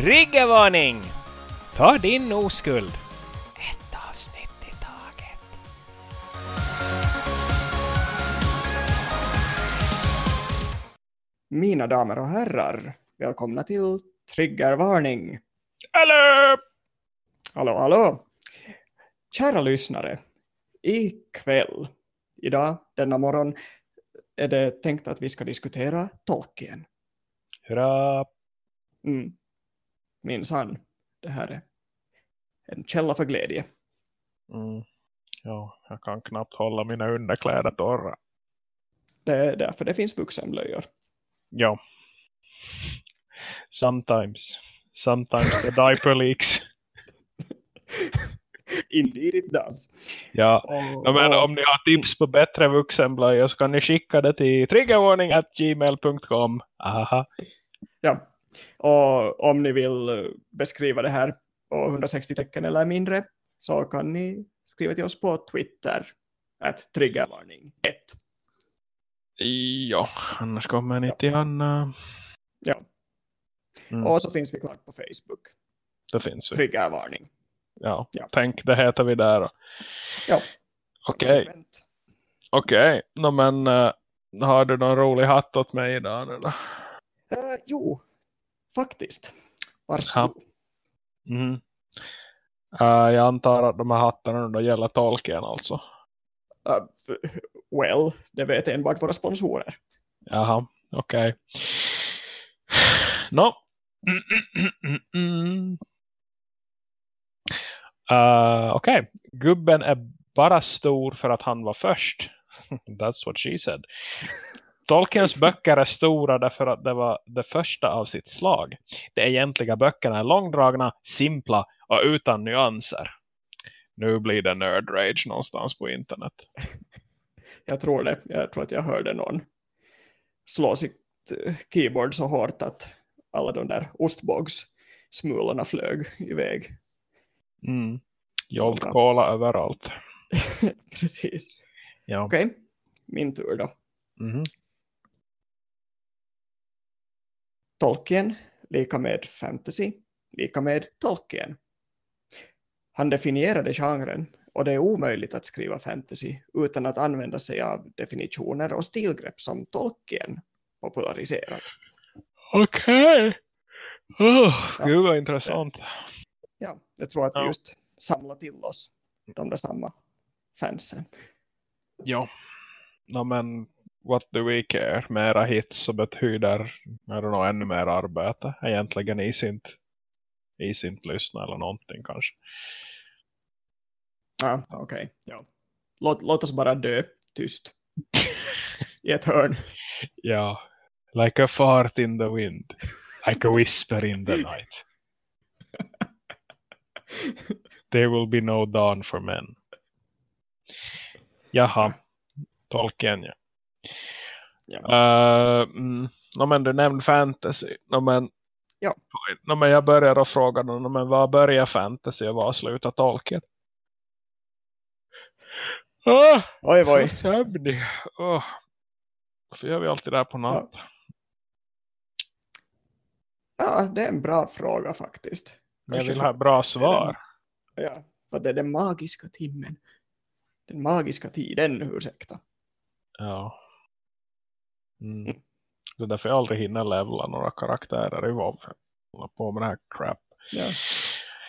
Triggervarning! Ta din oskuld. Ett avsnitt i taget. Mina damer och herrar, välkomna till Triggervarning. Hallå! Hallå, hallå! Kära lyssnare, ikväll, idag, denna morgon, är det tänkt att vi ska diskutera Tolkien. Hurra! Mm. Minsann, det här är en källa för glädje. Mm. Ja, jag kan knappt hålla mina underkläder torra. Det är därför det finns vuxenblöjor. Ja. Sometimes. Sometimes the diaper leaks. Indeed it does. Ja. Och, men och- om ni har tips på bättre vuxenblöjor så kan ni skicka det till triggervarning.gmail.com. Aha. Ja, och om ni vill eh, beskriva det här på 160 tecken eller mindre så kan ni skriva till oss på Twitter att triggervarning 1. Ja, annars kommer ni till Anna. Ja. Mm. Och så finns vi klart på Facebook. Det finns ju. Triggervarning. Ja. Ja. Tänk, det heter vi där. då. Ja, Okej, okej. Nå, men eh, har du någon rolig hatt åt mig idag då? Eh, jo, faktiskt. Varsågod. Mm. Eh, jag antar att de här hattarna då gäller Tolkien alltså. F- well, det vet enbart våra sponsorer. Jaha, okej. Nå. Mm, mm, mm, mm. Uh, Okej, gubben är bara stor för att han var först. That's what she said. Tolkiens böcker är stora därför att det var det första av sitt slag. De egentliga böckerna är långdragna, simpla och utan nyanser. Nu blir det nerd rage någonstans på internet. Jag tror det. Jag tror att jag hörde någon slå sitt eh, keyboard så hårt att alla de där ostbågssmulorna flög iväg. Mm. Jolt cola överallt. Precis. Ja. Okej, min tur då. Mhm. Tolkien, lika med fantasy, lika med Tolkien. Han definierade genren och det är omöjligt att skriva fantasy utan att använda sig av definitioner och stilgrepp som Tolkien populariserar. Okej. Oh, Ja. Gud vad intressant. Ja, jag tror att vi just samlar till oss de där samma fansen. Ja. No, men what do we care? Mera hits så betyder don't know, ännu mer arbete. Egentligen i sitt i sitt lyssna eller någonting kanske. Ja, okej. Ja. Låt, låt oss bara dö tyst i ett hörn. Ja. Like a fart in the wind. Like a whisper in the night. There will be no dawn for men. Jaha. Tolkien ja. Ja. Uh, mm, no, men du nämnde fantasy. No, men, Ja. no, men jag börjar då fråga no, men vad börjar fantasy och vad slutar Tolkien? Ah, Oj, oj. så sömnig. Oh. Varför gör vi alltid det här på natt? Ja, det är en bra fråga faktiskt. Men jag vill ha bra svar. Ja, för det är den magiska timmen. Den magiska tiden, ursäkta. Ja. Mm. Det är därför jag aldrig hinner levla några karaktärer i WoW. Håller på med det här crap. Ja.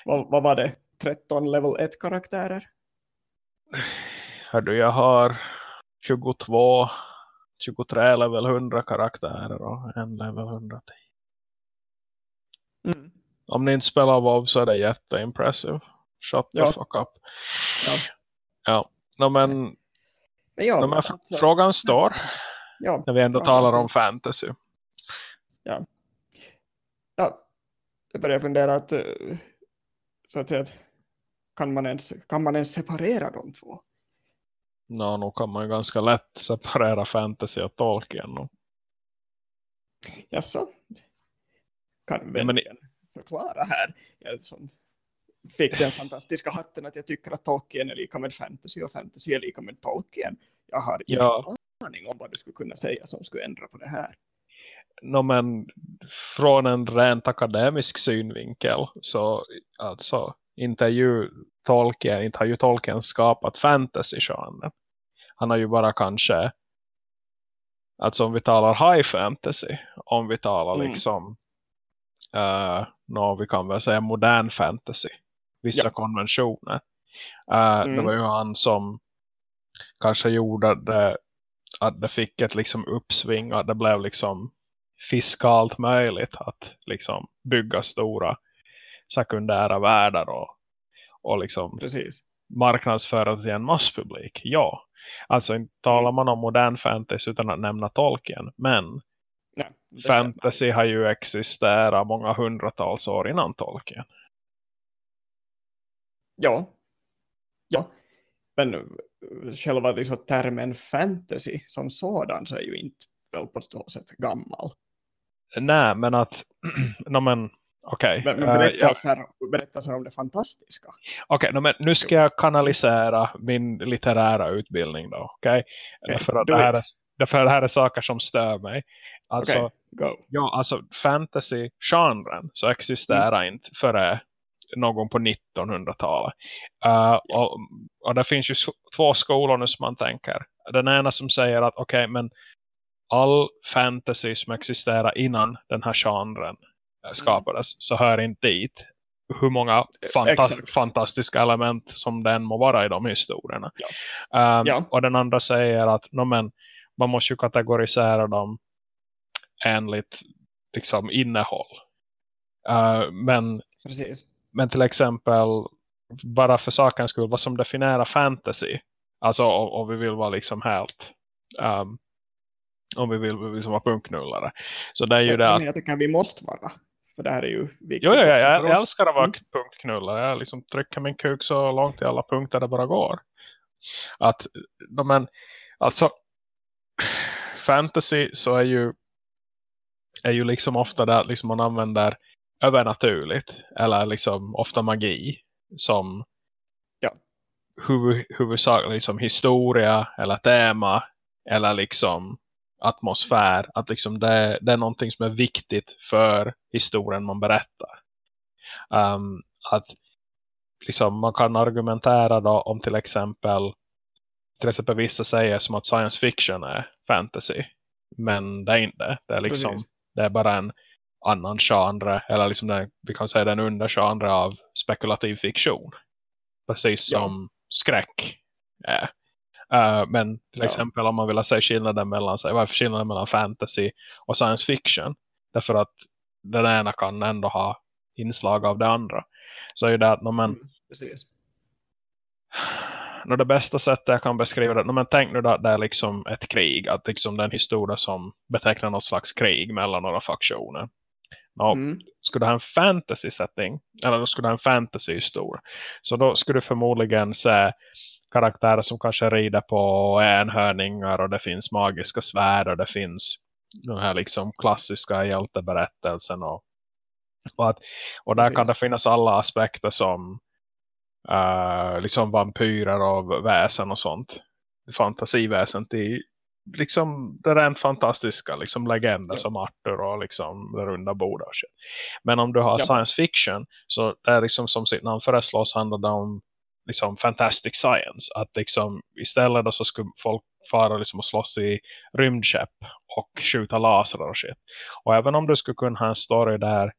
Vad, vad var det? 13 level 1-karaktärer? Hör du, jag har 22, 23 level 100 karaktärer och en level 110. Mm. Om ni inte spelar WoW så är det jätteimpressive. Shut the Ja. fuck up. Ja. Ja, no, men, Men ja, no, men alltså, frågan står ja, när vi ändå talar om fantasy. ja, jag börjar fundera att, eh, så att säga, kan man, ens, kan man ens separera de två? No, nu kan man ju ganska lätt separera fantasy och Tolkien. No. Jaså? Kan Ja, väl men- förklara här. Jag som fick den fantastiska hatten att jag tycker att Tolkien är lika med fantasy och fantasy är lika med Tolkien. Jag har Ja. Aning om vad du skulle kunna säga som skulle ändra på det här. no, men, från en rent akademisk synvinkel så alltså inte ju Tolkien, inte har ju Tolkien skapat fantasy-genren. Han har ju bara kanske alltså om vi talar high fantasy, om vi talar mm. liksom uh, no, vi kan väl säga modern fantasy, vissa ja. konventioner. Uh, mm. Det var ju han som kanske gjorde det, att det fick ett liksom uppsving och det blev liksom fiskalt möjligt att liksom bygga stora sekundära världar och, och liksom Precis. marknadsföra till en masspublik. Ja, alltså inte talar man om modern fantasy utan att nämna Tolkien, men Nej, fantasy har ju existerat många hundratals år innan Tolkien. Ja, ja. Men själva liksom termen fantasy som sådan så är ju inte väl på så sätt gammal. Nej, men att no, men. Okay. Men, men berättelser, uh, berättelser om det fantastiska. Okej, okay, no, nu ska jag kanalisera min litterära utbildning då, okej? Okay? Okay, därför, att det här är, därför det här är saker som stör mig. Alltså, okay, go. Ja, alltså fantasy-genren så existerar mm. inte före någon på 1900-talet. Uh, eh, och, och det finns ju två skolor nu som man tänker. Den ena som säger att okej, okay, men all fantasy som existerar innan den här genren mm. skapades så hör inte dit hur många fanta fantastiska element som den må vara i de historierna. Ja. Um, ja. Och den andra säger att no, men, man måste ju kategorisera dem enligt liksom, innehåll. Uh, men, Precis. Men till exempel bara för sakens skull, vad som definierar fantasy alltså om, vi vill vara liksom helt um, om vi vill liksom vara punkknullare. Så det är ju jag, det att... Jag tycker vi måste vara. För det här är ju viktigt. Jo, ja, jag, jag älskar att vara mm. punktknullare. Jag liksom trycker min kuk så långt i alla punkter det bara går. Att, men, alltså fantasy så är ju är ju liksom ofta där liksom man använder övernaturligt eller liksom ofta magi som ja. huvud, huvudsak liksom historia eller tema eller liksom atmosfär. Att liksom det, det är någonting som är viktigt för historien man berättar. Um, att liksom man kan argumentera då om till exempel till exempel vissa säger som att science fiction är fantasy. Men det är inte. Det är liksom Precis. det är bara en annan genre. Eller liksom det, vi kan säga den undergenre av spekulativ fiktion. Precis som ja. skräck är. Uh, men till ja. exempel om man vill säga skillnaden mellan vad är skillnaden mellan fantasy och science fiction? Därför att den ena kan ändå ha inslag av det andra. Så är det att, no, men, mm, precis. No, det bästa sättet jag kan beskriva det, no, men tänk nu att det är liksom ett krig, att liksom den historia som betecknar något slags krig mellan några faktioner. No, mm. Skulle det ha en fantasy setting, eller då skulle det ha en fantasy historia, så då skulle du förmodligen se karaktärer som kanske rider på enhörningar och det finns magiska svärd och det finns den här liksom klassiska hjälteberättelsen och, och, att, och där Precis. kan det finnas alla aspekter som uh, liksom vampyrer och väsen och sånt fantasiväsen till liksom det rent fantastiska liksom legender ja. som Arthur och liksom det runda bordet men om du har ja. science fiction så det är liksom som sitt namn föreslås handlar det om liksom fantastic science. Att liksom istället då så skulle folk fara liksom och slåss i rymdskepp och skjuta lasrar och shit. Och även om du skulle kunna ha en story där,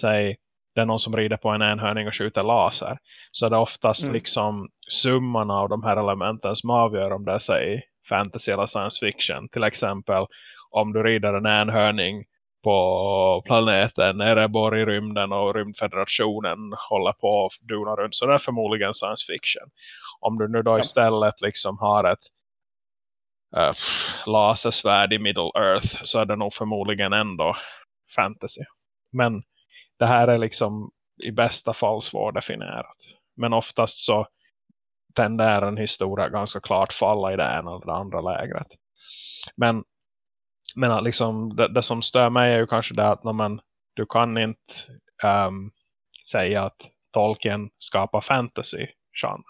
säg det är någon som rider på en enhörning och skjuter laser. Så är det oftast mm. liksom summan av de här elementen som avgör om det är säg fantasy eller science fiction. Till exempel om du rider en enhörning på planeten Erebor i rymden och rymdfederationen håller på att duna runt så det är förmodligen science fiction. Om du nu då istället liksom har ett äh, lasersvärd i Middle Earth så är det nog förmodligen ändå fantasy. Men det här är liksom i bästa fall svårdefinierat. Men oftast så tenderar en historia ganska klart falla i det ena eller det andra lägret. Men men liksom, det, det, som stör mig är ju kanske det att man, du kan inte um, säga att Tolkien skapar fantasy genre.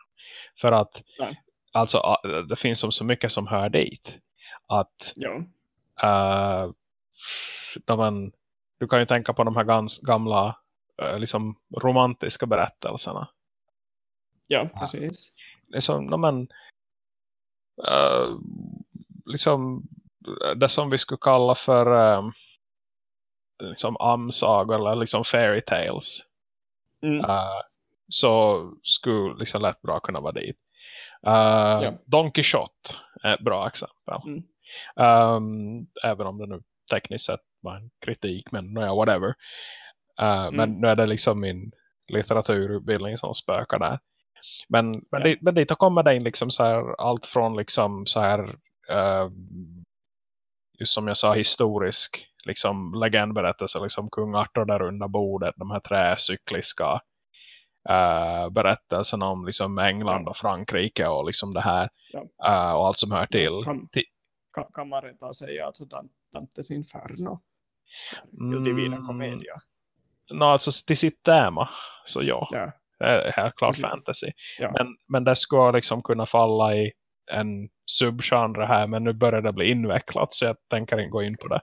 För att Nej. alltså, det finns som så mycket som hör dit. Att ja. uh, man, du kan ju tänka på de här gans, gamla uh, liksom romantiska berättelserna. Ja, precis. Liksom, no, men, uh, liksom det som vi skulle kalla för um, liksom amsagor eller liksom fairy tales. Mm. Uh, så skulle liksom lätt bra kunna vara dit. Uh, ja. Don Quixote är ett bra exempel. Mm. Um, även om det nu tekniskt sett var en kritik, men no, whatever. Uh, mm. Men nu är det liksom min litteraturutbildning som spökar där. Men, men, ja. det, men dit kommer det in liksom så här, allt från liksom så här uh, just som jag sa historisk liksom legendberättelse, liksom kung Arthur där under bordet, de här träcykliska uh, berättelserna om liksom England och Frankrike och liksom det här ja. uh, och allt som hör till. Kan, kan, kan man rent säga alltså Dantes Inferno mm, Divina Commedia? No, alltså till sitt tema så ja, ja. Är helt klart Precis. fantasy. Ja. Men, men det skulle liksom kunna falla i en subgenre här men nu börjar det bli invecklat så jag tänker inte gå in på det.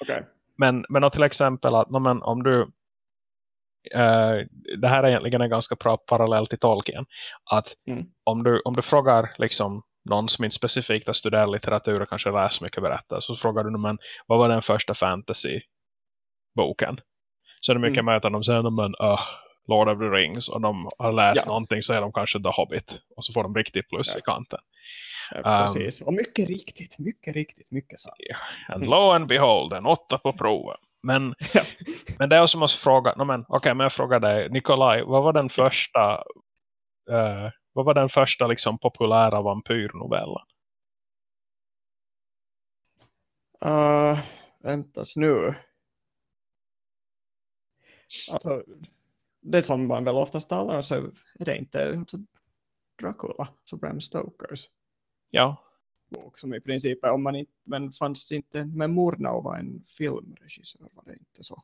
Okay. Men, men till exempel att men, om du uh, det här är egentligen en ganska bra parallell till Tolkien att mm. om, du, om du frågar liksom någon som inte specifikt har studerat litteratur och kanske läst mycket berättelser så frågar du men vad var den första fantasy-boken? Så är det mycket mm. att de säger men, uh, Lord of the Rings och de har läst ja. någonting så är de kanske The Hobbit och så får de riktigt plus ja. i kanten. Ja, precis. Um, och mycket riktigt, mycket riktigt, mycket sant. Yeah. And lo and behold, en åtta på proven. Men, men det är som måste fråga, no, men, okej okay, men jag frågar dig, Nikolaj, vad var den första uh, vad var den första liksom populära vampyrnovellen? Uh, väntas nu. Alltså, det som man väl oftast talar om så är det inte alltså, Dracula, så Bram Stokers. Ja. Bok som i princip, om man inte, men fanns inte, men Murnau var en filmregissör, var det inte så?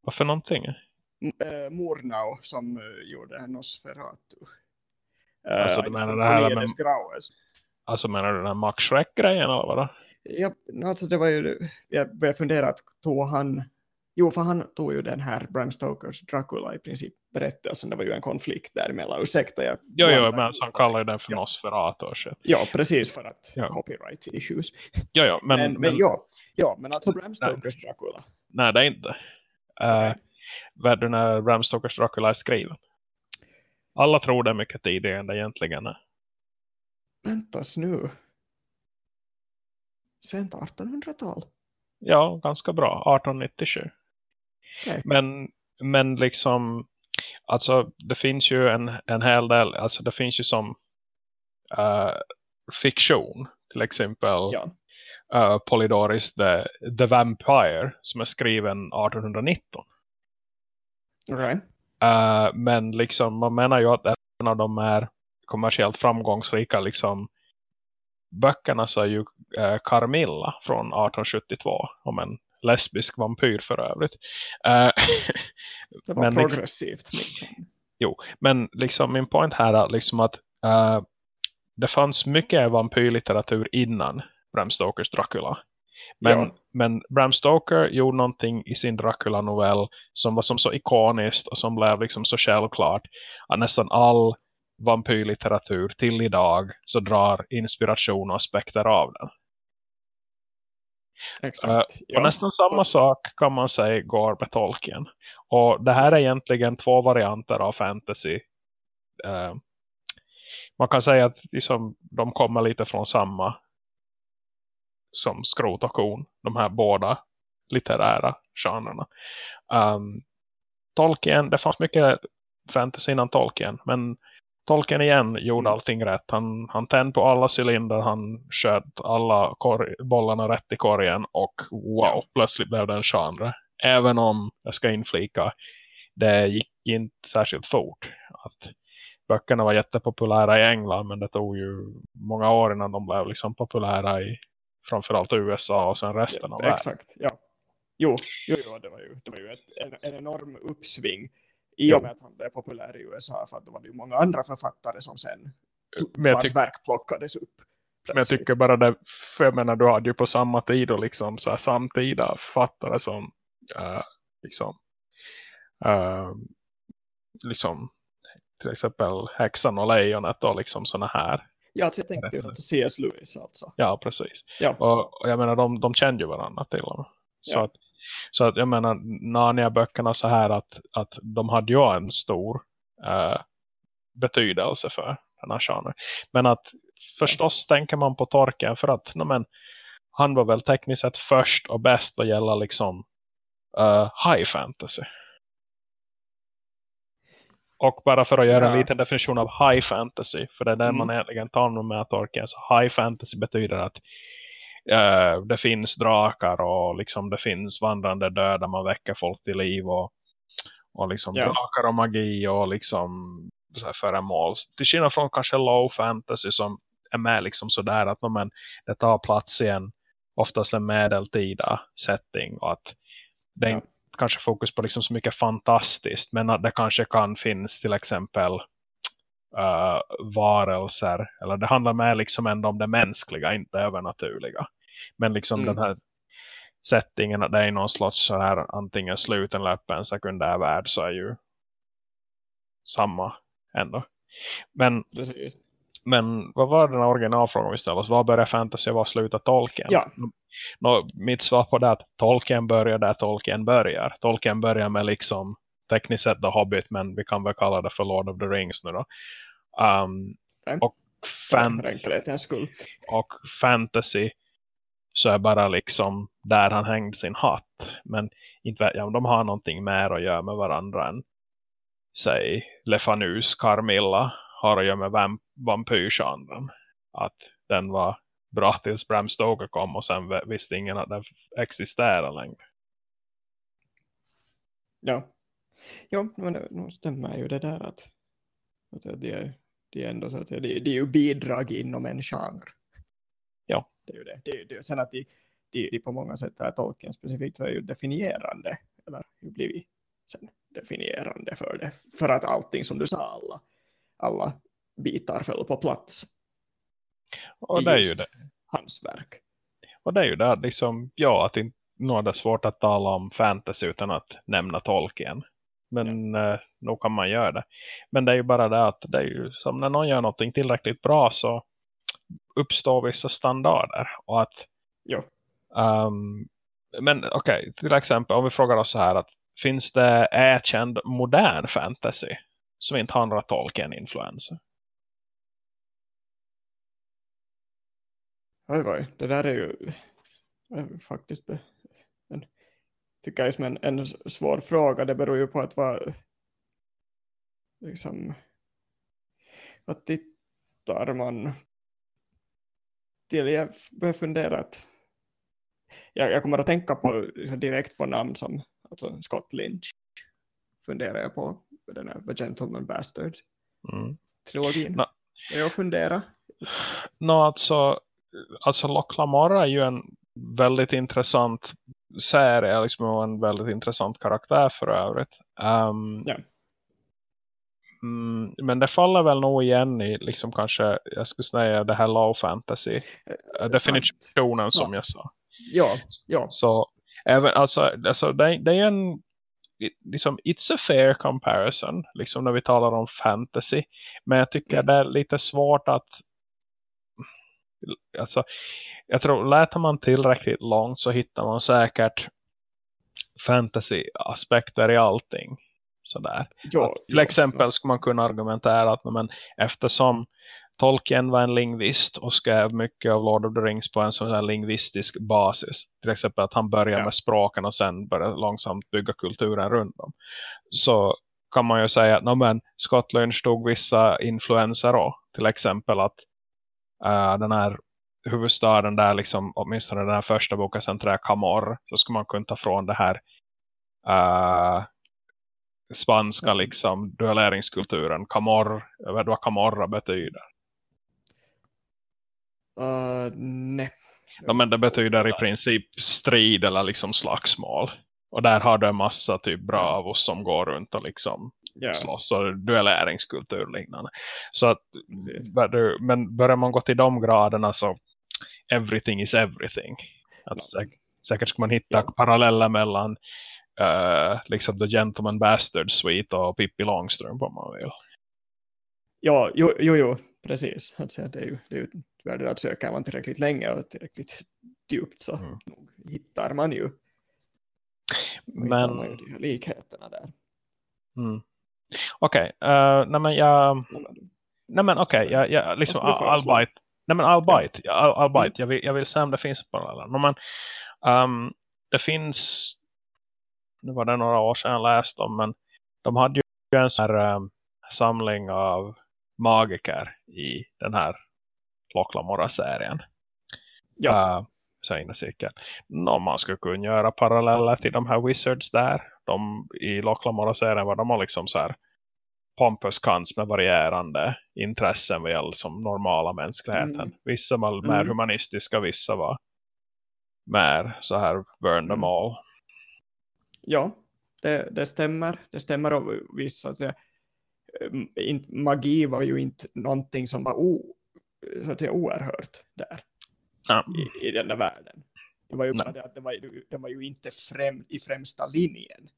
Vad för någonting? Uh, Murnau som uh, gjorde Nosferatu. Uh, alltså du menar det här med, Alltså menar du den här Max Schreck-grejen eller vad Ja, alltså det var ju, jag började fundera att tog han Jo, för han tog ju den här Bram Stokers Dracula i princip berättelsen. Det var ju en konflikt däremellan. Ursäkta, jag... Jo, jo, men han kallar ju den för ja. Nosferatu. Ja, precis för att ja. copyright issues. Jo, jo, men... Men, men, men ja, ja, men alltså Bram Stokers nej. Dracula. Nej, det är inte. Uh, okay. du när Bram Stokers Dracula är skriven? Alla tror det mycket tidigare än det egentligen är. Väntas nu. Sent 1800-tal. Ja, ganska bra. 1897. Okay. Men, men liksom alltså det finns ju en, en hel del, alltså det finns ju som uh, fiktion till exempel ja. uh, Polydoris the, the Vampire som är skriven 1819. Okay. Uh, men liksom man menar ju att en av de är kommersiellt framgångsrika liksom böckerna så är ju uh, Carmilla från 1872 om en lesbisk vampyr för övrigt. Uh, det var men liksom- progressivt. Liksom, jo, men liksom min point här är liksom att uh, det fanns mycket vampyrlitteratur innan Bram Stokers Dracula. Men, ja. men Bram Stoker gjorde någonting i sin Dracula-novell som var som så ikoniskt och som blev liksom så självklart att nästan all vampyrlitteratur till idag så drar inspiration och aspekter av den. Uh, ja. Och nästan samma sak kan man säga går med Tolkien. Och det här är egentligen två varianter av fantasy. Uh, man kan säga att liksom, de kommer lite från samma som skrot och kon. De här båda litterära genrerna. Um, Tolkien, det fanns mycket fantasy innan Tolkien. Men Tolkien igen gjorde mm. allting rätt. Han, han tände på alla cylinder. Han sköt alla bollarna rätt i korgen. Och wow, plötsligt blev det en genre. Även om, jag ska inflika, det gick inte särskilt fort. Att böckerna var jättepopulära i England. Men det tog ju många år innan de blev liksom populära i framförallt USA och sen resten av världen. Exakt, ja. Jo, jo, jo det var ju, det var ju ett, en, en enorm uppsving i och med att han blev populär i USA för att då var det ju många andra författare som sen vars tyck- verk plockades upp. Men jag tycker bara det, för jag menar du hade ju på samma tid och liksom så här samtida fattare som uh, liksom uh, liksom till exempel Häxan och Lejonet och liksom såna här. Ja, alltså jag tänkte just C.S. Lewis alltså. Ja, precis. Ja. Och, och jag menar, de, de kände ju varandra till och med. Så, Ja. att, så att jag menar, Narnia-böckerna så här att, att de hade ju en stor eh, betydelse för den här genren. Men att förstås tänker man på Tolkien för att no, men, han var väl tekniskt sett först och bäst att gälla liksom eh, high fantasy. Och bara för att göra en Ja. liten definition av high fantasy. För det är det Mm. man egentligen tar med Tolkien. Så high fantasy betyder att eh, det finns drakar och liksom det finns vandrande döda. Man väcker folk till liv och, och liksom Ja. drakar och magi och liksom så här föremål. Till skillnad från kanske low fantasy som är med liksom sådär att men, det tar plats i en oftast en medeltida setting och att det är Ja. kanske fokus på liksom så mycket fantastiskt men att det kanske kan finnas till exempel uh, varelser eller det handlar mer liksom ändå om det mänskliga, inte övernaturliga men liksom Mm. den här settingen att det är någon slags så här antingen sluten eller öppen sekundär värld så är ju samma ändå men, Precis. men vad var den originalfrågan vi ställde oss? Vad börjar fantasy och vad slutar Tolkien? Ja. Nå, mitt svar på det är att Tolkien börjar där Tolkien börjar. Tolkien börjar med liksom tekniskt sett The Hobbit men vi kan väl kalla det för Lord of the Rings nu då. Um, och, fan, och fantasy så är bara liksom där han hängde sin hatt. Men inte vet jag om de har någonting mer att göra med varandra än säg Lefanus Carmilla har att göra med vamp vampyrgenren. Att den var bra tills Bram Stoker kom och sen visste ingen att den existerar längre. Ja. Ja, men det stämmer ju det där att, att det, är, det är ändå så att säga, det, är- det är ju bidrag inom en genre. Ja. Det är ju det. det, är, det. Sen att de, de, de på många sätt är Tolkien specifikt så är ju definierande. Eller ju blivit sen definierande för det. För att allting som du sa, alla, alla bitar föll på plats. Och det är ju det. Hans verk. Och det är ju det liksom, ja, att inte är det svårt att tala om fantasy utan att nämna Tolkien. Men eh, nog kan man göra det. Men det är ju bara det att det är ju som när någon gör någonting tillräckligt bra så uppstår vissa standarder. Och att Jo. ehm, men okej, till exempel om vi frågar oss så här att finns det erkänd modern fantasy som inte har några Tolkien-influenser? Oj, oj, det där är ju faktiskt tycker jag är som en, en svår fråga. Det beror ju på att vad liksom vad tittar man till? Jag börjar fundera att jag, jag kommer att tänka på liksom, direkt på namn som alltså Scott Lynch funderar jag på den här The Gentleman Bastard Mm. trilogin. Nå. Jag funderar. Nå, alltså, alltså Loch Lamora är ju en väldigt intressant serie liksom, och en väldigt intressant karaktär för övrigt. Ehm, Ja. mm, men det faller väl nog igen i liksom kanske, jag skulle säga det här low fantasy eh, definitionen Sant. som jag sa. Ja, ja. Så även, alltså, alltså det, det är en liksom, it's a fair comparison liksom när vi talar om fantasy. Men jag tycker Mm. det är lite svårt att alltså, jag tror läter man tillräckligt långt så hittar man säkert fantasy-aspekter i allting. Sådär. ja Att till ja, exempel skulle man kunna argumentera att men, eftersom Tolkien var en lingvist och skrev mycket av Lord of the Rings på en sån här lingvistisk basis. Till exempel att han börjar Ja. med språken och sen börjar långsamt bygga kulturen runt dem. Så kan man ju säga att men, Scott Lynch tog vissa influenser då. Till exempel att eh, den här huvudstaden där liksom, åtminstone den här första boken centrerar Camor så skulle man kunna ta från det här eh, spanska Ja. liksom duelleringskulturen. Camor, jag vet vad Camorra betyder. Uh, nej. Ja, men det betyder i princip strid eller liksom slagsmål. Och där har du en massa typ bravos som går runt och liksom Ja. slåss och duelleringskultur liknande. Så att, men börjar man gå till de graderna så everything is everything. Att säk- säkert ska man hitta paralleller mellan eh, liksom The Gentleman Bastard Suite och Pippi Longstrump om man vill. Ja, jo, jo, jo precis. Alltså, det är ju, det är ju värde att söker man tillräckligt länge och tillräckligt djupt så Mm. nog hittar man ju, Men, man ju de här likheterna där. mm. okej, eh, nej men jag, nej men okej, jag, jag, liksom, Vad Nej men Ja. I'll, I'll bite. Jag, vill, jag vill se om det finns paralleller. Men, ehm, det finns, nu var det några år sedan jag läste om, men de hade ju en sån här ehm, samling av magiker i den här Loklamora-serien. Ja. Uh, så inne säkert. No, man skulle kunna göra paralleller till de här wizards där. De i Loklamora-serien var de liksom så här pompous cunts med varierande intressen vad gäller som normala mänskligheten. Mm. Vissa var mer Mm. humanistiska, vissa var mer så här burn them Mm. all. Ja, det, det stämmer. Det stämmer och visst att säga, in, magi var ju inte någonting som var o, så att säga, oerhört där Ja. i, i den där världen. Det var ju bara det att det var, ju- det var ju inte främ, i främsta linjen.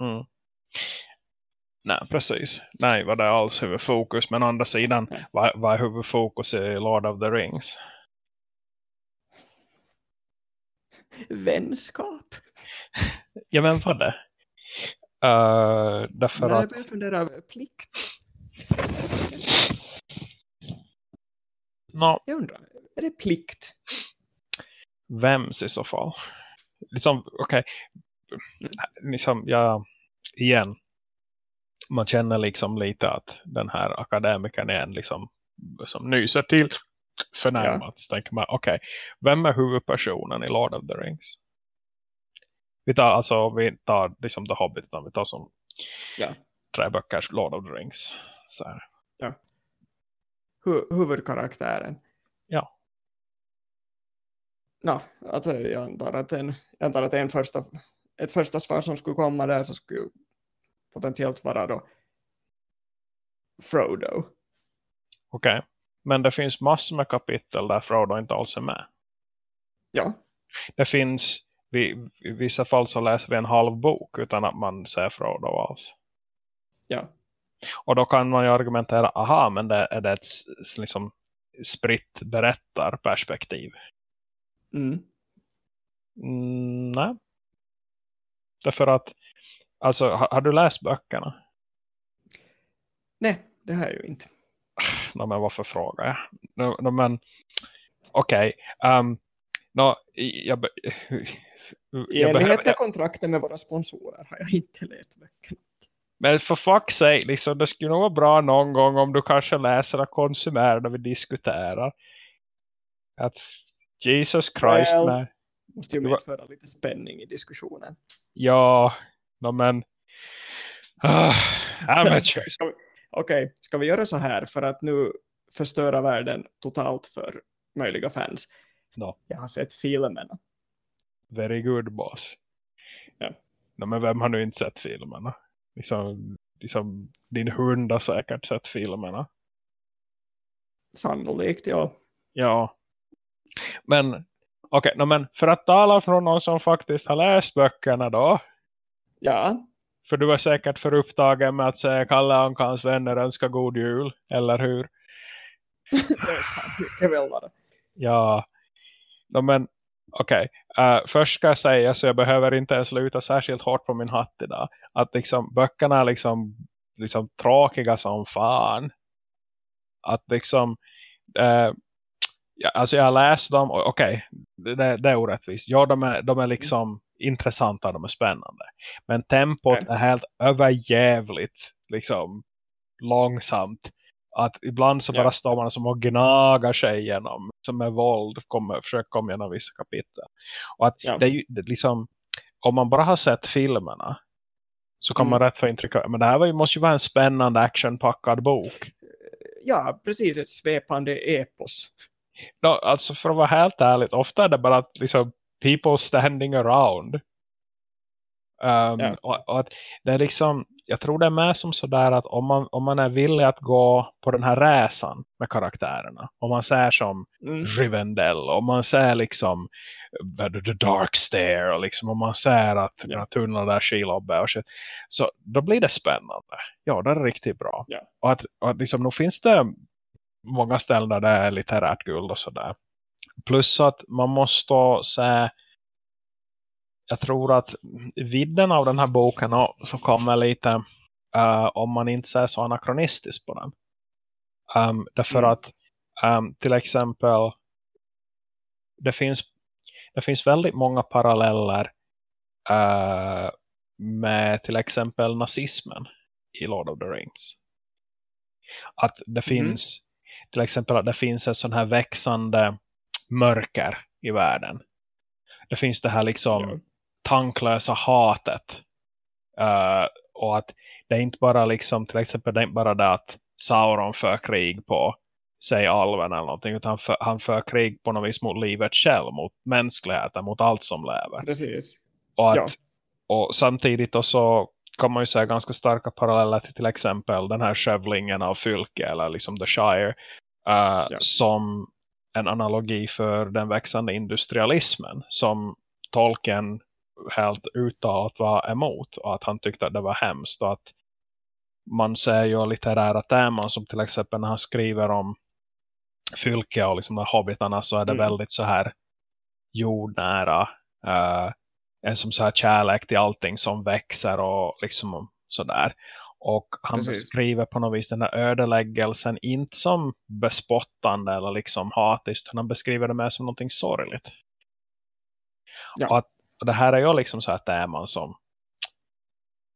Mm. Nej, precis. Nej, var det alls huvudfokus. Men å andra sidan, vad, vad är huvudfokus i Lord of the Rings? Vänskap. Ja, men vad det? Uh, därför Nej, jag att... börjar fundera över plikt. No, Jag undrar, är det plikt? vems i så fall? Liksom, okej. Liksom, jag... Igen. Man känner liksom lite att den här akademikern är en liksom som nyser till förnärmat. Så tänker man, okej. vem är huvudpersonen i Lord of the Rings? Vi tar alltså, vi tar liksom The Hobbit, utan vi tar som Ja. tre böckers Lord of the Rings. Så här. Hu huvudkaraktären. Ja. Nå, alltså jag antar att, en, jag antar att en första, ett första svar som skulle komma där så skulle potentiellt vara då Frodo. Okej. Men det finns massor med kapitel där Frodo inte alls är med. Ja, Det finns, vi, i vissa fall så läser vi en halv bok utan att man ser Frodo alls. ja, Och då kan man ju argumentera, aha, men det, är det ett liksom spritt berättarperspektiv? mm. Mm, nej. Därför att, alltså, har, har du läst böckerna? Nej, det här är ju inte. No, men varför frågar jag? No, no, men, okej. Um, no, jag, I jag enlighet med kontrakten med våra sponsorer har jag inte läst böckerna. Men för fuck's sake, liksom, det skulle nog vara bra någon gång om du kanske läser och konsumerar när vi diskuterar. Att Jesus Christ, Well. nej. Måste ju medföra lite spänning i diskussionen. Ja, no, men... Ah, amateurs. Okej, ska vi göra så här för att nu förstöra världen totalt för möjliga fans? No. Jag har sett filmerna. Very good, boss. Ja. No, men vem har nu inte sett filmerna? Liksom, liksom, din hund har säkert sett filmerna. Sannolikt, ja. Ja. Men, okej, no, men för att tala från någon som faktiskt har läst böckerna då. Ja, För du var säkert för upptagen med att säga Kalle Ankans vänner önskar god jul, eller hur? det kan väl vara. Ja, no, men okej. Eh, först ska jag säga så jag behöver inte ens luta särskilt hårt på min hatt idag. Att liksom böckerna är liksom, liksom tråkiga som fan. Att liksom, eh, ja, alltså jag har läst dem, och okej, det, det är orättvist. Ja, de är, de är liksom intressanta, de är spännande. Men tempot Okej. är helt överjävligt liksom långsamt. Att ibland så bara står man som och gnagar sig igenom som med våld kommer, försöker komma igenom vissa kapitel. Och att Ja. det är ju det liksom om man bara har sett filmerna så kan Mm. man rätt få intryck av men det här var ju, måste ju vara en spännande actionpackad bok. Ja, precis. Ett svepande epos. No, alltså för att vara helt ärligt, ofta är det bara att liksom people standing around. Um, Ja. och, och att det är liksom jag tror det är med som sådär att om man, om man är villig att gå på den här resan med karaktärerna. Om man säger som Mm. Rivendell. Om man säger liksom The Dark Stare. Och liksom om man säger att ja. tunneln där Shilobbe och shit. Så då blir det spännande. Ja, det är riktigt bra. Ja. Och att, och att liksom, nu finns det många ställen där det är litterärt guld och sådär. Plus att man måste säga jag tror att vidden av den här boken så kommer lite uh, om man inte är så anakronistisk på den. Um, därför Mm. att um, till exempel det finns, det finns väldigt många paralleller uh, med till exempel nazismen i Lord of the Rings. Att det finns till exempel att det finns en sån här växande mörker i världen. Det finns det här liksom Ja. tanklösa hatet. Uh, och att det är inte bara liksom till exempel det är inte bara det att Sauron för krig på säg alven eller någonting utan för, han för krig på något vis mot livet själv, mot mänskligheten, mot allt som lever. Precis. Och, att, Ja. och samtidigt så kan man ju säga ganska starka paralleller till till exempel den här skövlingen av fylke eller liksom The Shire uh, Ja. som en analogi för den växande industrialismen som Tolkien helt uttalat var emot och att han tyckte att det var hemskt och att man ser ju litterära teman som till exempel när han skriver om fylke och liksom de hobbitarna så är det Mm. väldigt så här jordnära uh, en som så här kärlek till allting som växer och liksom sådär. Och han Precis. beskriver på något vis den här ödeläggelsen inte som bespottande eller liksom hatiskt. Han beskriver det mer som någonting sorgligt. Ja. Och, att, och det här är ju liksom så här teman som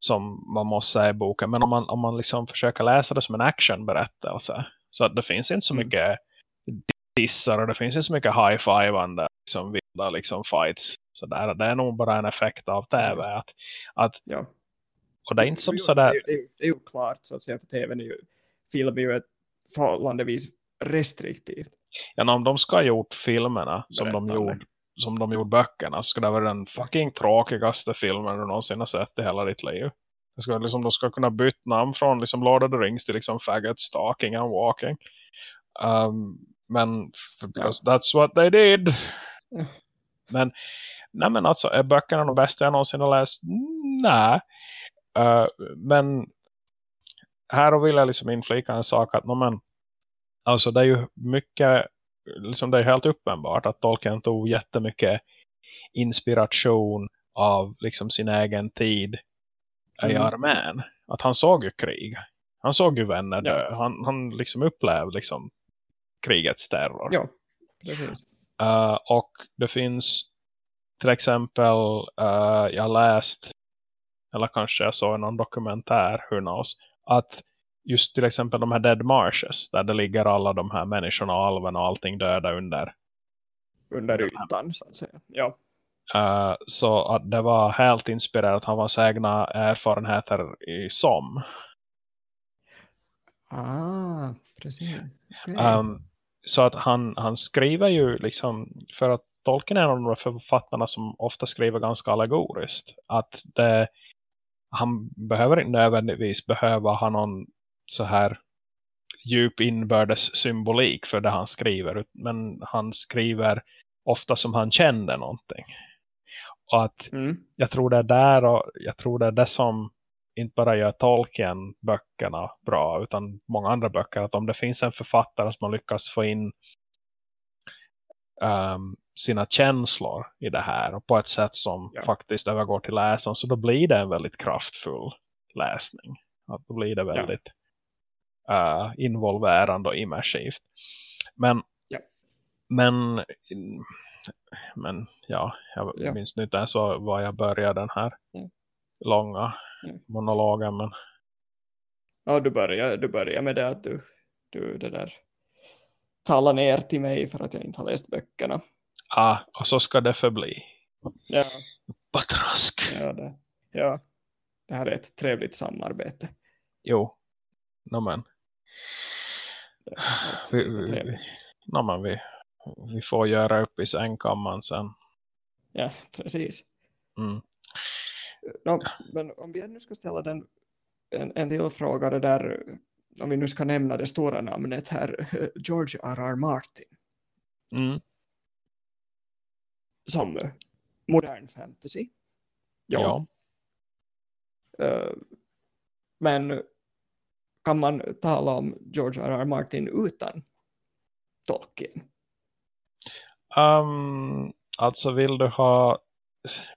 som man måste säga i boken. Men om man, om man liksom försöker läsa det som en actionberättelse så att det finns inte så Mm. mycket dissar och det finns inte så mycket high-fivande liksom vilda liksom fights. Så där, det är nog bara en effekt av tv. Att, att, Ja. Och det är inte som sådär... Det, det, det är ju klart så att säga för tvn är ju film är ju ett förhållandevis restriktivt. Ja, om de ska ha gjort filmerna som de, gjorde, som de gjorde böckerna så skulle det vara den fucking tråkigaste filmen du någonsin har sett i hela ditt liv. Det ska, liksom, de ska kunna byta namn från liksom Lord of the Rings till liksom Faggot Stalking and Walking. Um, men because that's what they did. Ja. Men, nej men alltså, är böckerna de bästa jag någonsin har läst? Nej. Uh, men här vill jag liksom inflika en sak att no, men, alltså det är ju mycket liksom det är helt uppenbart att Tolkien tog jättemycket inspiration av liksom sin egen tid i Mm. armén. Att han såg ju krig. Han såg ju vänner Ja. dö. Han, han liksom upplevde liksom krigets terror. Ja, precis. Uh, och det finns till exempel uh, jag läst eller kanske jag såg någon dokumentär, who knows, att just till exempel de här Dead Marshes där det ligger alla de här människorna och alven och allting döda under Under ytan så att säga. Ja, Uh, så att det var helt inspirerat av hans egna erfarenheter i SOM. ah, precis. Okej. Um, så att han, han skriver ju liksom, för att Tolkien är en av de författarna som ofta skriver ganska allegoriskt. Att det, han behöver inte nödvändigtvis behöva ha någon så här djup inbördes symbolik för det han skriver. Men han skriver ofta som han kände någonting. Och att Mm. jag tror det är där och jag tror det är det som inte bara gör Tolkien böckerna bra utan många andra böcker att om det finns en författare som har lyckats få in um, sina känslor i det här och på ett sätt som Ja. faktiskt övergår till läsaren så då blir det en väldigt kraftfull läsning. Att då blir det väldigt uh, involverande och immersivt. Men Ja. men men ja, jag Ja. minns nu inte ens var, var jag började den här långa monologen. Men Ja, du börjar, du börjar med det att du, du det där talar ner till mig för att jag inte har läst böckerna. Ah, och så ska det förbli. Ja, Batrask. ja, det, ja. det här är ett trevligt samarbete. Jo. No, men. Vi, vi, no, men vi, vi får göra upp i sängkammaren sen. Ja, precis. Mm. Nå, men om vi ännu ska ställa den en, en till fråga det där, om vi nu ska nämna det stora namnet här, George R.R. Martin. Mm. Som modern fantasy. Ja. Eh, men kan man tala om George R.R. Martin utan Tolkien? Um, alltså vill du ha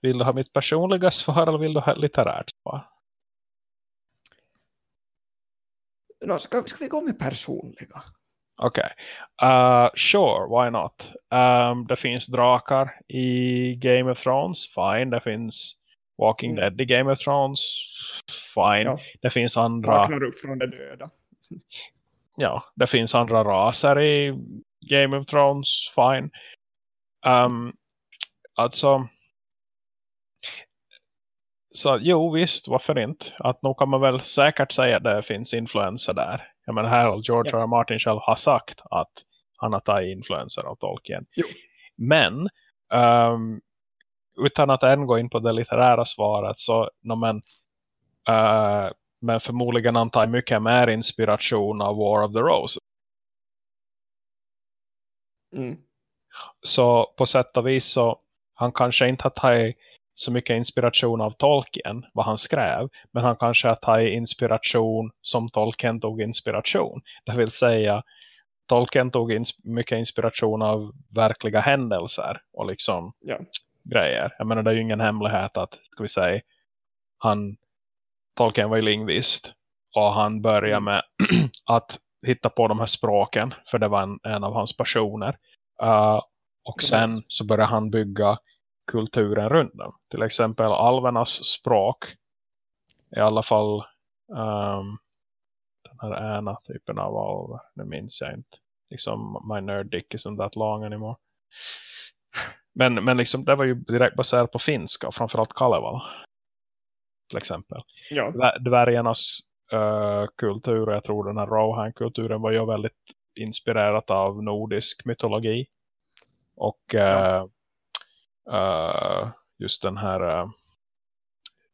vill du ha mitt personliga svar eller vill du ha litterärt svar? No, ska, ska vi gå med personliga? Okej. Okay. Uh, sure, why not? Um, det finns drakar i Game of Thrones. Fine. Det finns Walking mm. Dead i Game of Thrones. Fine. Ja. Det finns andra... Vaknar upp från det döda. ja, det finns andra raser i Game of Thrones. Fine. Um, alltså... Så jo visst, varför inte? Att nog kan man väl säkert säga att det finns influenser där. Jag menar här har George ja. R. Martin själv har sagt att han har tagit influenser av Tolkien. Jo. Men um, utan att än gå in på det litterära svaret så no, men, uh, men förmodligen antar mycket mer inspiration av War of the Roses. Mm. Så på sätt och vis så han kanske inte har tagit så mycket inspiration av Tolkien, vad han skrev. Men han kanske har tagit inspiration som Tolkien tog inspiration. Det vill säga, Tolkien tog ins mycket inspiration av verkliga händelser och liksom ja. grejer. Jag menar, det är ju ingen hemlighet att, ska vi säga, han, Tolkien var ju lingvist. Och han började mm. med att hitta på de här språken, för det var en, en av hans passioner. Uh, och sen så började han bygga kulturen runt dem. Till exempel alvernas språk. I alla fall um, den här ena typen av alver. Nu minns jag inte. Liksom my nerd dick isn't that long anymore. Men, men liksom, det var ju direkt baserat på finska. Framförallt Kalevala. Till exempel. Ja. Dvärgarnas uh, kultur. Jag tror den här Rohan-kulturen var ju väldigt inspirerat av nordisk mytologi. Och uh, uh, just den här uh,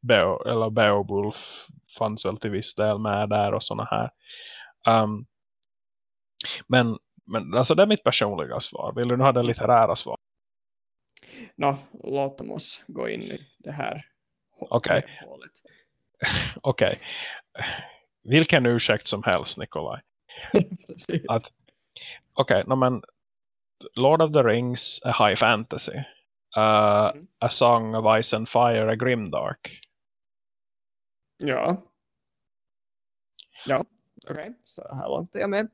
Beo, eller Beowulf fanns väl till viss del med där och sådana här. Um, men, men alltså det är mitt personliga svar. Vill du nu ha det litterära svar? Nå, låt oss gå in i det här Okej. hålet. Okej. Vilken ursäkt som helst, Nikolaj. Precis. Okej, okay, no, men Lord of the Rings är high fantasy. Uh, mm. A Song of Ice and Fire är Grimdark. Ja. Ja, okej. Okay. Så här långt är jag med.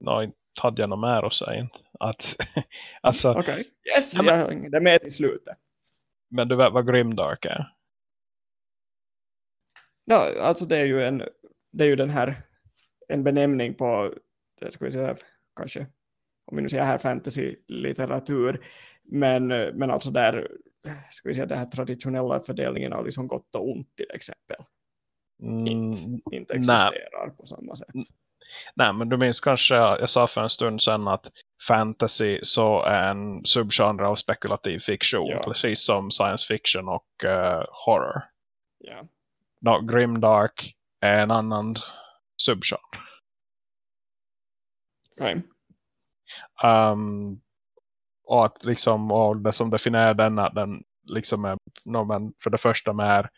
Nå, inte hade jag något mer att säga. Att, alltså, okej, okay. yes, men, det är med till slutet. Men du vet vad Grimdark är? Ja, alltså det är ju en det är ju den här en benämning på det ska vi säga kanske om vi nu säger här fantasy-litteratur men, men alltså där ska vi säga den här traditionella fördelningen av liksom gott och ont till exempel mm, inte, inte existerar nej. på samma sätt. Nej, men du minns kanske, jag sa för en stund sedan att fantasy så är en subgenre av spekulativ fiktion, ja. precis som science fiction och uh, horror. Ja. No, grimdark är en annan subgenre. Okay. Um, och att liksom och det som definierar den att den liksom är no, för det första mer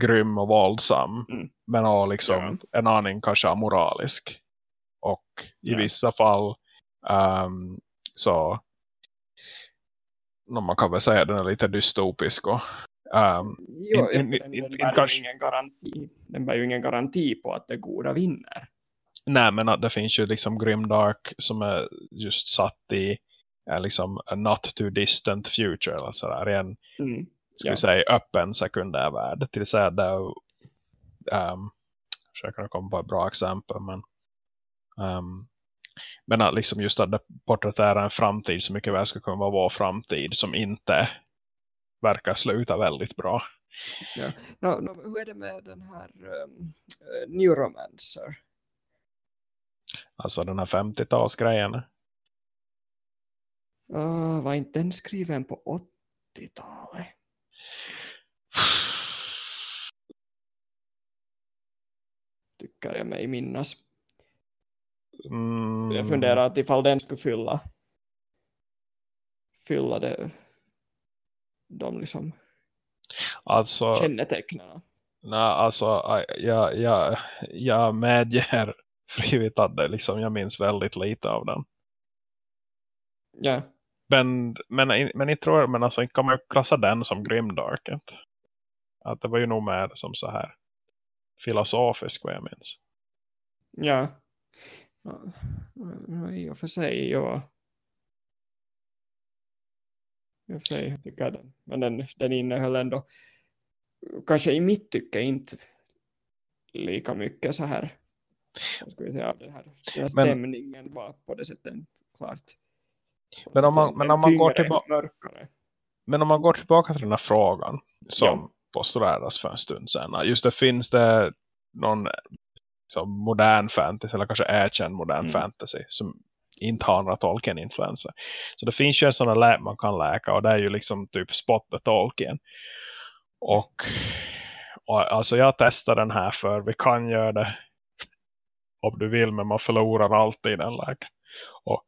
grym och våldsam mm. men också liksom ja. en aning kanske amoralisk och i ja. vissa fall um, så no, man kan väl säga att den är lite dystopisk och um, jo, in, in, in, den, den, kanske... ingen garanti, den bär ju ingen garanti på att det goda vinner nej men det finns ju liksom Grimdark som är just satt i är liksom a not too distant future eller sådär i en mm. ska vi säga öppen sekundärvärld till så där um, försöker komma på ett bra exempel men um, men att liksom just att det porträtterar en framtid som mycket väl ska kunna vara vår framtid som inte verkar sluta väldigt bra. Ja. No, no, hur är det med den här um, Neuromancer? Alltså den här 50-talsgrejen. Uh, var inte den skriven på 80-talet? tycker jag mig minnas. Mm, Jag funderar att ifall den skulle fylla fylla det de liksom alltså, kännetecknen. nej, alltså jag, jag, jag medger frivilligt att det, liksom, jag minns väldigt lite av den. Ja, Men, men, men jag tror, men alltså inte kan man ju klassa den som grimdark. Inte? Att det var ju nog mer som så här filosofisk vad jag minns. ja. I och för sig, ja. I och för sig tycker jag den. Men den, den innehöll ändå kanske i mitt tycke inte lika mycket så här ska vi säga, den här, den här stämningen var på det sättet klart. Men om man- En- men en om man går tyngre, tillba- mörkare. Men om man går tillbaka till den här frågan som Ja. postulerades för en stund sedan. Just det finns det någon som modern fantasy eller kanske erkänd modern Mm. fantasy som inte har några Tolkien-influenser. Så det finns ju en sån här lä man kan läka och det är ju liksom typ Spot the Tolkien. Och, och alltså jag testar den här för vi kan göra det om du vill men man förlorar alltid den läkaren. Ah,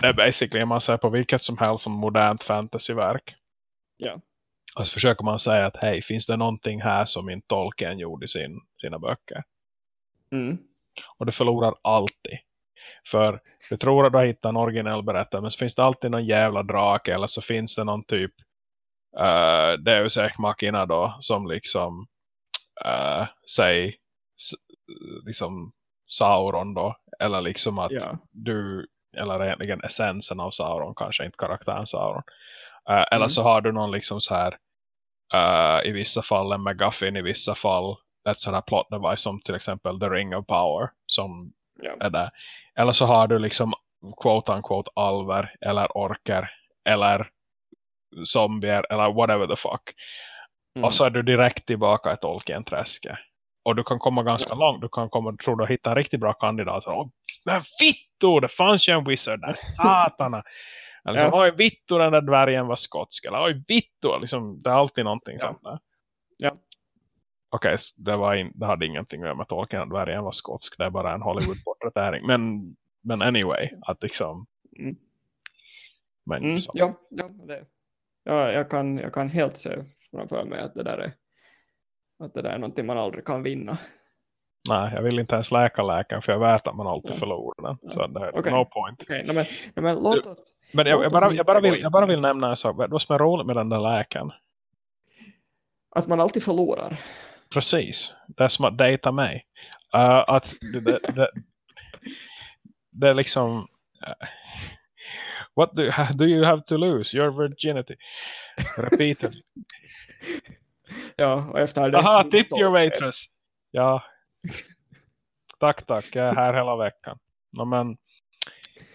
Det är basically man säger på vilket som helst som modernt fantasyverk. Ja. Och så försöker man säga att hej, finns det någonting här som inte Tolkien gjorde i sin, sina böcker? Mm. Och du förlorar alltid. För du tror att du har hittat en originell berättare men så finns det alltid någon jävla drake eller så finns det någon typ uh, Deus Ex Machina då som liksom uh, säg liksom Sauron då eller liksom att Ja. du eller egentligen essensen av Sauron kanske inte karaktären Sauron eller Mm. så har du någon liksom så här eh, i vissa fall en McGuffin i vissa fall ett sån här plot device som till exempel The Ring of Power som Ja. är där. Eller så har du liksom quote unquote alver eller orker eller zombier eller whatever the fuck. Mm. Och så är du direkt tillbaka i Tolkien-träsket. Och du kan komma ganska långt. Du kan komma, tror du hitta en riktigt bra kandidat. Så, Åh, men vittu, det fanns ju en wizard där. Satana. Eller så, Ja. oj vittu, den där dvärgen var skotsk. Eller oj vittu, liksom, det är alltid någonting Ja. sånt där. Ja. Okej, s- det, var in, det hade ingenting att göra med Tolkien att dvärgen var skotsk. Det är bara en Hollywood-porträttering. Men, men anyway, att liksom... Mm. Men Mm, så. ja, ja, det, ja jag, kan, jag kan helt se framför mig att det där är att det där är någonting man aldrig kan vinna. Nej, jag vill inte ens läka läkaren för jag vet att man alltid Ja. förlorar den. Ja. Så det är Okej. no point. Okej, nej, men, nej, men låt oss... Men jag, jag, bara, jag, bara vill, jag bara vill nämna en sak. Vad som är roligt med den där läkaren? Att man alltid förlorar. Precis. Det är som att dejta mig. Uh, att det, det, det, det är liksom... Uh, what do, do you have to lose? Your virginity. Repeated. Ja, och efter det... Aha, tip your waitress. Ja. Tack, tack. Jag är här hela veckan. No, men,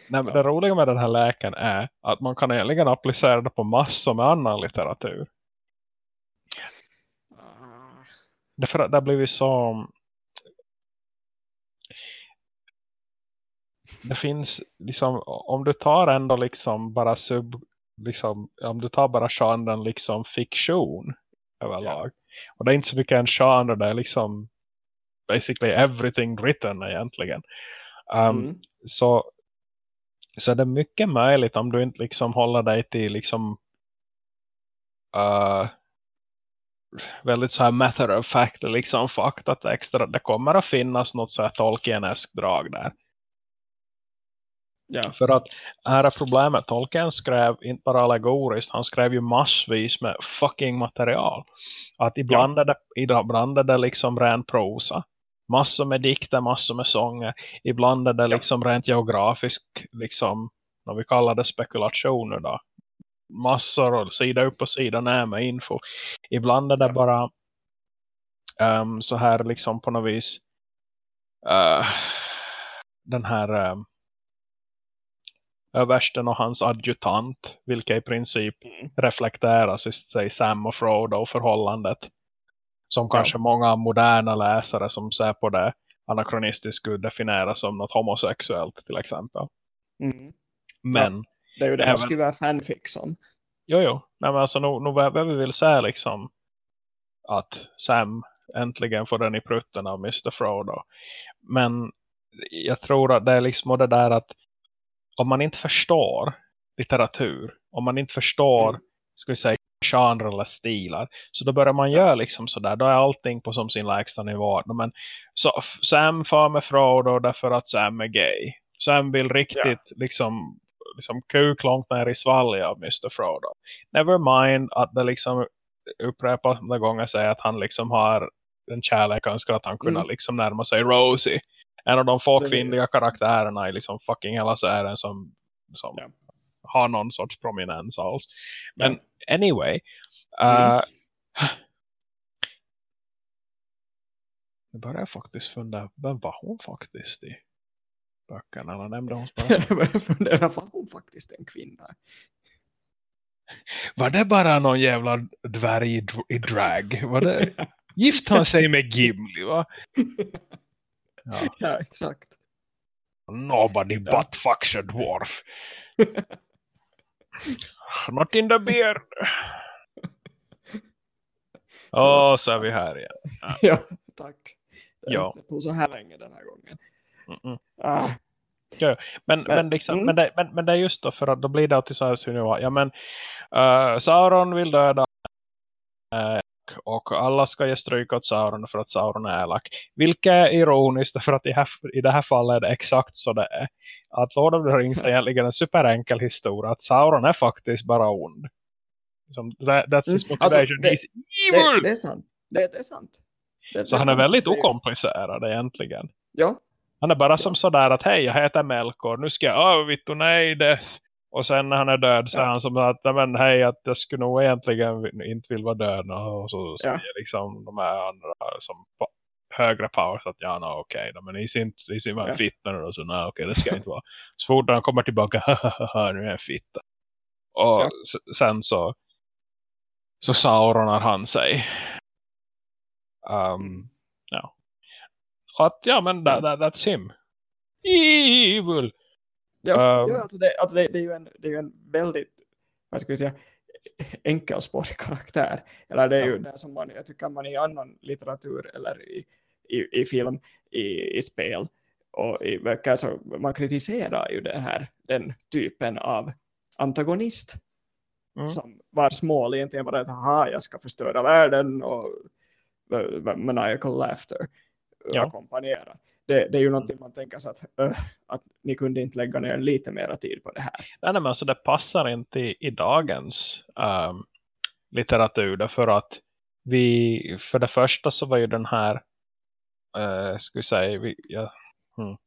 nej, Ja. Det roliga med den här läkaren är att man kan egentligen applicera det på massor med annan litteratur. Därför att det har blivit så... Det finns liksom, om du tar ändå liksom bara sub, liksom, om du tar bara genren liksom fiktion överlag. Och det är inte så mycket en genre, det är liksom basically everything written egentligen. Um, mm, så, så är det mycket möjligt om du inte liksom håller dig till liksom uh, väldigt så här matter of fact liksom faktatexter att det kommer att finnas något så här Tolkien-esk drag där. Ja, För att här är problemet, Tolkien skrev inte bara allegoriskt, han skrev ju massvis med fucking material. Att ibland, är, det, ibland är det liksom ren prosa. Massor med dikter, massor med sånger. Ibland är det liksom rent geografisk, liksom, när vi kallar det spekulationer då. Massor och sida upp och sida ner med info. Ibland är det Ja. bara ehm, så här liksom på något vis eh, den här um, översten och hans adjutant, vilka i princip Mm. reflekteras i sig Sam och Frodo och förhållandet. Som Ja. kanske många moderna läsare som ser på det anakronistiskt skulle definiera som något homosexuellt till exempel. mm. Men, Det är ju det man skriver fanfics om. jo jo, nej, men alltså nog vad vad vi vill säga liksom att Sam äntligen får den i prutten av Mr. Frodo. Men jag tror att det är liksom det där att om man inte förstår litteratur, om man inte förstår mm. ska vi säga genre eller stilar. Så då börjar man göra liksom sådär. Då är allting på som sin lägsta nivå. Men så, Sam far med Frodo därför att Sam är gay. Sam vill riktigt ja. liksom, liksom kuk långt ner i svalg av Mr. Frodo. Never mind att det liksom upprepas några gånger säger att han liksom har en kärlek önskar att han kunde mm. liksom närma sig Rosie. En av de få kvinnliga karaktärerna i liksom fucking hela serien som, som ja. har någon sorts prominens alls. Men ja. anyway. Mm. Uh, nu börjar jag faktiskt fundera, vem var hon faktiskt i böckerna? Eller nämnde hon bara jag börjar fundera, var hon faktiskt en kvinna? Var det bara någon jävla dvärg i, i drag? Var det... Gift han sig med Gimli va? Ja, ja exakt. Nobody ja. but fucks a dwarf. Not in the beard. Åh, oh, så är vi här igen. Ja, ja tack. Det ja. tog så här länge den här gången. Mm -mm. Ah. Ja, men, men, men, liksom, mm. men, det, men, men det är just då för att då blir det alltid så här så nu, ja men uh, Sauron vill döda uh, och alla ska ge stryk åt Sauron för att Sauron är elak. Vilket är ironiskt för att i, här, i det här fallet är det exakt så det är. Att Lord of the Rings är egentligen en superenkel historia. Att Sauron är faktiskt bara ond. Som, that's his mm. motivation. Alltså, det, He's evil! Det, det, är sant. Det, det är sant. Det, så han är väldigt okomplicerad egentligen. Ja. Han är bara som sådär att hej jag heter Melkor. Nu ska jag, oh vittu nej death. Och sen när han är död så är han som att, men hej att jag skulle nog egentligen inte vilja vara död. Och så säger ja. liksom de här andra som högre powers att ja, no, okej okay, men i sin, i sin ja. fitta och så, nej okej okay, det ska inte vara. Så fort han kommer tillbaka, nu är jag fitta. Och ja. sen så så Sauronar han sig. Um, ja. Att ja, men that, that, that's him. Evil. Ja, um, ja alltså, det, alltså det, det, är ju en, det är ju en väldigt, vad ska vi säga, enkelspårig karaktär. Eller det är ju det som man, jag tycker man i annan litteratur eller i, i, i film, i, i spel och i böcker så man kritiserar ju den här den typen av antagonist mm. som vars mål egentligen bara att aha, jag ska förstöra världen och maniacal laughter ja. ackompanjera det, det är ju någonting man tänker sig att, äh, att ni kunde inte lägga ner lite mera tid på det här. Nej, men alltså det passar inte i, i dagens um, litteratur därför att vi, för det första så var ju den här uh, ska vi säga vi, ja, hmm,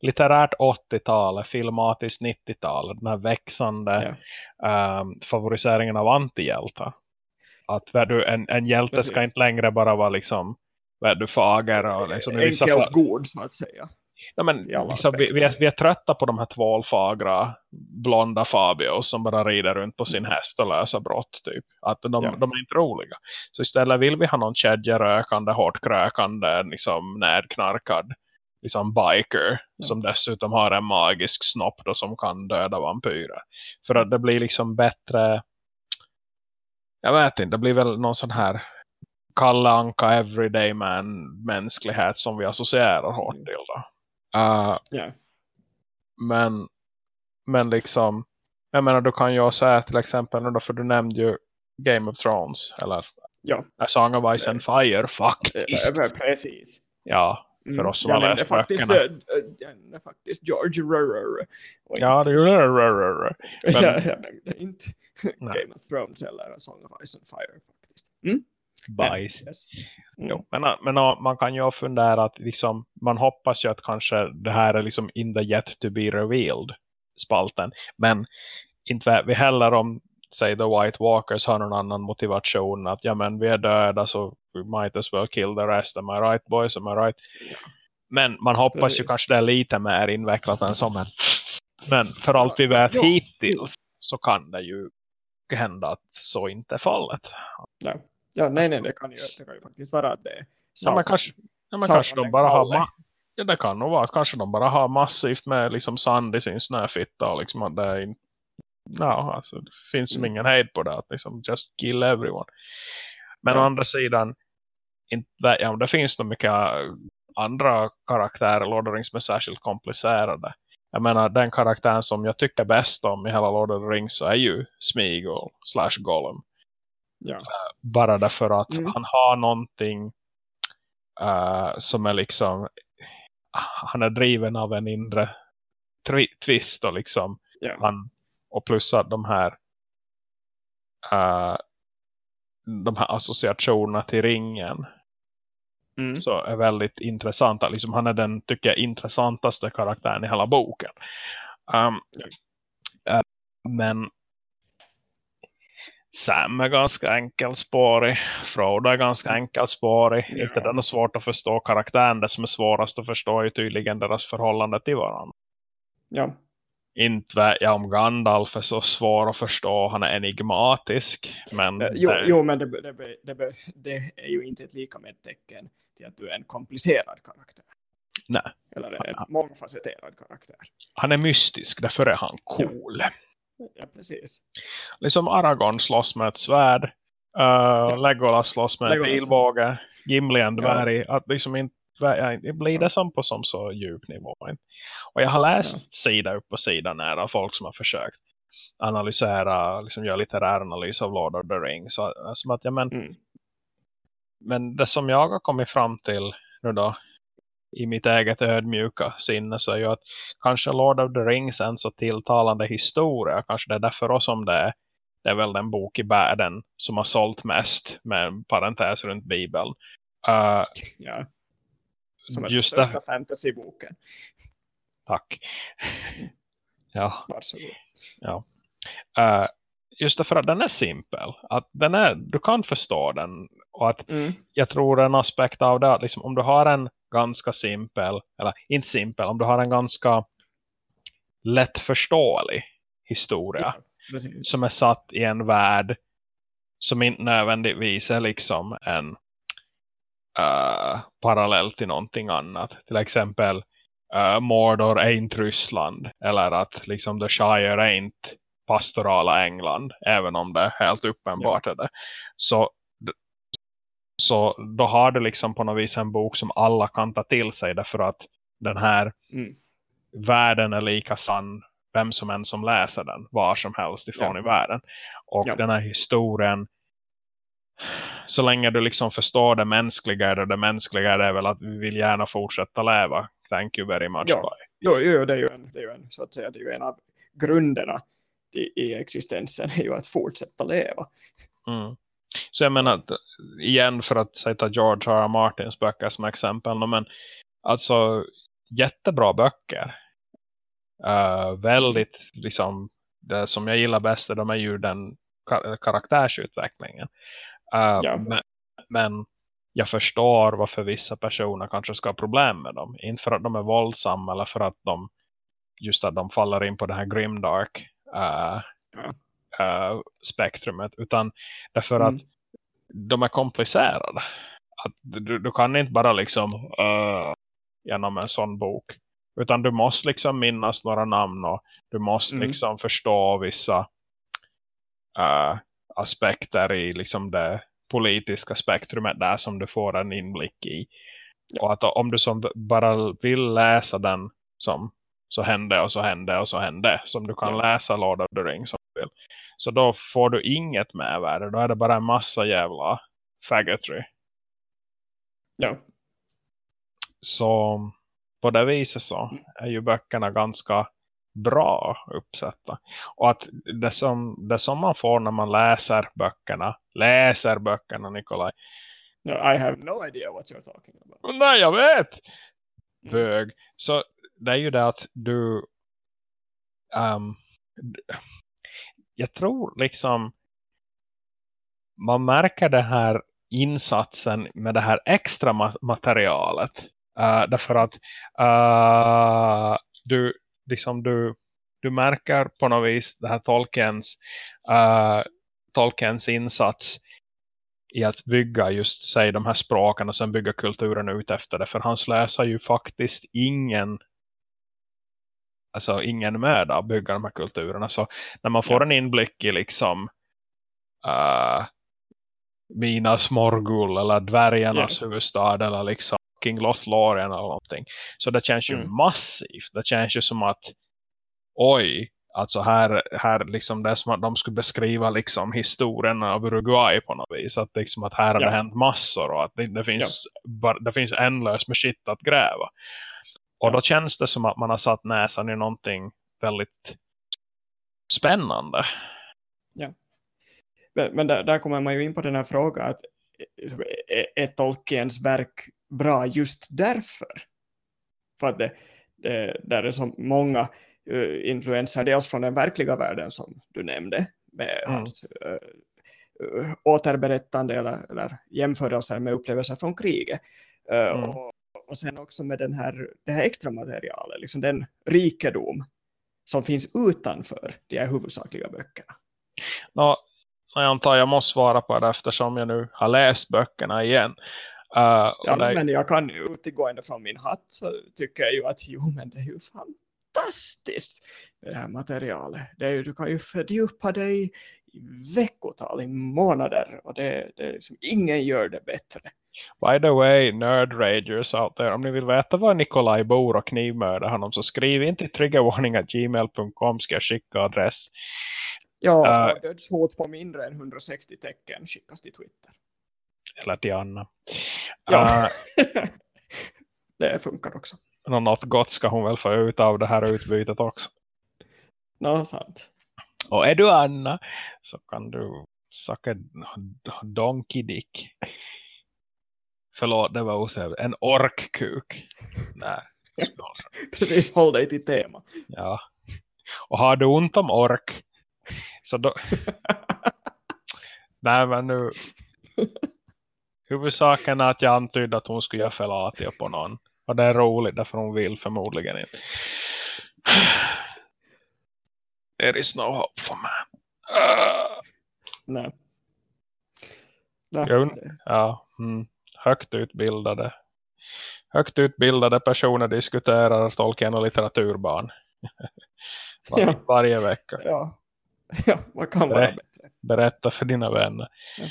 litterärt 80-talet, filmatiskt 90-talet, den här växande ja. um, favoriseringen av antihjältar. Att en, en hjälte Precis. ska inte längre bara vara liksom du fager och liksom enkelt fall... god så att säga. Ja, men, liksom, vi, vi, är, vi är trötta på de här tvålfagra blonda Fabios som bara rider runt på sin häst och löser brott typ. Att de, ja. de är inte roliga. Så istället vill vi ha någon kedjerökande, hårt krökande, liksom närknarkad liksom biker ja. som dessutom har en magisk snopp då, som kan döda vampyrer. För att det blir liksom bättre jag vet inte, det blir väl någon sån här Kalle Anka everyday man mänsklighet som vi associerar hårt mm. till då. Uh, yeah. men men liksom jag menar du kan ju säga till exempel då, för du nämnde ju Game of Thrones eller ja. A Song of Ice and Fire faktiskt. Ja, precis. Ja, för mm. oss som har läst faktiskt, böckerna. Den är faktiskt George Rurr. Ja, det är Rurr. Men... Ja, jag nämnde inte Game of Thrones eller A Song of Ice and Fire faktiskt. Mm? Bajs. Yes. Mm. Jo, men, men man kan ju fundera att liksom, man hoppas ju att kanske det här är liksom in the yet to be revealed spalten. Men inte vet vi heller om säg the White Walkers har någon annan motivation att ja men vi är döda så we might as well kill the rest. Am I right boys? Am I right? Men man hoppas Precis. ju kanske det är lite mer invecklat än så. Men, men för allt vi vet ja. hittills så kan det ju hända att så inte är fallet. Nej. Ja, nej, nej, det kan ju, det kan ju faktiskt vara att det är ja, men kanske, ja, men kanske de bara har ja, det kan nog vara att kanske de bara har massivt med liksom sand i sin snöfitta och liksom att det är in, no, alltså, det finns mm. ingen hejd på det att liksom just kill everyone. Men ja. å andra sidan inte, ja, det finns nog mycket andra karaktärer Lord of Rings som är särskilt komplicerade. Jag menar, den karaktären som jag tycker bäst om i hela Lord of the Rings är ju Smeagol slash Gollum. Ja. Bara därför att Mm. han har någonting uh, som är liksom han är driven av en inre twist och liksom Ja. han, och plus att de här uh, de här associationerna till ringen Mm. så är väldigt intressanta. Liksom han är den, tycker jag, intressantaste karaktären i hela boken. Um, eh, men Sam är ganska enkelspårig. Frodo är ganska enkelspårig. Ja. Inte det är svårt att förstå karaktären. Det som är svårast att förstå är tydligen deras förhållande till varandra. ja. Inte vet jag om Gandalf är så svår att förstå. Han är enigmatisk. Men Eh, Jo, det- jo men det, det, det, är ju inte ett lika med tecken till att du är en komplicerad karaktär. Nej. Eller en mångfacetterad karaktär. han är mystisk. Därför är han cool. Ja, precis. liksom Aragorn slåss med ett svärd. Uh, Legolas slåss med Legolas. pilbåge. Gimli en Ja. dvärg. Att liksom inte, ja, det blir det som på som så djup nivå. Och jag har läst sida upp och sida nära folk som har försökt analysera, liksom göra litterär analys av Lord of the Rings. Så, eh, som att, ja, men, Mm. men det som jag har kommit fram till nu då i mitt eget ödmjuka sinne så är ju att kanske Lord of the Rings är en så tilltalande historia. Kanske det är därför också som det är. Det är väl den bok i världen som har sålt mest med en parentes runt Bibeln. Uh, Ja. Som är just den största fantasyboken. tack. Ja, Varsågod. uh, just därför att den är simpel. Att den är, du kan förstå den. Och att Mm. jag tror en aspekt av det att liksom, om du har en ganska simpel, eller inte simpel, om du har en ganska lättförståelig historia Precis. som är satt i en värld som inte nödvändigtvis är liksom en uh, parallell till någonting annat. Till exempel uh, Mordor är inte Ryssland eller att liksom The Shire är inte pastorala England även om det helt uppenbart är det. Så, så då har du liksom på något vis en bok som alla kan ta till sig därför att den här Mm. världen är lika sann vem som än som läser den var som helst ifrån Ja. i världen. Och Ja. den här historien så länge du liksom förstår det mänskliga det, det mänskliga är väl att vi vill gärna fortsätta leva. Thank you very much. Ja. bye. Jo, jo, det är ju en, det är ju en, så att säga, det är ju en av grunderna i, i existensen är ju att fortsätta leva. Mm. Så jag menar, igen för att sätta George R. R. Martins böcker som exempel. Men alltså jättebra böcker. Uh, väldigt liksom, det som jag gillar bäst är de är ju den kar- karaktärsutvecklingen. Uh, Ja. men, men jag förstår varför vissa personer kanske ska ha problem med dem. Inte för att de är våldsamma eller för att de just att de faller in på det här grimdark uh, Ja. Uh, spektrumet. Utan därför Mm. att de är komplicerade. Att du, du kan inte bara liksom uh, genom en sån bok. Utan du måste liksom minnas några namn och du måste Mm. liksom förstå vissa uh, aspekter i liksom det politiska spektrumet där som du får en inblick i. Och att om du som bara vill läsa den som så hände och så hände och så hände som du kan Ja. läsa Lord of the Rings som du vill. Så då får du inget med värde. Då är det bara en massa jävla faggotry. Ja. Så på det viset så är ju böckerna ganska bra uppsatta. Och att det som, det som man får när man läser böckerna, läser böckerna Nikolaj. No, I have no idea what you're talking about. Nej jag vet! Mm. Bög. Så det är ju det att du um, jag tror liksom man märker den här insatsen med det här extra materialet. Uh, därför att uh, du liksom du, du märker på något vis det här Tolkiens uh, eh, Tolkiens insats i att bygga just säg de här språken och sen bygga kulturen ut efter det. För han slösar ju faktiskt ingen alltså ingen möda att bygga de här kulturerna. Så när man får en inblick i liksom uh, Minas Morgul eller dvärgarnas yeah. huvudstad eller liksom King Lothlorien eller någonting. Så det känns ju mm. massivt. Det känns ju som att oj, alltså här, här liksom det är som att de skulle beskriva liksom historien av Uruguay på något vis. Att, liksom att här har ja. det hänt massor och att det, det finns, ja. bara, det finns ändlöst med shit att gräva. Och då känns det som att man har satt näsan i någonting väldigt spännande. Ja. Men, där, där, kommer man ju in på den här frågan att är, är Tolkiens verk bra just därför? För att det, det där är så många uh, influenser, dels från den verkliga världen som du nämnde, med mm. hans uh, återberättande eller, eller jämförelser med upplevelser från kriget. Mm. och, och sen också med den här, det här extra materialet, liksom den rikedom som finns utanför de här huvudsakliga böckerna. Nå, jag antar jag måste svara på det eftersom jag nu har läst böckerna igen. Uh, ja, det... men jag kan utigående från min hatt så tycker jag ju att jo, men det är ju fantastiskt det här materialet. Det är ju, du kan ju fördjupa dig i veckotal, i månader och det, det liksom, ingen gör det bättre. By the way, nerd ragers out there, om ni vill veta vad Nikolaj bor och knivmördar honom så skriv in till triggerwarning.gmail.com ska jag skicka adress. Ja, uh, dödshot på mindre än 160 tecken skickas till Twitter. Eller till Anna. Ja, uh, det funkar också. Något gott ska hon väl få ut av det här utbytet också. Nå, sant. Och är du Anna så kan du sucka donkey dick. Förlåt, det var osävligt. En orkkuk. Nej. Precis, håll dig till tema. Ja. Och har du ont om ork så då... Nej men nu... Huvudsaken är att jag antydde att hon skulle göra felatio på någon. Och det är roligt därför hon vill förmodligen inte. There is no hope for man. Uh. Nej. Nej. Jo, ja. Mm högt utbildade högt utbildade personer diskuterar Tolkien och litteraturbarn Var, ja. varje vecka. Ja. ja, vad kan vara bättre? Berätta för dina vänner. Ja.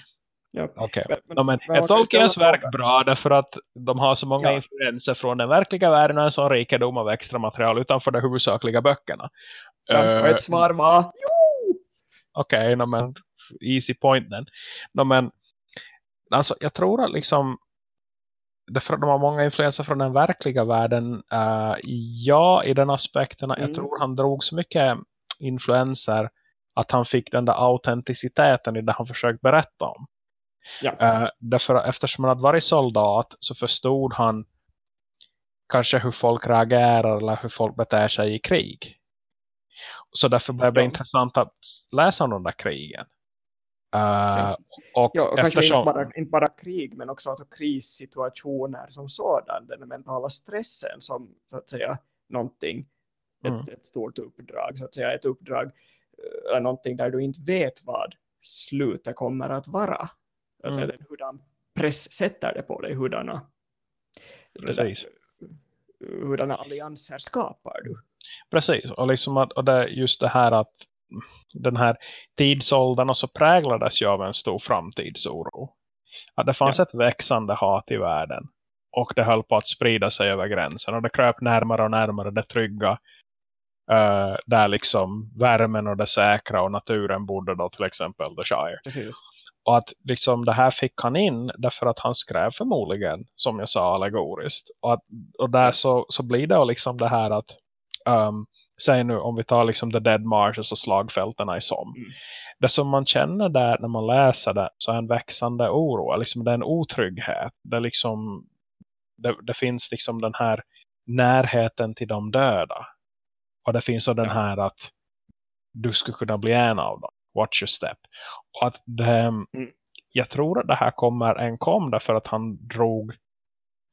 Ja. Okej, okay. men, men, men är Tolkiens verk bra därför att de har så många ja. influenser från den verkliga världen och en sån rikedom av extra material utanför de huvudsakliga böckerna? Ja, uh, och ett svar var Okej, okay, men easy point den. No, men alltså, jag tror att liksom därför de har många influenser från den verkliga världen. Uh, ja, i den aspekten. Mm. Jag tror han drog så mycket influenser att han fick den där autenticiteten i det han försökt berätta om. Ja. Uh, därför eftersom han hade varit soldat så förstod han kanske hur folk reagerar eller hur folk beter sig i krig. Så därför blev det ja. intressant att läsa om de där krigen. Uh, och ja, och kanske inte bara, inte bara krig men också alltså krissituationer som sådan, den mentala stressen som så att säga någonting, mm. ett, ett, stort uppdrag, så att säga ett uppdrag eh, eller någonting där du inte vet vad slutet kommer att vara. Att mm. säga, hurdan press sätter det på dig, hurdana, hurdana allianser skapar du. Precis, och, liksom att, och det, just det här att den här tidsåldern och så präglades ju av en stor framtidsoro. Att det fanns ja. ett växande hat i världen. Och det höll på att sprida sig över gränsen. Och det kröp närmare och närmare det trygga. Uh, där liksom värmen och det säkra och naturen bodde då till exempel The Shire. Precis. Och att liksom det här fick han in därför att han skrev förmodligen, som jag sa, allegoriskt. Och, att, och där så, så blir det liksom det här att um, säg nu om vi tar liksom The Dead Marshes och slagfälterna i som. Mm. Det som man känner där när man läser det så är en växande oro. Liksom det är en otrygghet. Det, liksom, det, det finns liksom den här närheten till de döda. Och det finns så den här att du skulle kunna bli en av dem. Watch your step. Och att det, mm. jag tror att det här kommer en kom därför att han drog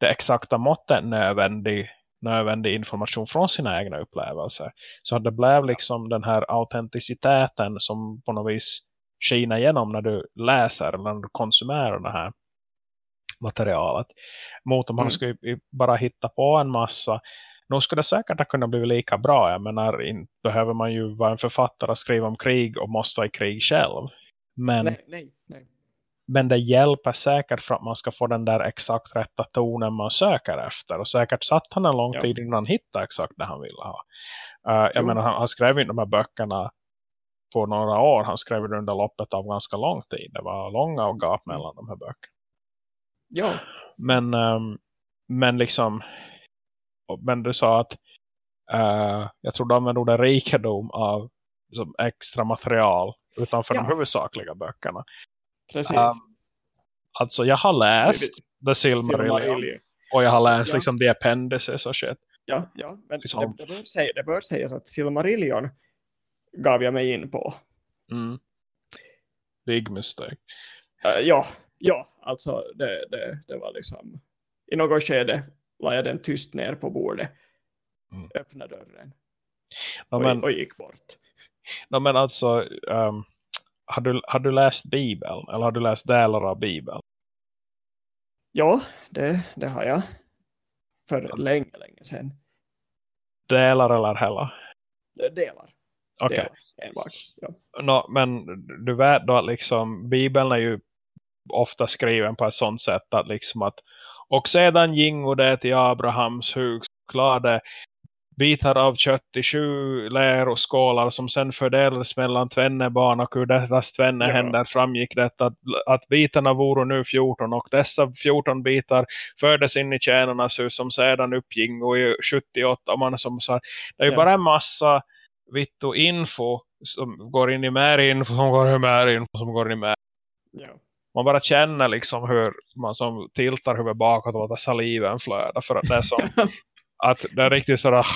det exakta måttet nödvändig nödvändig information från sina egna upplevelser. Så det blev liksom den här autenticiteten som på något vis skiner igenom när du läser eller när du konsumerar det här materialet. Mot om man mm. skulle bara hitta på en massa nu skulle det säkert ha kunnat bli lika bra. Jag menar, inte behöver man ju vara en författare och skriva om krig och måste vara i krig själv. Men, nej, nej. Men det hjälper säkert för att man ska få den där exakt rätta tonen man söker efter. Och säkert satt han en lång Ja. tid innan han hittade exakt det han ville ha. Uh, jag Jo. menar, han, han skrev inte de här böckerna på några år. Han skrev det under loppet av ganska lång tid. Det var långa gap Mm. mellan de här böckerna. Ja, Men, ehm, men liksom och- men du sa att eh, jag tror du använde ordet rikedom av som extra material utanför de Ja. huvudsakliga böckerna. Precis. Um, Alltså jag har läst The Silmarillion Silmarillion. och jag har Alltså, läst ja. liksom The Appendices och shit. Ja, ja, men Liksom- det, det, bör säga, det bör sägas att Silmarillion gav jag mig in på. Mm. Big mistake. Eh, ja, ja, alltså det, det, det var liksom i något skede la jag den tyst ner på bordet, Mm. öppnade dörren Ja, och, men, och gick bort. ja, men alltså ehm, har, du, har du läst Bibeln eller har du läst delar av Bibeln? Ja, det, det har jag för länge, länge sedan. Delar eller hela? Delar. Okej. enbart. Ja. Nå, men du vet då att liksom Bibeln är ju ofta skriven på ett sånt sätt att liksom att och sedan gingo det till Abrahams hus klade bitar av kött i sju läroskålar som sen fördelades mellan tvenne barn och ur deras tvenne Ja. framgick det att, att bitarna vore nu 14 och dessa 14 bitar fördes in i tjänarnas hus som sedan uppgingo i 78 och man som sa, det är ju Ja. bara en massa vittu info som går in i mer info som går in i mer info som går in i mer Ja. man bara känner liksom hur man som tiltar huvudet bakåt och låter saliven flöda för att det är som att det är riktigt sådär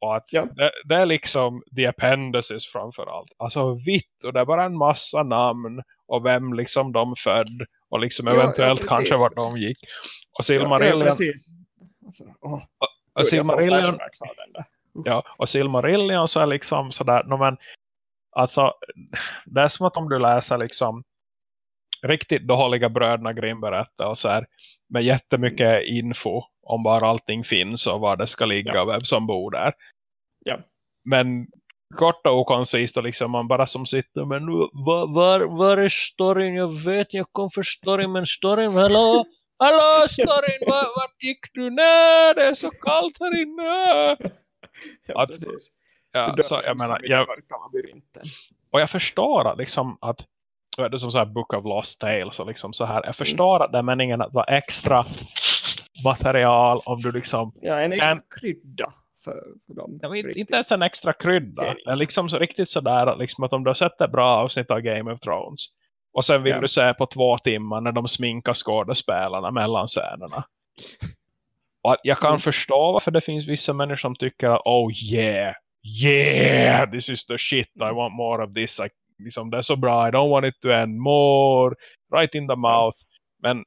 och att Ja. det, det är liksom the appendices framförallt alltså vitt och det är bara en massa namn och vem liksom de född och liksom Ja, ja, eventuellt precis. kanske vart de gick och Ja, Silmarillion, ja, precis. Alltså, åh, och får Silmarillion. Ja, och Silmarillion så är liksom sådär, no, men, alltså, det är som att om du läser liksom riktigt dåliga bröderna Grimm-berättelser med jättemycket info om var allting finns och var det ska ligga Ja. och vem som bor där. Ja. Men kort och okoncist och liksom man bara som sitter men var, var, var är storyn? Jag vet, jag kom för storyn men storyn, hallå? Hallå storyn, var, vart gick du? Nej, det är så kallt här inne. Ja, Att- precis. Ja, så jag menar, jag, och jag förstår att liksom att det är som så här Book of Lost Tales och liksom så här. Jag förstår att det är meningen att vara extra material om du liksom Ja, en extra Kan- krydda för, för dem. vet, riktigt. inte ens en extra krydda. Det är liksom så riktigt sådär att, liksom att om du har sett ett bra avsnitt av Game of Thrones och sen vill Ja. du se på två timmar när de sminkar skådespelarna mellan scenerna. Och att jag kan Mm. förstå varför det finns vissa människor som tycker att oh yeah, yeah, this is the shit, I want more of this. Like, liksom, det är så bra, I don't want it to end more, right in the mouth. Men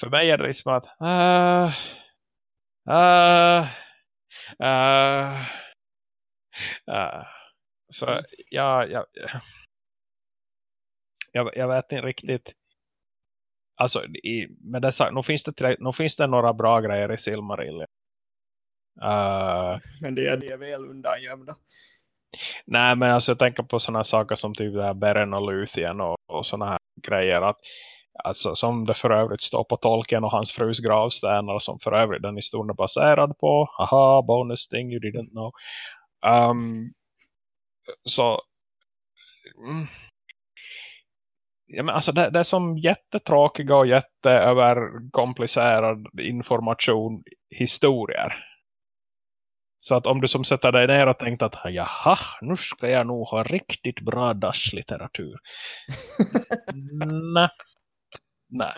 för mig är det liksom att uh, uh, uh, uh, för jag, jag, jag, jag vet inte riktigt. Alltså i, med det sagt, nu finns det, nu finns det några bra grejer i Silmarillion. Uh, Men det är, det väl undangömda nej men alltså jag tänker på sådana saker som typ det här Beren och Luthien och, och sådana här grejer att alltså som det för övrigt står på Tolkien och hans frus gravstenar som för övrigt den historien är baserad på haha bonus thing you didn't know. Ähm, um, så mm, ja, men alltså det, det är som jättetråkiga och jätteöverkomplicerad information historier så att om du som sätter dig ner och tänkt att jaha, nu ska jag nog ha riktigt bra dagslitteratur. Nej. Nej.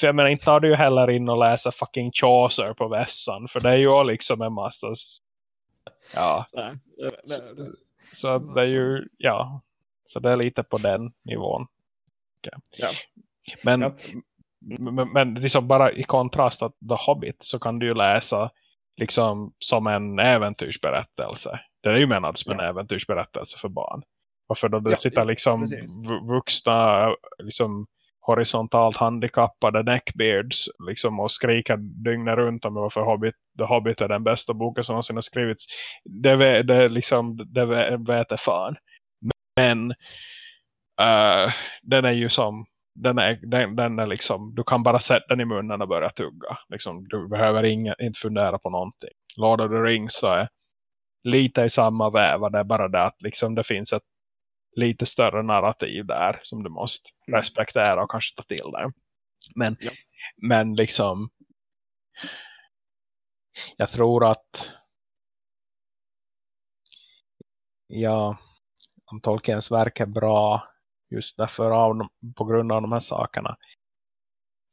För jag menar, inte har du ju heller in och läsa fucking Chaucer på vässan. För det är ju liksom en massa... Ja, så att det är ju... Ja, så det är lite på den nivån. Okej. Ja. Men, Ja. men, men liksom bara i kontrast att The Hobbit så kan du ju läsa liksom som en äventyrsberättelse. Det är ju menat som en Ja. äventyrsberättelse för barn. Varför då det Ja, sitter liksom precis. vu- vuxna liksom horisontalt handikappade neckbeards liksom och skriker dygnet runt om varför Hobbit, The Hobbit är den bästa boken som någonsin har skrivits. Det, det, liksom, det vet- vet jag fan. Men uh, den är ju som den är, den, den är liksom, du kan bara sätta den i munnen och börja tugga. Liksom, du behöver inga, inte fundera på någonting. Lord of the Rings så är lite i samma väva. Det är bara det att liksom, det finns ett lite större narrativ där som du måste mm. respektera och kanske ta till där. Men, ja. men liksom jag tror att ja, om Tolkiens verk är bra just därför av, på grund av de här sakerna.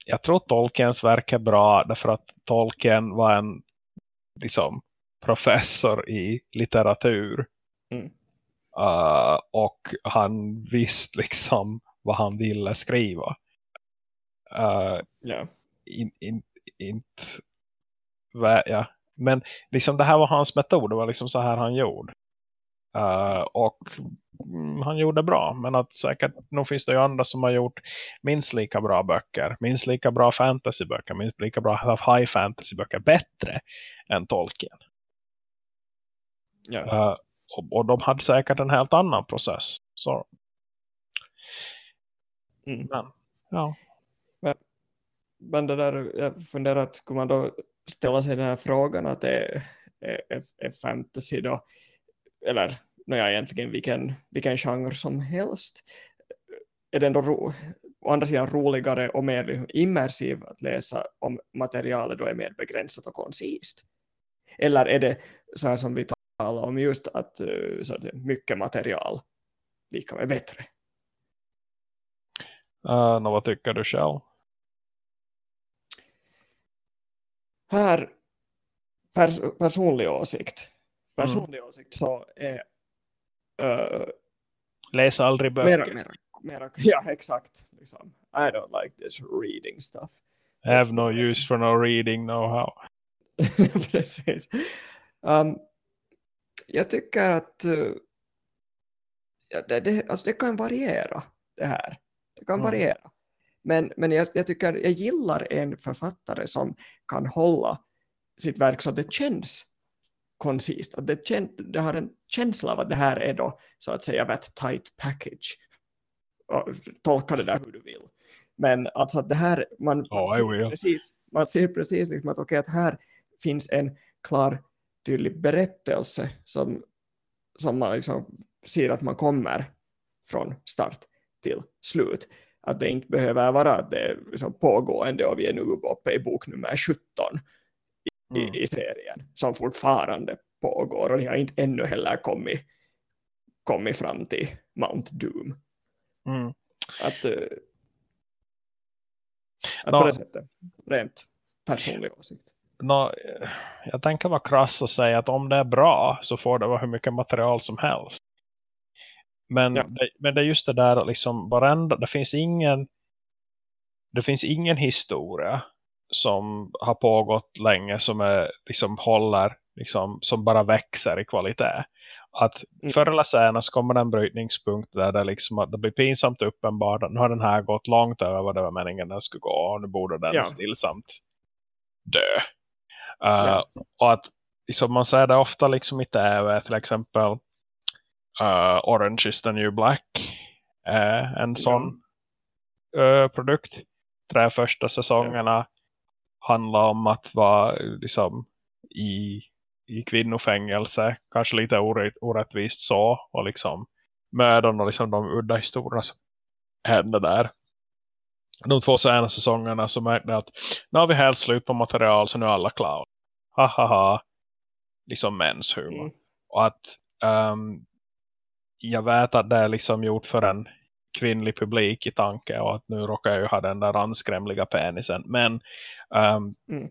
Jag tror Tolkiens verk är bra därför att Tolkien var en liksom, professor i litteratur. Mm. Uh, och han visste liksom vad han ville skriva. Uh, yeah. in, in, inte ja. Men liksom det här var hans metod. Det var liksom så här han gjorde. Uh, och mm, han gjorde bra. Men att säkert, nog finns det ju andra som har gjort minst lika bra böcker. Minst lika bra fantasyböcker. Minst lika bra high fantasyböcker. Bättre än Tolkien. Yeah. Uh, och, och, de hade säkert en helt annan process. Så. Mm. Men, ja. Men, men det där, jag funderar att man då ställa sig den här frågan att är, är, är fantasy då eller ja, egentligen vilken, vilken genre som helst är det ändå ro, å andra sidan roligare och mer immersiv att läsa om materialet då är mer begränsat och koncist eller är det så här som vi talar om just att, eh, så att mycket material lika med bättre uh, vad tycker du själv? här pers personlig åsikt. Personlig mm. åsikt så är uh, läs aldrig böcker. Mera, mera, mera, ja, exakt. Liksom. I don't like this reading stuff. I have no use for no reading know-how. Precis. Um, jag tycker att uh, ja, det, det, alltså det kan variera det här. Det kan mm. variera. Men, men jag, jag, tycker, jag gillar en författare som kan hålla sitt verk så att det känns koncist. Att det, det har en känsla av att det här är då så att säga ett tight package. Och tolka det där hur du vill. Men alltså att det här, man, oh, ser, precis, man ser precis liksom att, okay, att här finns en klar tydlig berättelse som, som man liksom ser att man kommer från start till slut att det inte behöver vara att det är liksom pågående och vi är nu uppe i bok nummer 17 i, mm. i serien som fortfarande pågår och de har inte ännu heller kommit, kommit fram till Mount Doom. Mm. Att, uh, att no. på det sättet, rent personlig åsikt. No, jag tänker vara krass och säga att om det är bra så får det vara hur mycket material som helst. Men, ja. det, men det är just det där liksom varenda, det finns ingen det finns ingen historia som har pågått länge som är, liksom håller liksom, som bara växer i kvalitet. Att mm. förr eller senare så kommer det en brytningspunkt där det, liksom, att det blir pinsamt uppenbart. Nu har den här gått långt över vad det var meningen den skulle gå. Och nu borde den ja. stillsamt dö. Uh, ja. Och att liksom, man ser det ofta liksom i tv till exempel uh, Orange is the New Black är en sån uh, produkt. Tre första säsongerna ja. handlar om att vara liksom i, i kvinnofängelse. Kanske lite orätt, orättvist så. Och liksom mödan och liksom de udda historierna som händer där. De två senaste säsongerna så märkte jag att nu har vi helt slut på material så nu är alla clown. Hahaha. Liksom menshumor. Mm. Och att um, jag vet att det är liksom gjort för en kvinnlig publik i tanke och att nu råkar jag ju ha den där anskrämliga penisen. Men um, mm.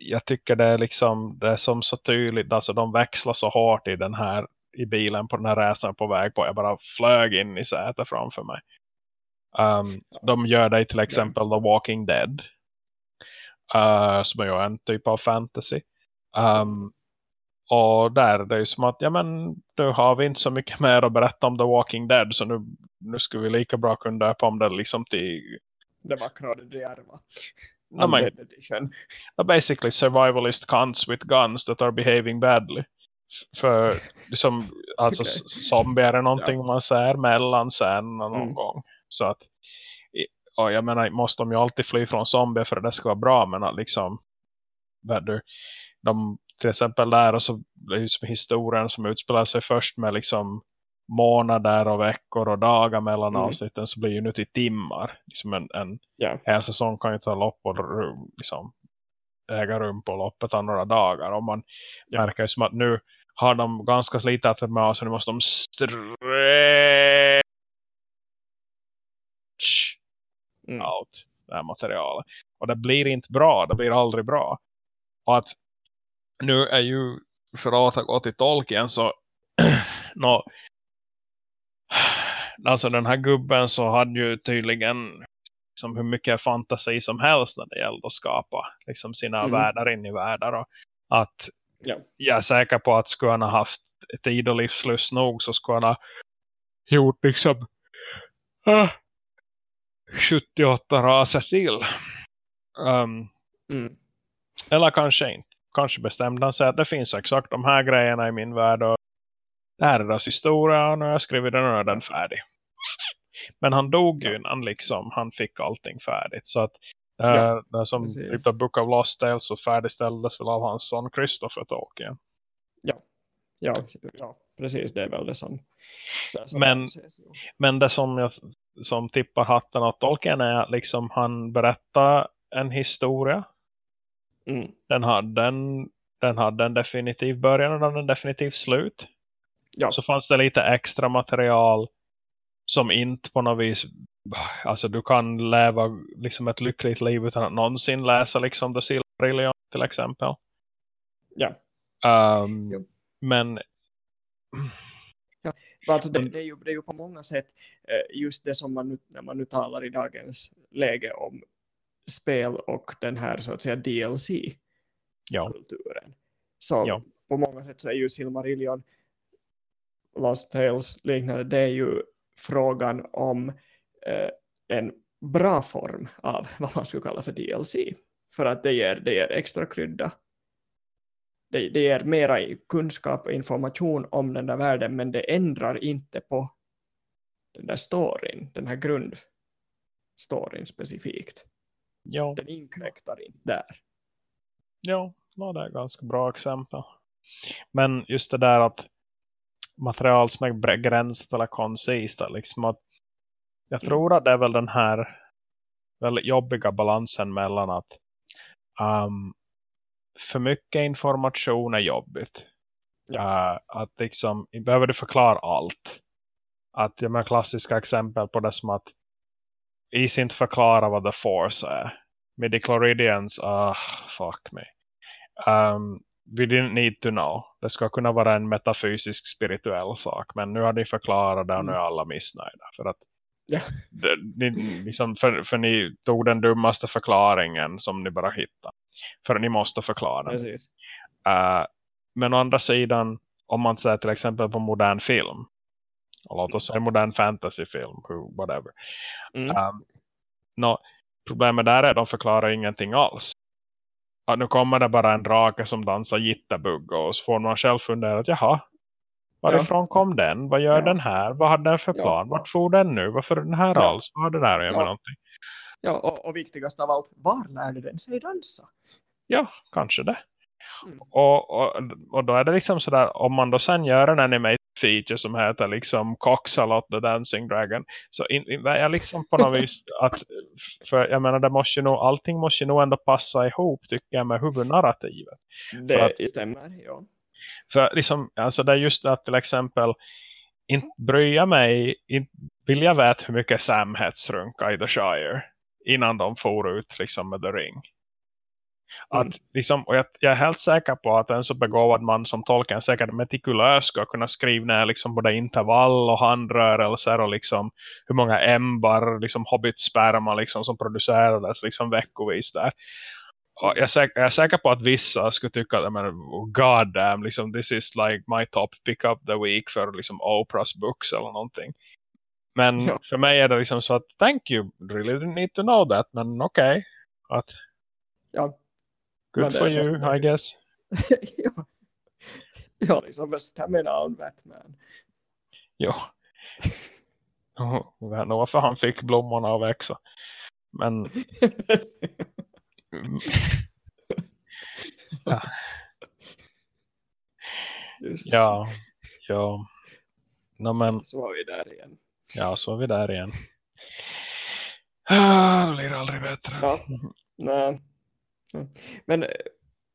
jag tycker det är liksom det är som så tydligt, alltså de växlar så hårt i den här i bilen på den här resan på väg på. Jag bara flög in i sätet framför mig. Um, de gör det till exempel The Walking Dead. Uh, som är ju en typ av fantasy. Um, och där det är ju som att, ja men nu har vi inte så mycket mer att berätta om The Walking Dead. Så nu, nu skulle vi lika bra kunna döpa om det liksom till... Det vackra och det djärva. No, basically survivalist cunts with guns that are behaving badly. för liksom, alltså Okay. zombier är någonting man ser mellan sen någon Mm. gång. Så att, och jag menar, måste de ju alltid fly från zombier för att det ska vara bra, men att liksom, du, de till exempel där och så är ju som historien som utspelar sig först med liksom månader och veckor och dagar mellan Mm. avsnitten så blir ju nu till timmar. Liksom en, en Ja. hel säsong kan ju ta lopp och rum- liksom äga rum på loppet av några dagar. Och man Ja. märker ju som att nu har de ganska slitat med så nu måste de stretch Mm. out det här materialet. Och det blir inte bra, det blir aldrig bra. Och att nu är ju för att återgå till Tolkien så nå, alltså den här gubben så hade ju tydligen liksom hur mycket fantasi som helst när det gällde att skapa liksom sina Mm. världar in i världar och att Ja. jag är säker på att skulle han ha haft tid och livslust nog så skulle han ha gjort liksom ah, 78 raser till. Um, Mm. eller kanske inte. Kanske bestämde han sig att det finns exakt de här grejerna i min värld och det här är deras historia och nu har jag skrivit den och är den färdig. Men han dog ju innan liksom han fick allting färdigt. Så att Ja, det som precis. typ The Book of Lost Tales så färdigställdes väl av hans son Christopher Tolkien. Ja, ja, precis. Det är väl det som... Så, Men-. Men det som, jag, som tippar hatten åt Tolkien är att liksom han berättar en historia. Mm. Den hade en, den hade en definitiv början och den en definitiv slut. Ja. Så fanns det lite extra material som inte på något vis alltså du kan leva liksom ett lyckligt liv utan att någonsin läsa liksom The Silmarillion till exempel. Ja. Um, men Alltså det, det, är ju, det är ju på många sätt eh, just det som man nu, när man nu talar i dagens läge om spel och den här så att säga DLC-kulturen. Så Ja. på många sätt så är ju Silmarillion, Lost Tales liknande, det är ju frågan om eh, en bra form av vad man skulle kalla för DLC. För att det ger, det ger extra krydda. Det, det ger mera kunskap och information om den där världen men det ändrar inte på den där storyn, den här grundstoryn specifikt. Ja, Den inkräktar inte där. ja, ja, det är ganska bra exempel. Men just det där att material som är begränsat eller koncist. Liksom att jag Mm. tror att det är väl den här väldigt jobbiga balansen mellan att um, för mycket information är jobbigt. Uh, att liksom, behöver du förklara allt. Att jag med klassiska exempel på det som att is inte förklara vad the force är. Midichloridians, ah, fuck me. Um, we didn't need to know. Det ska kunna vara en metafysisk spirituell sak. Men nu har ni förklarat det och nu är alla missnöjda. För att Ja. det, ni, liksom för, för ni tog den dummaste förklaringen som ni bara hittade. För ni måste förklara den. Uh, men å andra sidan, om man ser till exempel på modern film. Och låt oss säga modern fantasyfilm, whatever. Mm. Um, nå, problemet där är att de förklarar ingenting alls. Att nu kommer det bara en drake som dansar jitterbugg och så får man själv fundera att jaha, varifrån kom den? Vad gör Ja. den här? Vad hade den för Ja. plan? Vart får den nu? Varför den här Ja. alls? Vad har det där att göra med Ja. någonting? Ja, och, och viktigast av allt, var lärde den sig dansa? Ja, kanske det. Mm. Och, och, och då är det liksom sådär, om man då sen gör en animated feature som heter liksom Coxalot the Dancing Dragon, så in, in, jag liksom på något vis att, för jag menar det måste ju nog, allting måste ju nog ändå passa ihop tycker jag med huvudnarrativet. Det att- stämmer, ja. För liksom, alltså det är just att till exempel inte bryr mig, inte vill jag veta hur mycket Sam hetsrunkar i The Shire innan de får ut liksom med The Ring. Mm. Att, liksom, och jag, jag är helt säker på att en så begåvad man som Tolkien säkert metikulös ska kunna skriva ner liksom både intervall och handrörelser och liksom hur många embar, liksom hobbitsperma liksom, som producerades liksom veckovis där. Och jag, är säker, jag är säker på att vissa skulle tycka att men, oh, god damn, liksom, this is like my top pick up the week för liksom Oprahs books eller någonting. Men Ja. för mig är det liksom så att thank you, really didn't need to know that, men okej. Att Ja, good for you, I guess. ja. Ja, liksom stamina on Batman. Jag vet varför han fick blommorna att växa. Men ja. Just ja, ja. No, men, så var vi där igen. ja, så är vi där igen. Ah, det blir aldrig bättre. Ja. Nej. Men eh,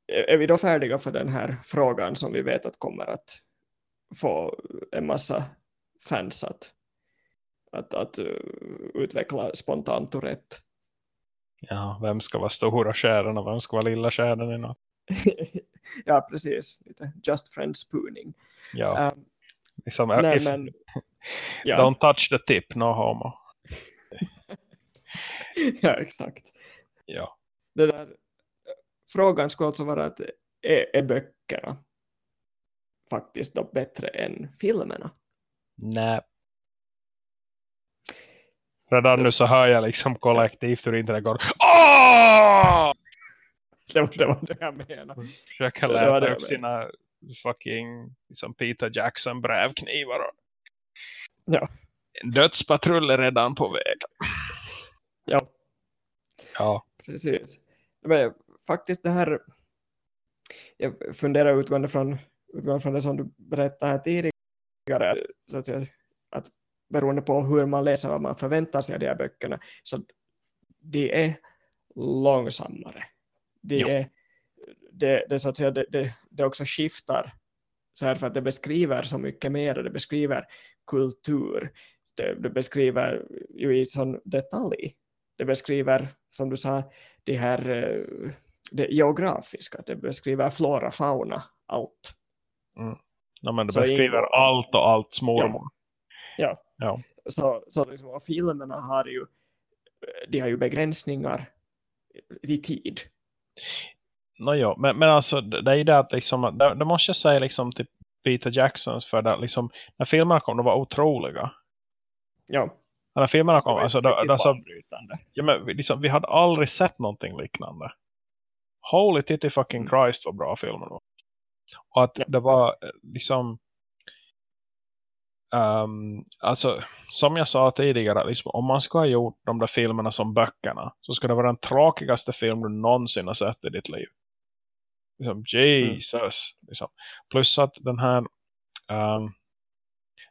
är vi då färdiga för den här frågan som vi vet att kommer att få en massa fans att, att, att uh, utveckla spontant och rätt? Ja, vem ska vara stora skären och vem ska vara lilla skären i något? ja, precis. Just friend spooning. Ja, Um, liksom, nej, if, men, ja, don't touch the tip, no homo. ja, exakt. Ja. Det där, frågan skulle alltså vara att är, är böckerna faktiskt då bättre än filmerna? Nej. Redan nu så hör jag liksom kollektivt hur internet går. Åh! Det var det, var det jag menade. Det det läta jag upp sina fucking liksom Peter Jackson brevknivar. Och... Ja. En dödspatrull är redan på väg. Ja, Ja. precis. Men faktiskt det här, jag funderar utgående från, utgående från det som du berättade här tidigare, så att, jag, att beroende på hur man läser vad man förväntar sig av de här böckerna, så de är långsammare. De Jo. är, det, det, så att säga, det, det, det också skiftar så här för att det beskriver så mycket mer, det beskriver kultur, det, det beskriver ju i sån detalj det beskriver, som du sa, det här eh, det geografiska, det beskriver flora, fauna, allt. No, men det Så beskriver ingår- allt och allt mormor. Ja. Ja. Så, så liksom, filmerna har ju, de har ju begränsningar i tid. No, jo, men, men alltså det är ju det att liksom, det, det måste jag säga liksom till Peter Jacksons för det liksom, när filmerna kom, de var otroliga. Ja. När filmerna kom, är alltså, det, alltså ja, men, vi- liksom, vi hade aldrig sett någonting liknande. Holy titty fucking Mm. Christ vad bra filmen var. Och att det var eh, liksom ehm, alltså som jag sa tidigare liksom, om man skulle ha gjort de där filmerna som böckerna så skulle det vara den tråkigaste film du någonsin har sett i ditt liv. Liksom, Jesus. Liksom. Plus att den här ehm,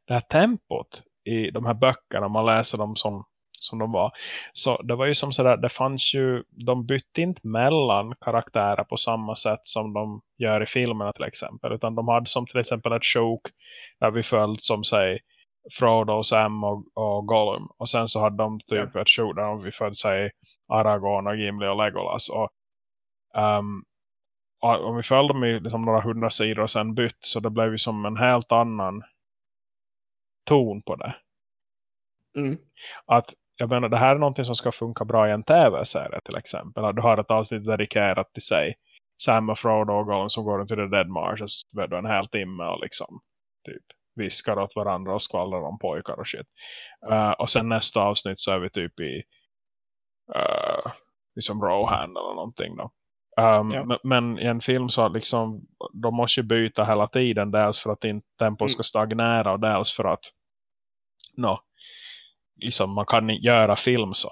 det här tempot i de här böckerna, man läser dem som, som de var. Så det var ju som sådär, det fanns ju, de bytte inte mellan karaktärer på samma sätt som de gör i filmerna till exempel. Utan de hade som till exempel ett sjok där vi följde som säg Frodo, Sam och, och Gollum. Och sen så hade de typ ett sjok där vi följde sig Aragorn och Gimli och Legolas. Och, ehm, och om vi följde dem i liksom några hundra sidor och sen bytt så det blev ju som en helt annan ton på det. Mm. Att jag menar, det här är någonting som ska funka bra i en tv-serie till exempel. Att du har ett avsnitt dedikerat till sig Sam och Frodo och Gollum som går runt i The Dead Marsh och är du en hel timme och liksom typ viskar åt varandra och skvallrar om pojkar och shit. Uh, och sen nästa avsnitt så är vi typ i uh, liksom Rohan eller någonting då. Um, Ja. men, men i en film så liksom de måste ju byta hela tiden dels för att inte tempo Mm. ska stagnera och dels för att no, liksom, man kan göra film så.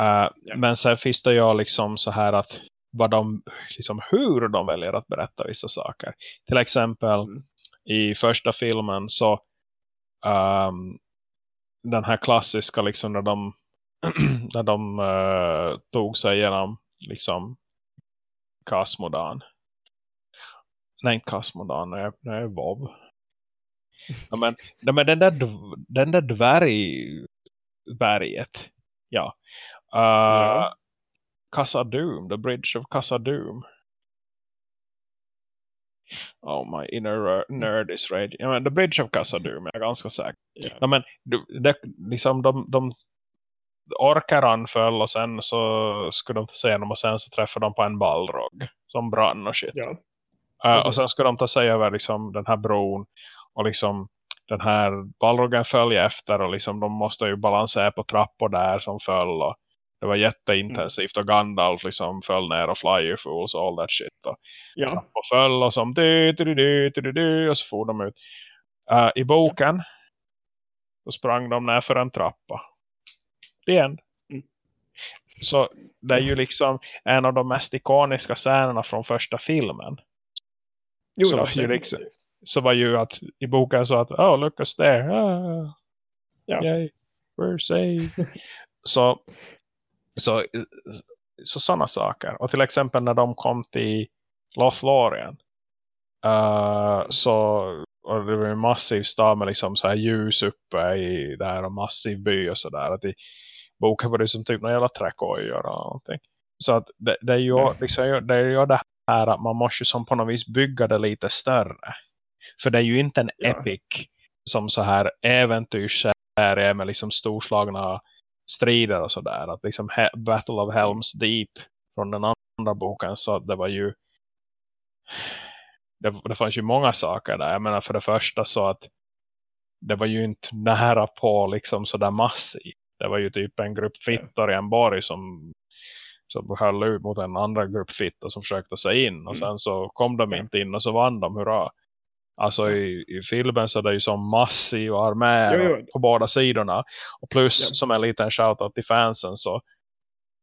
Uh, Ja. Men sen finns det ju liksom så här att vad de, liksom, hur de väljer att berätta vissa saker. Till exempel Mm. i första filmen så um, den här klassiska liksom när de när de eh, tog sig igenom liksom Kasmodan. Nej, inte Kasmodan, nej, nej Bob. Ja, men, men den där, den där dvärgberget. Ja. Uh, Ja. Casa Doom, The Bridge of Casa Doom. Oh, my inner nerd is raging. Ja, men The Bridge of Casa Doom är jag ganska säker. Ja. Ja, men det, liksom de, de orkar anföll och sen så skulle de ta sig igenom och sen så träffar de på en ballrog som brann och shit. Ja. Uh, och sen ska de ta sig över liksom den här bron och liksom den här ballroggen följer efter och liksom de måste ju balansera på trappor där som föll och det var jätteintensivt och Gandalf liksom föll ner och Flyer Fools och all that shit. Och, Ja, och föll och som du, du, du, du, du, och så for de ut. Uh, I boken så sprang de ner för en trappa. The end. Mm. Så det är ju liksom en av de mest ikoniska scenerna från första filmen. jo, Så det är ju liksom-. Så var ju att i boken så att, oh look us there. Ah, Ja. Yay, we're saved. så, så, så sådana saker. Och till exempel när de kom till Lothlorien. Uh, så och det var en massiv stad med liksom så här ljus uppe i där och massiv by och sådär. Att i boken var det som typ någon jävla träckojor och någonting. Så att det, det är ju liksom, det är ju det här att man måste som på något vis bygga det lite större. För det är ju inte en Ja. epic som så här äventyrsserie med liksom storslagna strider och sådär. Att liksom He- Battle of Helm's Deep från den andra boken så det var ju det, det fanns ju många saker där. Jag menar för det första så att det var ju inte nära på liksom sådär massivt. Det var ju typ en grupp fittor i en borg som, som höll ut mot en andra grupp fittor som försökte sig in. Och Mm. sen så kom de inte in och så vann de, hurra. Alltså i, i filmen så är det ju som massiv armé på båda sidorna. Och plus Ja. som en liten shoutout till fansen så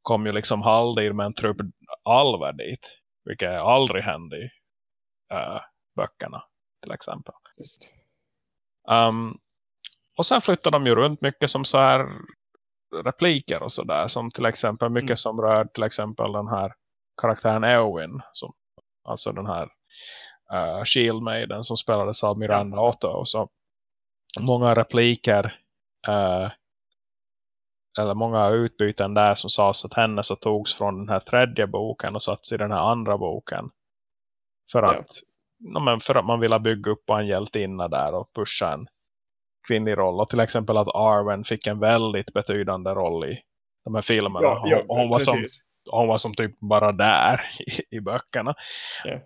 kom ju liksom Haldir med en trupp alver dit. Vilket aldrig hände i uh, böckerna till exempel. Just. Um, och sen flyttar de ju runt mycket som så här repliker och sådär. Som till exempel mycket Mm. som rör till exempel den här karaktären Eowyn. Som, alltså den här uh, Shield Maiden som spelades av Miranda Otto. Och så många repliker uh, eller många utbyten där som sades att henne så togs från den här tredje boken och satts i den här andra boken. För att, ja, men för att man ville bygga upp en hjältinna där och pusha en kvinnlig roll. Och till exempel att Arwen fick en väldigt betydande roll i de här filmerna. Ja, ja, hon, hon, var som, hon var som typ bara där i, i böckerna. Ja.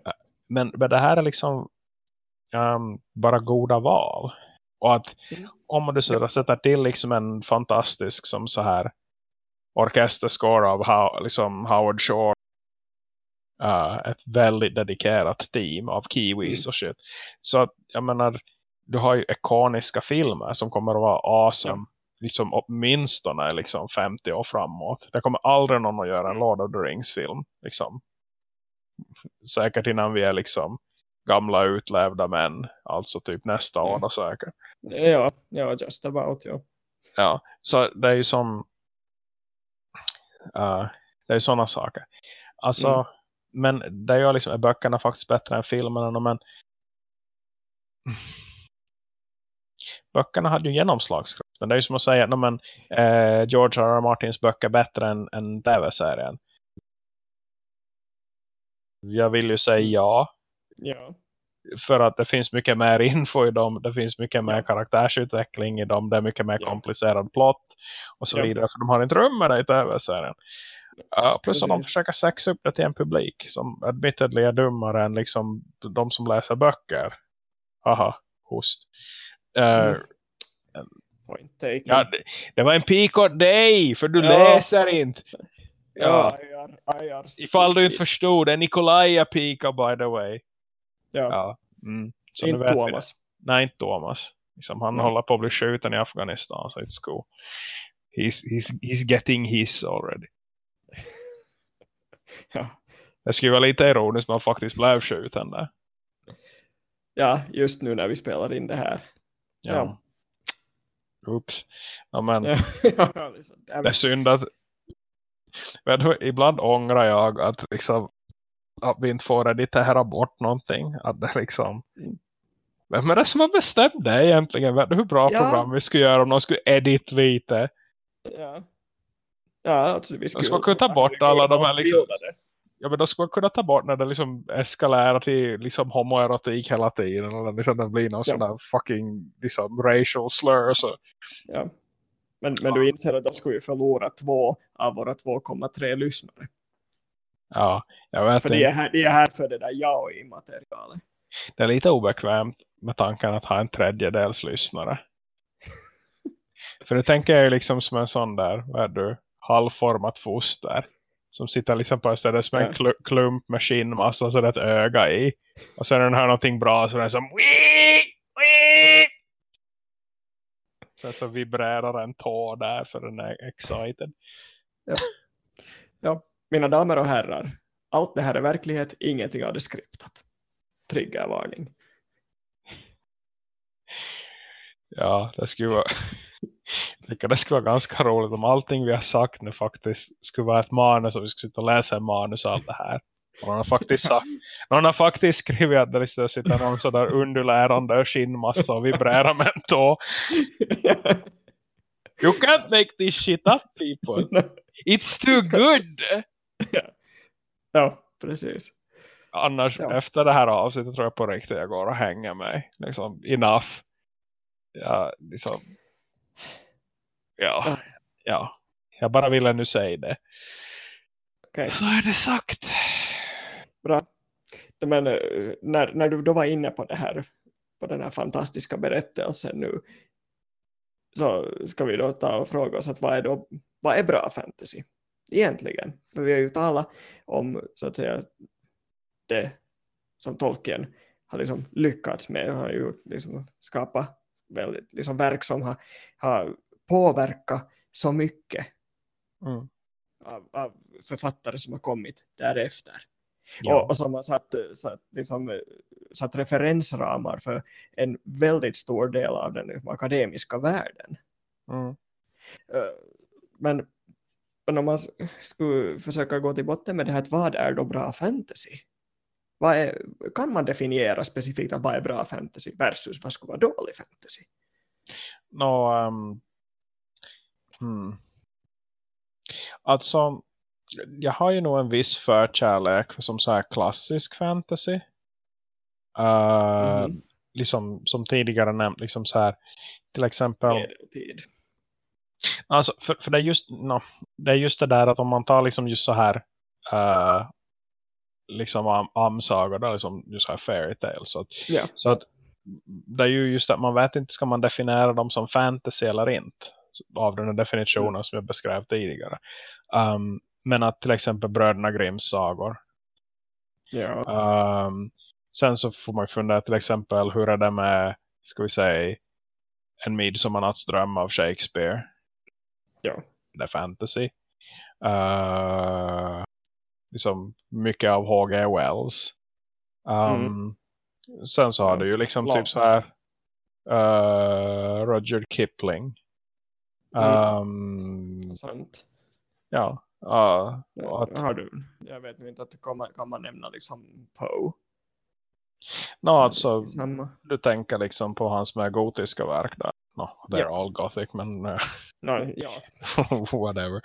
Men, men det här är liksom um, bara goda val. Och att Mm. om du så sätter till liksom en fantastisk som så här orkesterscore av How, liksom Howard Shore. Uh, ett väldigt dedikerat team av kiwis Mm. och shit. Så att, jag menar, du har ju ikoniska filmer som kommer att vara awesome. Liksom åtminstone liksom 50 år framåt. Det kommer aldrig någon att göra en Lord of the Rings-film. Liksom. Säkert innan vi är liksom gamla utlevda män. Alltså typ nästa år Mm. då säkert. Ja, ja, just about, ja. Ja, så det är ju som uh, det är ju sådana saker. Alltså, Mm. men det gör liksom, är böckerna faktiskt bättre än filmerna, men böckerna hade ju genomslagskraft. Men det är ju som att säga, no, men, eh, George R. R. Martins böcker bättre än, än tv-serien. Jag vill ju säga ja. Ja, För att det finns mycket mer info i dem. Det finns mycket mer karaktärsutveckling i dem. Det är mycket mer Ja. komplicerad plott. Och så Ja. vidare. För de har inte rum med det i tv-serien. Uh, plus att de försöker sexa upp det till en publik. Som admittedly är dummare än liksom de som läser böcker. Aha, host. Uh, Mm. point taken. ja, det, det var en peak åt dig. För du Ja. läser inte. Ja, ajar, Ifall du inte förstod. Det är Nikolaj Pika by the way. Ja, Ja. Mm. Så inte. Thomas. Nej, inte Thomas. Liksom, han Nej. håller på att bli skjuten i Afghanistan. Så it's cool. He's, he's, he's getting his already. Ja. Det skulle vara lite ironiskt men han faktiskt blev skjuten där. ja, just nu när vi spelar in det här. Ja. Ja. Oops. Ja, men Ja, ja, liksom, det är synd att du, ibland ångrar jag att liksom att vi inte får editera bort någonting. Att det liksom. Vem är det som har bestämt det egentligen? Vet du hur bra Ja. program vi skulle göra om någon skulle edit lite? Ja. Ja, alltså vi skulle... ska kunna ta bort alla de här liksom-. Ja men då skulle man kunna ta bort när det liksom eskalerar till liksom homoerotik hela tiden. Eller liksom det blir någon Ja. sån där fucking liksom racial slur. Så. Ja. Men, men du inser att då skulle vi förlora två av våra 2,3 lyssnare. Ja, jag vet För de inte. är, här, de är här för det där yaoi-materialet. Det är lite obekvämt med tanken att ha en tredjedels lyssnare. För det tänker jag ju liksom som en sån där, vad är du? halvformat foster. Som sitter liksom på stället som en Ja. klu- klump med skinnmassa och så är det ett öga i. Och sen när den hör någonting bra så är det som "Wii! Wii!" Sen så vibrerar en tå där för den är excited. Ja, mina damer och herrar, allt det här är verklighet, ingenting av det skriptat. Triggervarning. Ja, det skulle vara... Tycker det skulle vara ganska roligt om allting vi har sagt nu faktiskt skulle vara ett manus och vi skulle sitta och läsa en manus av allt det här. Någon har faktiskt, sagt, någon har faktiskt skrivit att det sitter någon sådär undulärande skinnmassa och vibrerar med en tå. You can't make this shit up people. It's too good. ja, precis. Annars Ja. efter det här avsnittet tror jag på riktigt jag går och hänger mig. Liksom enough. Ja, liksom. Ja, Ja. ja. Jag bara ville nu säga det. Okej, Så är det sagt. Bra. Men eh, när, när du då var inne på det här, på den här fantastiska berättelsen nu, så ska vi då ta och fråga oss att vad är, då, vad är bra fantasy egentligen? För vi har ju talat om så att säga det som Tolkien har liksom lyckats med. Han har ju liksom skapat väldigt, liksom verk som har, har påverkat så mycket Mm. av, av författare som har kommit därefter. Ja. Och, och som har satt, satt, liksom, satt referensramar för en väldigt stor del av den liksom, akademiska världen. Mm. Eh, Men, men om man skulle försöka gå till botten med det här, vad är då bra fantasy? Vad är, kan man definiera specifikt vad är bra fantasy versus vad skulle vara dålig fantasy? Nå, ehm, hmm. Alltså, jag har ju nog en viss förkärlek för som så här klassisk fantasy. Uh, Mhm. Liksom som tidigare nämnt, liksom så här till exempel Medeltid. Alltså, för, för det, är just, no, det är just det där att om man tar liksom just så här uh, liksom am, amsagor, då, liksom just så här fairy tales. Så att, Ja. så att det är ju just att man vet inte, ska man definiera dem som fantasy eller inte? Av den här definitionen Mm. som jag beskrev tidigare. Um, men att till exempel Bröderna Grimms sagor. Ja. Um, sen så får man fundera till exempel hur är det med, ska vi säga, En midsommarnattsdröm av Shakespeare ja. det är fantasy. Uh, liksom mycket av H.G. Wells. Um, Sen så har du ju liksom Bra. typ så här uh, Roger Kipling. Mm. Um, Sant. ja. Och att, Har du? Jag vet inte att det kommer, kan man nämna liksom Poe. no, alltså, Samma. du tänker liksom på hans med gotiska verk där. No, they're Ja. all gothic, men uh, No, ja. whatever.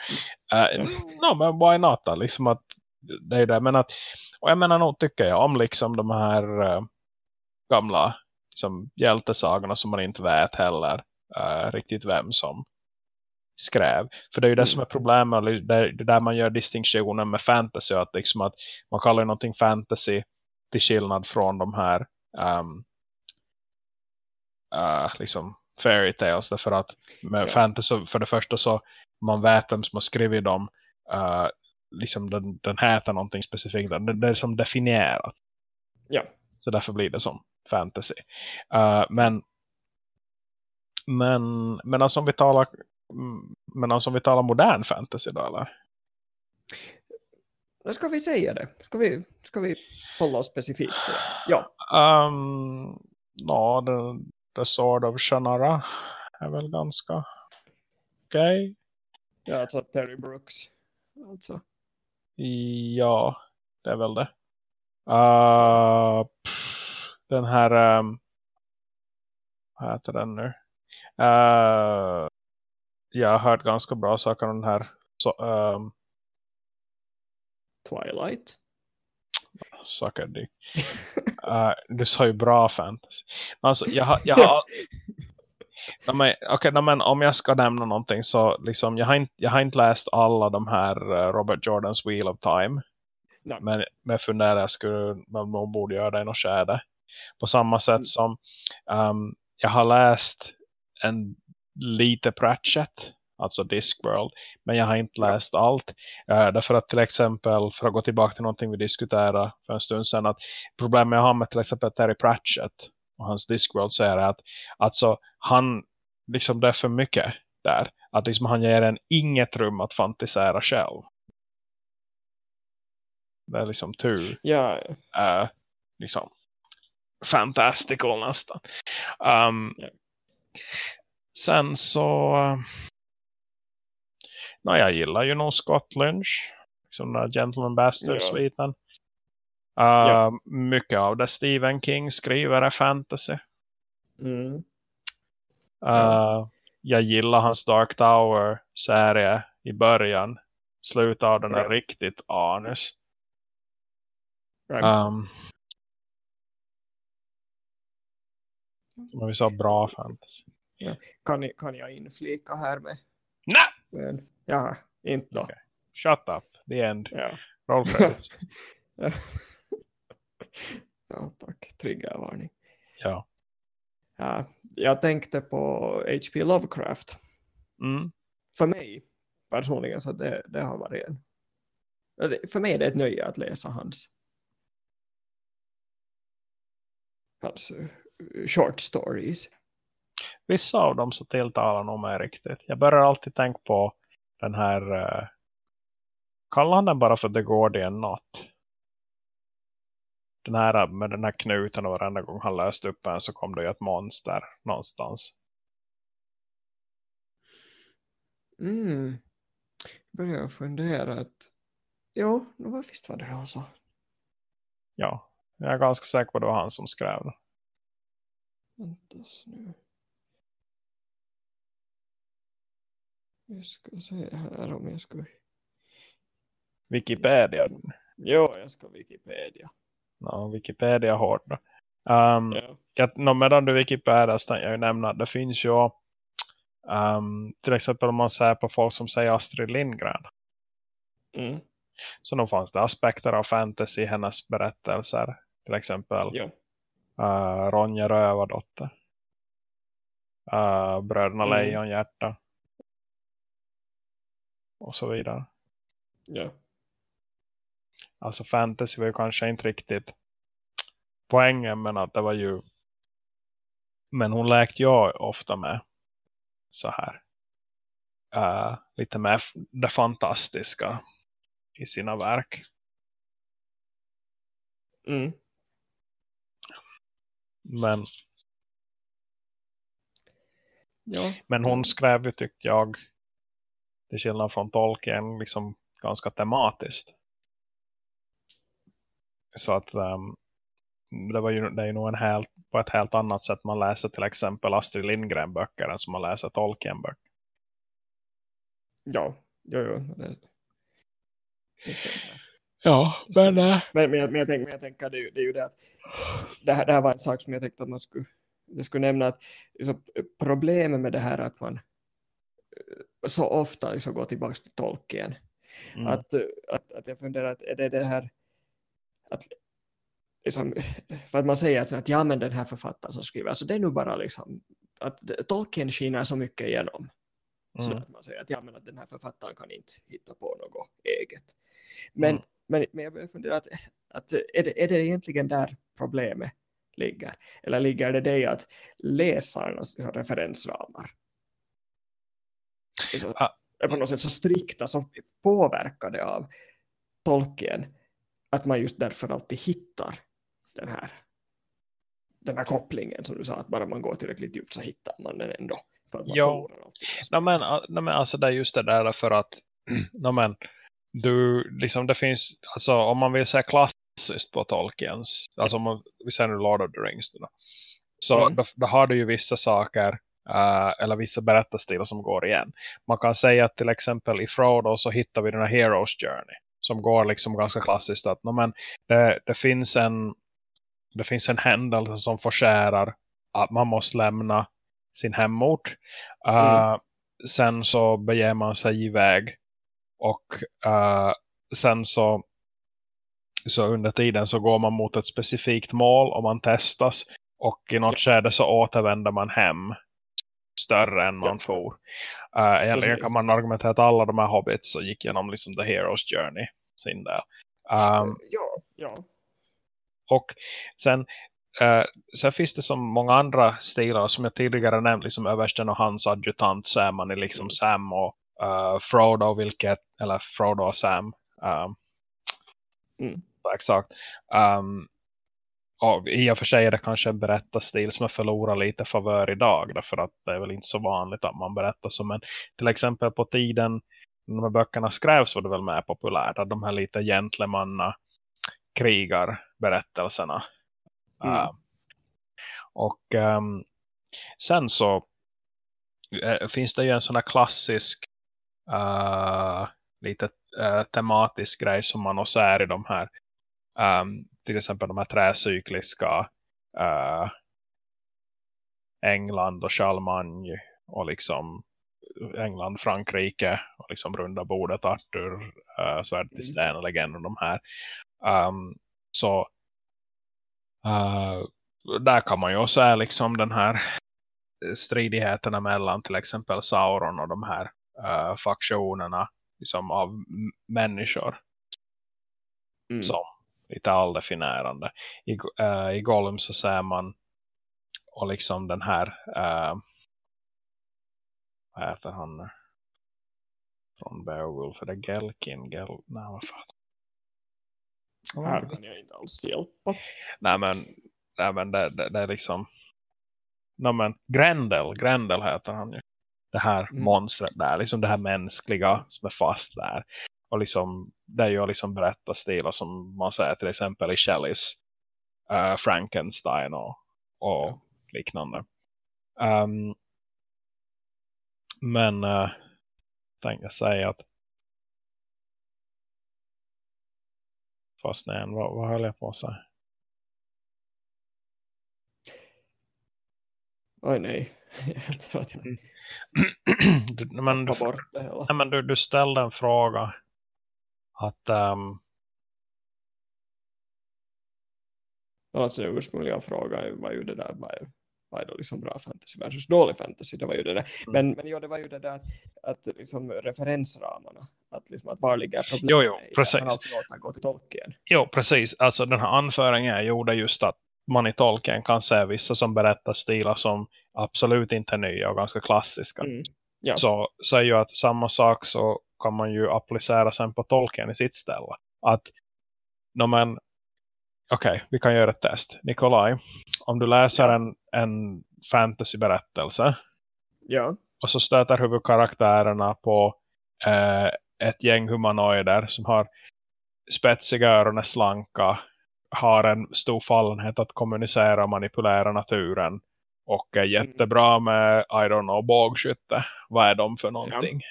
Uh, no, men why not då? Liksom att det är det. Men att, och jag menar nog tycker jag om liksom de här uh, gamla liksom, hjältesagorna som man inte vet heller uh, riktigt vem som skrev. För det är ju det Mm. som är problemet. Det är där man gör distinktionen med fantasy. Att, liksom att man kallar någonting fantasy till skillnad från de här um, uh, liksom fairy tales. Därför att med Ja. fantasy för det första så man vet vem som har skrivit dem. Uh, liksom den, den heter någonting specifikt. Det, är som definierat. Ja. Så därför blir det som fantasy. Uh, men men, men alltså om vi talar men alltså om vi talar modern fantasy då eller? Då ska vi säga det. Ska vi, ska vi hålla oss specifikt? Ja. Um, ja, the, the Sword of Shannara är väl ganska okej. ja, alltså Terry Brooks. Alltså. Ja, det är väl det. Uh, pff, den här um, vad heter den nu? Uh, jag har hört ganska bra saker om den här så, um, Twilight. Sucker dick. Uh, du sa ju bra fantasy. Alltså, jag har... Jag har Nej, men, okej, nej, men om jag ska nämna någonting så liksom, jag, har inte, jag har inte läst alla de här eh, Robert Jordans Wheel of Time. Nej. Men, men funderar jag skulle, man borde göra det i något skede. På samma sätt Mm. som um, jag har läst en lite Pratchett. alltså Discworld. Men jag har inte läst allt. Uh, därför att till exempel, för att gå tillbaka till någonting vi diskuterade för en stund sedan, att problemet jag har med till exempel Terry Pratchett och hans Discworld så är att alltså, han, liksom det är för mycket där. Att liksom han ger en inget rum att fantisera själv. Det är liksom tur. Ja. Uh, liksom fantastical nästan. Um, yeah. Sen så no, jag gillar ju nog Scott Lynch som den Gentleman Bastard-sviten. Uh, yeah. Mycket av det Stephen King skriver är fantasy. Mm. Uh, jag gillar hans Dark Tower-serie i början. Slutet av den är riktigt anus. Right. Um, Men vi sa bra fantasy. Ja. Kan, kan jag inflika här med? Nej! Men, jaha, inte då. Okay. Shut up, the end. Ja. Roll ja. ja, tack. Triggervarning. Ja. ja. Jag tänkte på H.P. Lovecraft. Mm. För mig personligen så det, det har varit en för mig är det ett nöje att läsa hans hans short stories. Vissa av dem så tilltalar nog mig riktigt. Jag börjar alltid tänka på den här uh, kallar han den bara för The Gordian Knot? Den här med den här knuten och varenda gång han löste upp en så kom det ju ett monster någonstans. Mm. Börjar fundera att jo, visst var det han sa. Ja, jag är ganska säker på att det var han som skrev det. Väntas nu. Vi ska se här om jag ska... Wikipedia? Jo, jag ska Wikipedia. Ja, Wikipedia hårt då. Um, ja. jag, medan du Wikipedia så jag ju nämna att det finns ju um, till exempel om man ser på folk som säger Astrid Lindgren. Mm. Så då fanns det aspekter av fantasy i hennes berättelser. Till exempel ja uh, Ronja Rövardotter. Uh, Bröderna mm. Lejonhjärta. Och så vidare. Ja. Alltså fantasy var ju kanske inte riktigt poängen men att det var ju men hon läkte ju ofta med så här uh, lite med det fantastiska i sina verk. Mm. Men ja. men hon skrev ju tyckte jag till skillnad från Tolkien liksom ganska tematiskt. Så att um, det, var ju, det är ju nog en helt, på ett helt annat sätt man läser till exempel Astrid Lindgren böcker än som man läser Tolkien böcker. Ja, jo, jo. Det, det stämmer. Ja, men... Äh... Men, men, jag, men, jag tänker, men jag tänker det, det är ju det att det här, det här var en sak som jag tänkte att man skulle, jag skulle nämna att liksom, problemet med det här att man eh, så ofta liksom går tillbaka till tolken. Mm. Att, att, att jag funderar att är det det här att liksom, för att man säger att, att ja men den här författaren som skriver, alltså det är nu bara liksom att tolken skiner så mycket igenom. Mm. Så att man säger att ja men att den här författaren kan inte hitta på något eget. Men mm. Men, men jag börjar fundera att, att är, det, är det egentligen där problemet ligger? Eller ligger det i att läsarnas referensramar så, är på något sätt så strikta, så påverkade av tolken att man just därför alltid hittar den här den här kopplingen som du sa, att bara man går tillräckligt djupt så hittar man den ändå. För ja, no, men, no, men alltså det är just det där för att no, men, du, liksom det finns, alltså om man vill säga klassiskt på Tolkiens, alltså om man, vi säger nu Lord of the Rings då, så mm. då, då, har du ju vissa saker uh, eller vissa berättarstilar som går igen. Man kan säga att till exempel i Frodo så hittar vi den här Heroes Journey som går liksom ganska klassiskt att no, men det, det finns en det finns en händelse som förskärar att man måste lämna sin hemort. Uh, mm. Sen så beger man sig iväg och uh, sen så, så under tiden så går man mot ett specifikt mål och man testas. Och i något skede så återvänder man hem. Större än man Ja. får. Uh, egentligen Precis. kan man argumentera att alla de här hobbits så gick genom liksom the hero's journey sin del. Um, ja, ja. och sen, uh, sen finns det som många andra stilar som jag tidigare nämnt, liksom översten och hans adjutant Sam, är liksom Mm. Sam och uh, Frodo, vilket, eller Frodo och Sam. Um, Mm. Exakt. Um, och I och för sig är det kanske en berättarstil som har förlorat lite favör idag. Därför att det är väl inte så vanligt att man berättar så. Men till exempel på tiden när de här böckerna skrevs var det väl mer populärt. Att de här lite gentlemanna krigarberättelserna. Mm. Uh, och ehm, sen så eh, finns det ju en sån här klassisk eh, lite eh, tematisk grej som man också är i de här ehm, till exempel de här träcykliska eh, England och Charlemagne och liksom England, Frankrike och liksom runda bordet Arthur, uh, svärd till sten och legend och de här. Um, så uh, där kan man ju se liksom den här stridigheterna mellan till exempel Sauron och de här uh, faktionerna liksom av människor Mm. som lite alldefinierande. I, uh, I Gollum så ser man och liksom den här uh, vad heter han nu? Från Beowulf, är det Gelkin? Gel, nej, vad fan. Här kan jag inte alls hjälpa. Nej men, nej, men det, det, det är liksom nej, men Grendel, Grendel heter han ju. Det här Mm. monstret där, liksom det här mänskliga som är fast där. Och liksom, det är ju liksom berättarstilar som man säger till exempel i Shelleys uh, Frankenstein och, och Ja. liknande. Um, men uh, tänkte jag säga att fast nej, vad, vad höll jag på att säga? Oj nej, jag tror att jag du, men, du, nej, men du ställde en fråga att um, Alltså den ursprungliga frågan var ju det där, är, vad är då liksom bra fantasy versus dålig fantasy, det var ju det där. Men, men ja, det var ju det där att, att liksom referensramarna, att liksom att var ligger problemet? Jo, jo, precis. Man återgår till Tolkien. Jo, precis. Alltså den här anföringen gjorde just att man i Tolkien kan se vissa som berättar stilar som absolut inte är nya och ganska klassiska. Mm. Ja. Så, så är ju att samma sak så kan man ju applicera sen på Tolkien i sitt ställe. Att, no, men, okej, vi kan göra ett test. Nikolaj, om du läser Ja. en, en fantasyberättelse Ja. och så stöter huvudkaraktärerna på eh, ett gäng humanoider som har spetsiga öron, är slanka, har en stor fallenhet att kommunicera och manipulera naturen och är jättebra med, I don't know, bågskytte. Vad är de för någonting?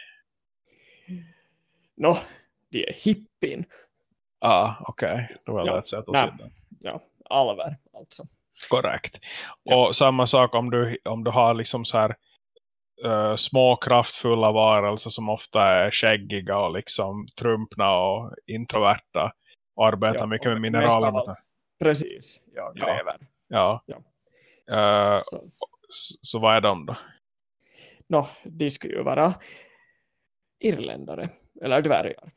Nå, de är hippin. Ah, okej. Då var det Ja. ett sätt att sitta. Ja, alver alltså. Korrekt. Ja. Och samma sak om du, om du har liksom så här eh, små kraftfulla varelser som ofta är skäggiga och liksom trumpna och introverta och arbetar Ja, mycket och med mineraler. Precis, ja, Ja. gräver. Ja. Ja. Eh, Så. så, vad är de då? Nå, de skulle ju vara irländare, eller dvärgar.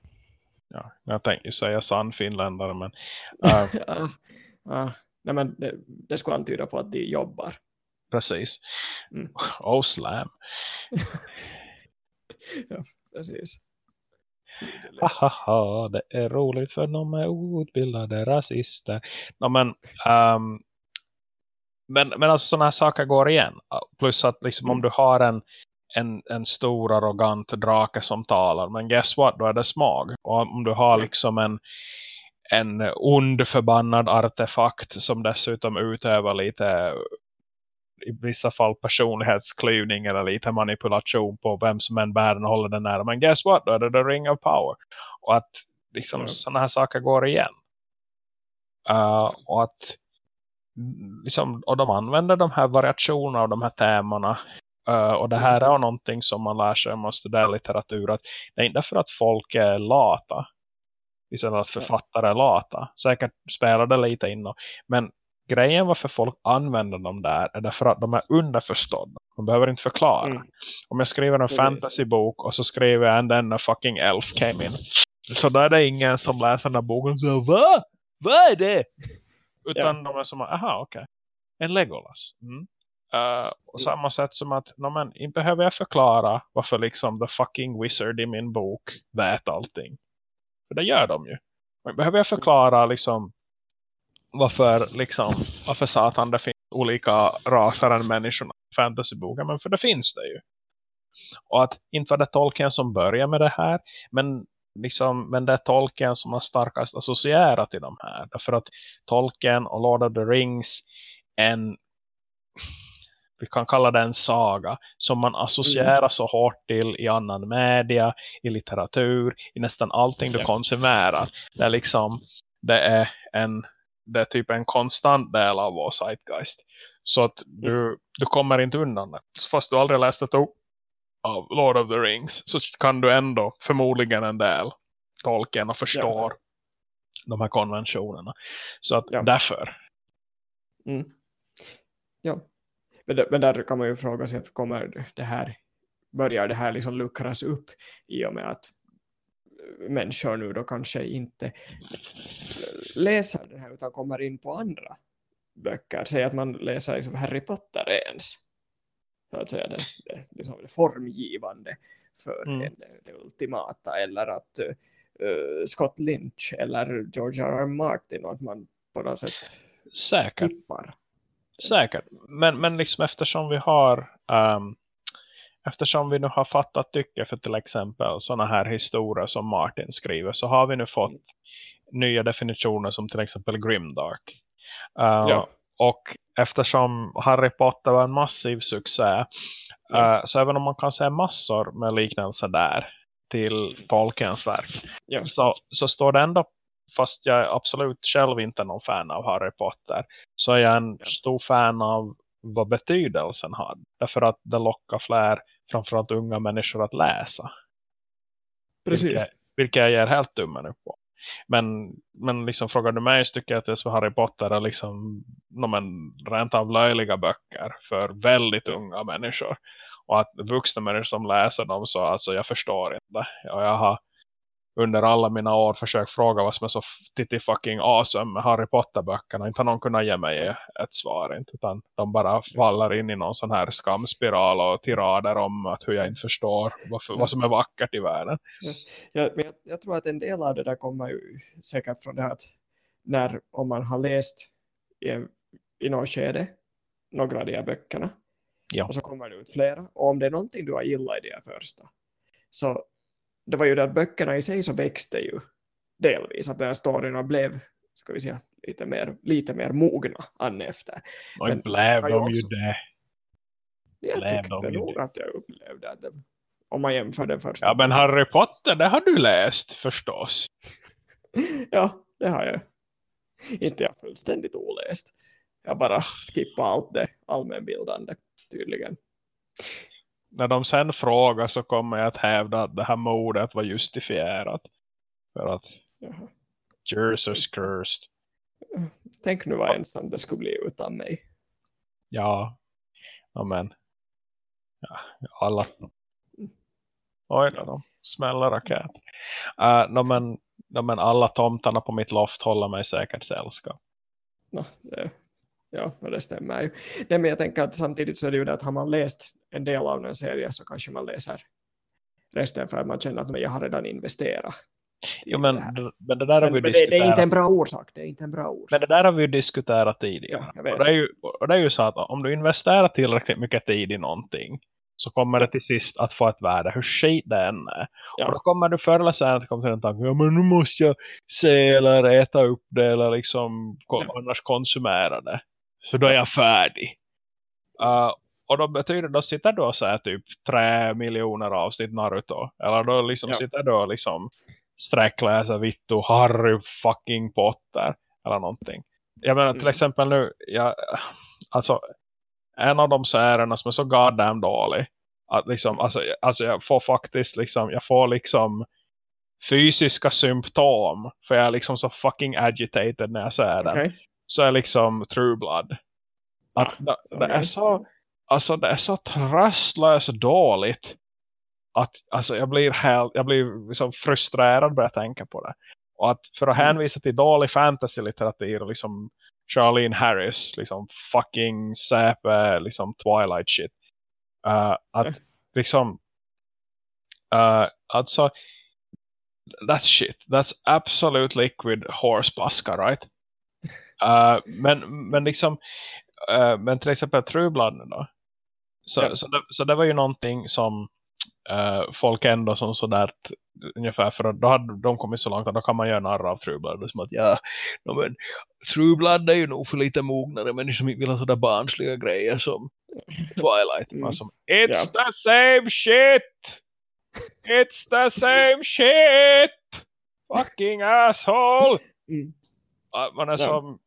Ja, jag tänkte ju säga sann finländare men eh, ja. Ja. Nej, men det, det skulle antyda på att de jobbar. precis. Mm. Oh slam. Precis. Hahaha, det är roligt för de är outbildade rasister. No, men, ehm, men, men alltså sådana här saker går igen. Plus att liksom om Mm. du har en, en, en stor arrogant drake som talar. Men guess what, då är det smag. Och om du har liksom en, en ond förbannad artefakt som dessutom utövar lite i vissa fall personlighetsklyvning eller lite manipulation på vem som än bär den och håller den nära. Men guess what? Då är det the ring of power. Och att liksom Ja. sådana här saker går igen. Uh, och att mm, liksom, och de använder de här variationerna av de här temana. Uh, och det här är någonting som man lär sig om man studerar litteratur. Att det är inte för att folk är lata. Istället att författare är lata. Säkert spelar det lite in. Men grejen varför folk använder dem där är därför att de är underförstådda. Man behöver inte förklara. Mm. Om jag skriver en fantasybok och så skriver jag and then a fucking elf came in. Så då är det ingen som läser den här boken och säger Va? Vad är det? Utan de är som, aha okej. En Legolas. Mm. Uh, och samma sätt som att no, men, inte behöver jag förklara varför liksom the fucking wizard i min bok vet allting. För det gör de ju. Men behöver jag förklara liksom varför liksom varför satan det finns olika raser än människorna i fantasyboken. Men för det finns det ju. Och att inte var det Tolkien som börjar med det här. Men, liksom, men det är Tolkien som har starkast associerat till de här. Därför att Tolkien och Lord of the Rings en vi kan kalla det en saga som man associerar så hårt till i annan media, i litteratur, i nästan allting du Ja. konsumerar. Det är liksom det är en det är typ en konstant del av vår zeitgeist. Så att du, du kommer inte undan det. Så fast du aldrig läst ett ord av Lord of the Rings så kan du ändå förmodligen en del tolken och förstår de här konventionerna. Så att Ja. därför. Mm. Ja, men, men där kan man ju fråga sig att kommer det här, börjar det här liksom luckras upp i och med att människor nu då kanske inte läser det här utan kommer in på andra böcker. Säg att man läser liksom Harry Potter ens. Så att säga det, det, liksom det formgivande för Mm. en, det, det ultimata eller att uh, Scott Lynch eller George R. R. Martin och att man på något sätt Säkert. skippar. Säkert. Men, men liksom eftersom vi har ehm, eftersom vi nu har fattat tycke för till exempel sådana här historier som Martin skriver så har vi nu fått nya definitioner som till exempel Grimdark. Uh, Ja. Och eftersom Harry Potter var en massiv succé Ja. eh, så även om man kan säga massor med liknelser där till Tolkiens verk Ja. så, så står det ändå fast jag är absolut själv inte någon fan av Harry Potter så är jag en Ja. stor fan av vad betydelsen har. Därför att det lockar fler, framförallt unga människor att läsa. Precis. Vilket, vilket jag ger helt tummen upp på. Men, men liksom frågar du mig så tycker jag att det är så Harry Potter är liksom no, men, rent av löjliga böcker för väldigt unga människor. Och att vuxna människor som läser dem så alltså jag förstår inte. Och jag har under alla mina år försökt fråga vad som är så titti fucking awesome med Harry Potter-böckerna. Inte har någon kunnat ge mig ett svar. Inte, utan de bara faller in i någon sån här skamspiral och tirader om att hur jag inte förstår vad, vad som är vackert i världen. Ja, men jag, jag tror att en del av det där kommer ju säkert från det här att när, om man har läst i, i något skede några av de här böckerna Ja. och så kommer det ut flera och om det är någonting du har gillat i de här första så det var ju det att böckerna i sig så växte ju delvis att den här storyn blev ska vi säga lite mer, lite mer mogna an efter. Och Men blev de ju det. Jag Blev tyckte de nog det? att jag upplevde att det, om man jämför den första. Ja men Harry Potter, det har du läst förstås. Ja, det har jag. Inte jag fullständigt oläst. Jag bara skippar allt det allmänbildande tydligen. När de sen frågar så kommer jag att hävda att det här mordet var justifierat. För att Jaha. Jesus cursed. Tänk nu vad ensam det skulle bli utan mig. Ja. men. Ja, alla. Oj då, de smäller raket. Uh, no, men, no, men alla tomtarna på mitt loft håller mig säkert sällskap. Nå, det, ja, det stämmer ju. Nej, men jag tänker att samtidigt så är det ju det att har man läst en del av en serie så kanske man läser resten för att man känner att men jag har redan investerat. Jo, men, det men det där har vi men det, det är diskuterat. inte en bra orsak. Det är inte en bra orsak. Men det där har vi ju diskuterat tidigare. Ja, och, det är ju, och det är ju så att om du investerar tillräckligt mycket tid i någonting så kommer det till sist att få ett värde hur skit det än är. Ja. Och då kommer du förr eller senare att komma till en tanke ja men nu måste jag se eller äta upp det eller liksom Ja. annars konsumera det. Så då är jag färdig. Uh, och då betyder då sitter du och säger typ tre miljoner avsnitt Naruto. Eller då liksom Ja. sitter du och liksom sträckläser Vittu Harry fucking Potter. Eller någonting. Jag menar till Mm. exempel nu. Jag, alltså en av de serierna som är så goddamn dålig. Att liksom, alltså, alltså jag får faktiskt liksom, jag får liksom fysiska symptom. För jag är liksom så fucking agitated när jag ser den Okej. Så är liksom True Blood. Att det, det är så alltså det är så tröstlöst dåligt att alltså jag blir helt, jag blir liksom frustrerad bara jag tänka på det. Och att för att Mm. hänvisa till dålig fantasy-litteratur liksom Charlene Harris, liksom fucking säpe, liksom Twilight shit. Uh, att Mm. liksom uh, alltså that's shit. That's absolute liquid horsebaska, right? Uh, men, men liksom uh, men till exempel Trueblood då. Så, Ja. så, det, så det var ju någonting som uh, folk ändå som sådär ungefär för då hade de kommit så långt att då kan man göra narr av Trueblood som att ja, no, men Trueblood är ju nog för lite mognare men som inte vill ha sådär barnsliga grejer som Twilight. Mm. Man som, It's Ja. the same shit! It's the same shit! Fucking asshole! Mm. Man är Ja. som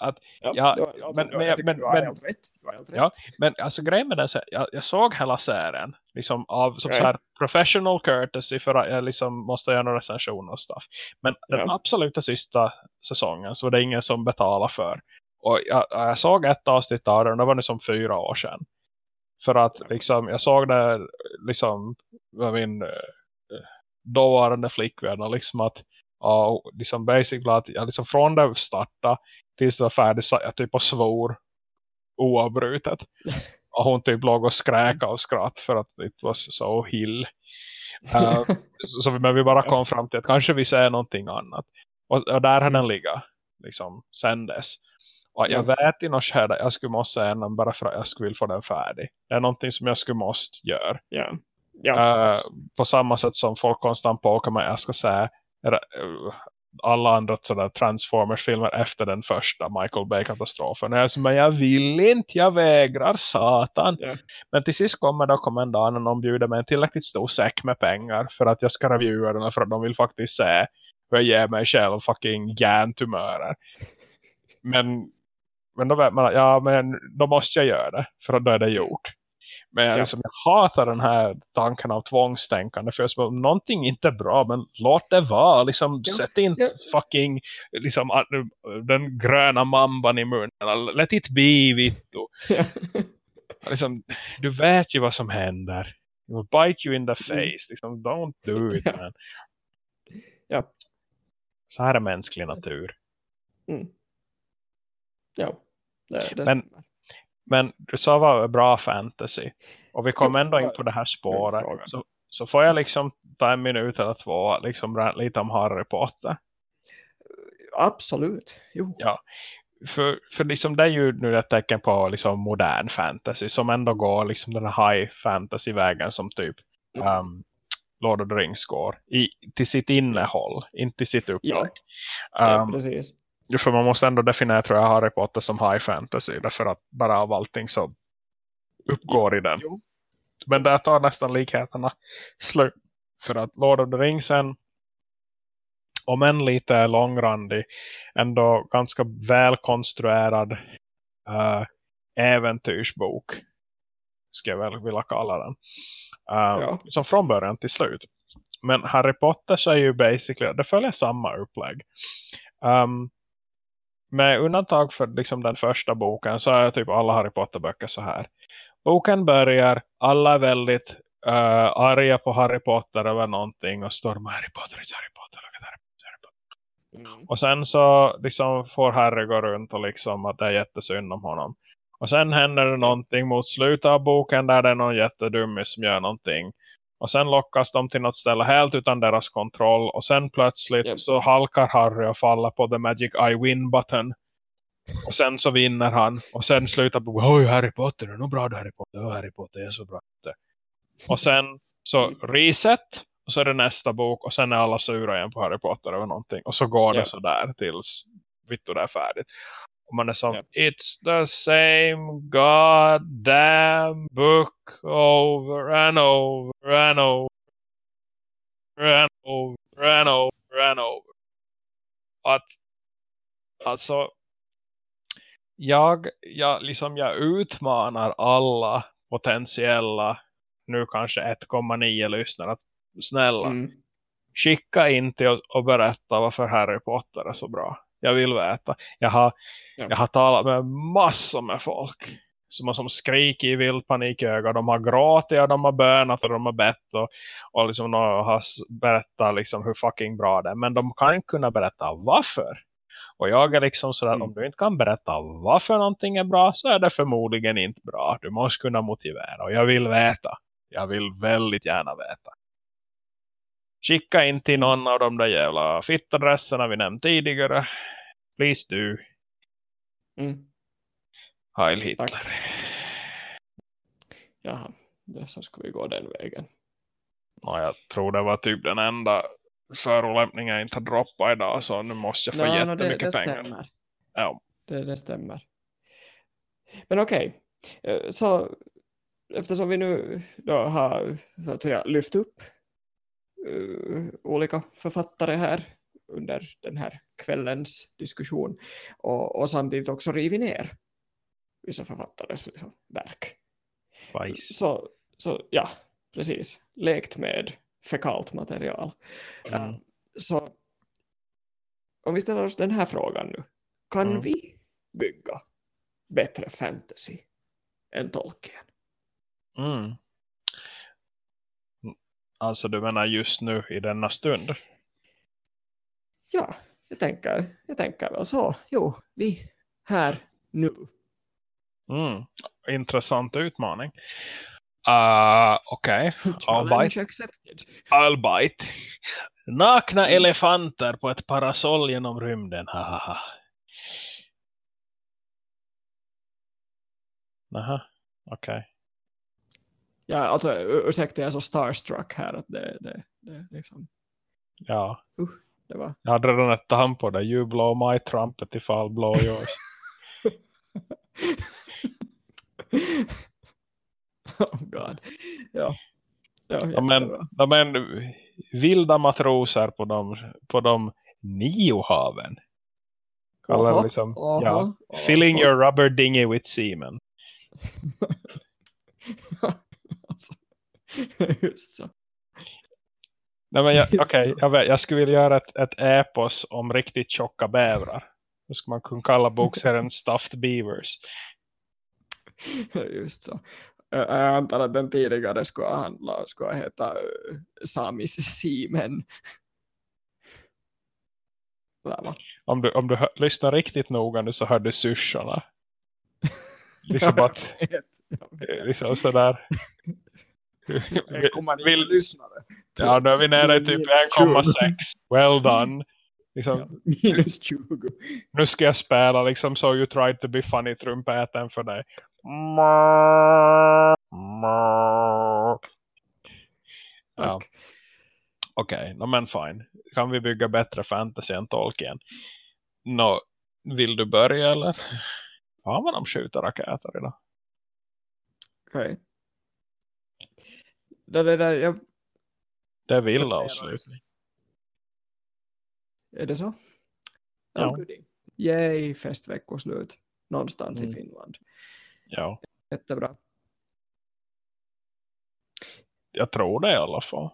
Ja, Ja, har- men- men- jag tycker men- du har men- helt rätt. Du har helt rätt. Ja. Men alltså grejen med den, så- jag, jag såg hela serien liksom av som Okej. så här professional courtesy för att jag liksom måste göra några recensioner och stuff. Men den Ja. absoluta sista säsongen så var det ingen som betalade för. Och jag, jag såg ett avsnitt av den, det var nu som fyra år sedan. För att liksom, jag såg det liksom med min eh, dåvarande flickvän och liksom att ja, liksom basically att jag liksom från det starta tills det var färdigt så jag typ och svor oavbrutet. Och hon typ låg och skräk av skratt för att det var så hill. Uh, så, men vi bara kom fram till att kanske vi ser någonting annat. Och, och där har den ligga liksom sen dess. Och jag vet i något skede jag skulle måste se den bara för att jag skulle vilja få den färdig. Det är någonting som jag skulle måste göra. ja. Ja. Eh, på samma sätt som folk konstant påkar mig jag ska säga uh, alla andra sådär Transformers-filmer efter den första Michael Bay-katastrofen. Jag som, men jag vill inte, jag vägrar, satan. Ja. Men till sist kommer då kommandanen och de bjuder mig en tillräckligt stor säck med pengar för att jag ska reviewa den för att de vill faktiskt se hur jag ger mig själv fucking hjärntumörer. Men, men då vet man ja, men då måste jag göra det för att då är det gjort. Men jag, Ja. liksom, jag hatar den här tanken av tvångstänkande. För jag om någonting inte är bra, men låt det vara. Liksom, Ja. Sätt inte Ja. fucking liksom, den gröna mamban i munnen. Let it be, Vittu. Liksom, du vet ju vad som händer. It will bite you in the face. Liksom, don't do it, Ja. man. Ja. Så här är mänsklig natur. Mm. Ja. Det, det Men- stämmer. Men du sa var bra fantasy. Och vi kom ändå in på det här spåret. Så, så får jag liksom ta en minut eller två liksom lite om Harry Potter. Absolut. Jo. Ja. För, för liksom det är ju nu ett tecken på liksom modern fantasy som ändå går liksom den här high fantasy-vägen som typ Ja. um, Lord of the Rings går. I, till sitt innehåll, inte till sitt upplägg. Ja. Ja, Um, precis. För man måste ändå definiera tror jag Harry Potter som high fantasy. Därför att bara av allting så uppgår i den. Jo. Men där tar nästan likheterna slut. För att Lord of the Ringsen om än lite långrandig ändå ganska välkonstruerad uh, äventyrsbok ska jag väl vilja kalla den. Uh, Ja. Som från början till slut. Men Harry Potter är ju basically, det följer samma upplägg. Um, med undantag för liksom den första boken så är typ alla Harry Potter-böcker så här. Boken börjar, alla är väldigt uh, arga på Harry Potter över någonting och stormar Harry Potter, Harry Potter, Harry Potter, Harry Potter. Mm. Och sen så liksom får Harry gå runt och liksom att det är jättesynd om honom. Och sen händer det någonting mot slutet av boken där det är någon jättedummis som gör någonting. Och sen lockas de till något ställe helt utan deras kontroll. Och sen plötsligt Japp. så halkar Harry och faller på the magic I win button. Och sen så vinner han. Och sen slutar på oj Harry Potter, det är nog bra du Harry Potter. Oh, Harry Potter är så bra. Och sen så reset. Och så är det nästa bok. Och sen är alla sura igen på Harry Potter eller någonting. Och så går det Ja. så där tills Vittu det är färdigt. Och man är som, Ja. it's the same goddamn book over and over and over and over and over and over. Att, alltså, jag, jag, liksom jag utmanar alla potentiella, nu kanske 1,9 lyssnare, att snälla, Mm. skicka in till oss och berätta varför Harry Potter är så bra. Jag vill veta. Jag har, Ja. jag har talat med massor med folk som har som skrik i vild panik i ögat. De har gråtit och de har bönat och de har bett och, och liksom har berättat liksom hur fucking bra det är. Men de kan inte kunna berätta varför. Och jag är liksom sådär, mm. om du inte kan berätta varför någonting är bra så är det förmodligen inte bra. Du måste kunna motivera och jag vill veta. Jag vill väldigt gärna veta. Skicka in till någon av de där jävla fittadresserna vi nämnt tidigare. Please do. Mm. Heil Hitler. Tack. Jaha, det så ska vi gå den vägen. Ja, jag tror det var typ den enda förolämpningen jag inte har droppat idag. Så nu måste jag få no, jättemycket no, det, det pengar. Stämmer. Ja. Det, det stämmer. Men okej, okay. Eh, så eftersom vi nu då har så att säga lyft upp uh, olika författare här under den här kvällens diskussion och, och samtidigt också rivit ner vissa författares liksom, verk. Så, så ja, precis. Lekt med fekalt material. Mm. Uh, så om vi ställer oss den här frågan nu. Kan mm. vi bygga bättre fantasy än Tolkien? Mm. Alltså du menar just nu i denna stund? Ja, jag tänker, jag tänker väl så. Jo, vi här nu. Mm. Intressant utmaning. Uh, Okej. Okay. I'll bite. accepted. I'll bite. Nakna elefanter på ett parasoll genom rymden. Hahaha. Aha, okej. Okay. Ja, alltså ursäkta jag är så starstruck här att det, det, det liksom... Ja. Uh, det var... Jag hade redan ett hand på det. You blow my trumpet ifall blow yours. oh god. Ja. Ja, de, är, de är vilda matroser på de, på de nio haven. Kallar liksom, aha, ja, aha. filling your rubber dinghy with semen. just så. Nej, men jag, okay, jag, jag skulle vilja göra ett, ett epos om riktigt tjocka bävrar. Då ska man kunna kalla bokserien Stuffed Beavers. Just så. Jag antar att den tidigare skulle handla skulle heta Samis Simen. Om du, om du hör, lyssnar riktigt noga nu så hör du syrsarna. Liksom att, liksom sådär. Vill, lyssnare. Ja, nu är vi nere i typ 1,6. Well done. Liksom, minus 20. Nu ska jag spela liksom So You Tried To Be Funny trumpeten för dig. Ja. Okej, okay, no, men fine. Kan vi bygga bättre fantasy än Tolkien? No, vill du börja eller? Har man de skjuter raketer idag? Okej. Okay. Det, det, det, jag... det vill avslutning. Är det så? Ja. Oh, Yay, festveckoslut. Någonstans mm. i Finland. Ja. Jättebra. Jag tror det i alla fall.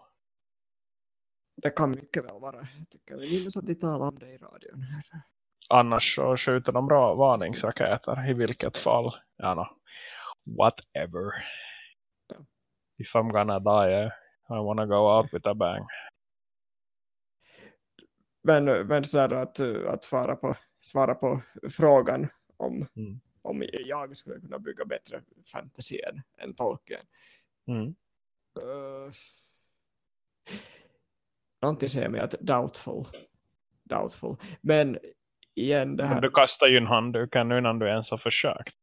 Det kan mycket väl vara. Jag tycker vi minns att de talar om det i radion. Annars så skjuter de bra varningsraketer. I vilket fall. Ja, no. Whatever. If I'm gonna die, I wanna go out with a bang. Men, men så att, att svara, på, svara på frågan om, mm. om jag skulle kunna bygga bättre fantasy än, än Tolkien. Mm. Uh, någonting säger mig att doubtful. Doubtful. Men igen det här... Men du kastar ju en handduk innan du ens har försökt.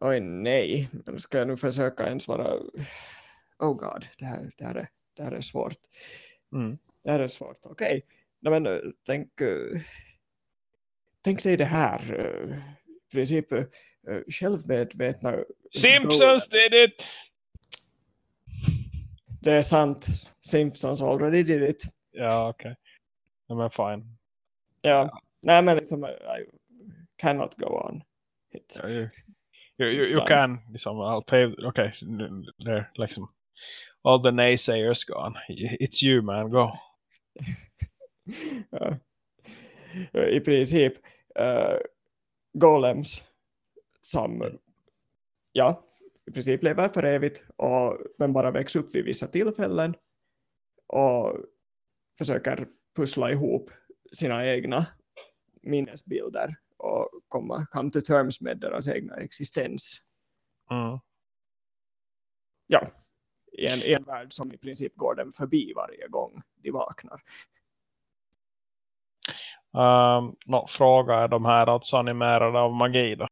Oj nej, ska jag nu försöka ens vara... Oh god, det här, det här, är, det här är svårt. Mm. Det här är svårt, okej. Okay. Men tänk, eh, tänk dig det här. Eh, I princip eh, självmedvetna... Simpsons did it! Det är sant. Simpsons already did it. Ja, okej. Okay. Men fine. Ja, nej men liksom I cannot go on. It, ja, you, you, can, liksom, I'll pay, okay, liksom, all the naysayers gone. It's you man, go. I princip, uh, golems som ja, i princip lever för evigt och, men bara växer upp vid vissa tillfällen och försöker pussla ihop sina egna minnesbilder och komma come to terms med deras egna existens. Mm. Ja, i en, i en värld som i princip går dem förbi varje gång de vaknar. Um, no, fråga är de här alltså animerade av magi då?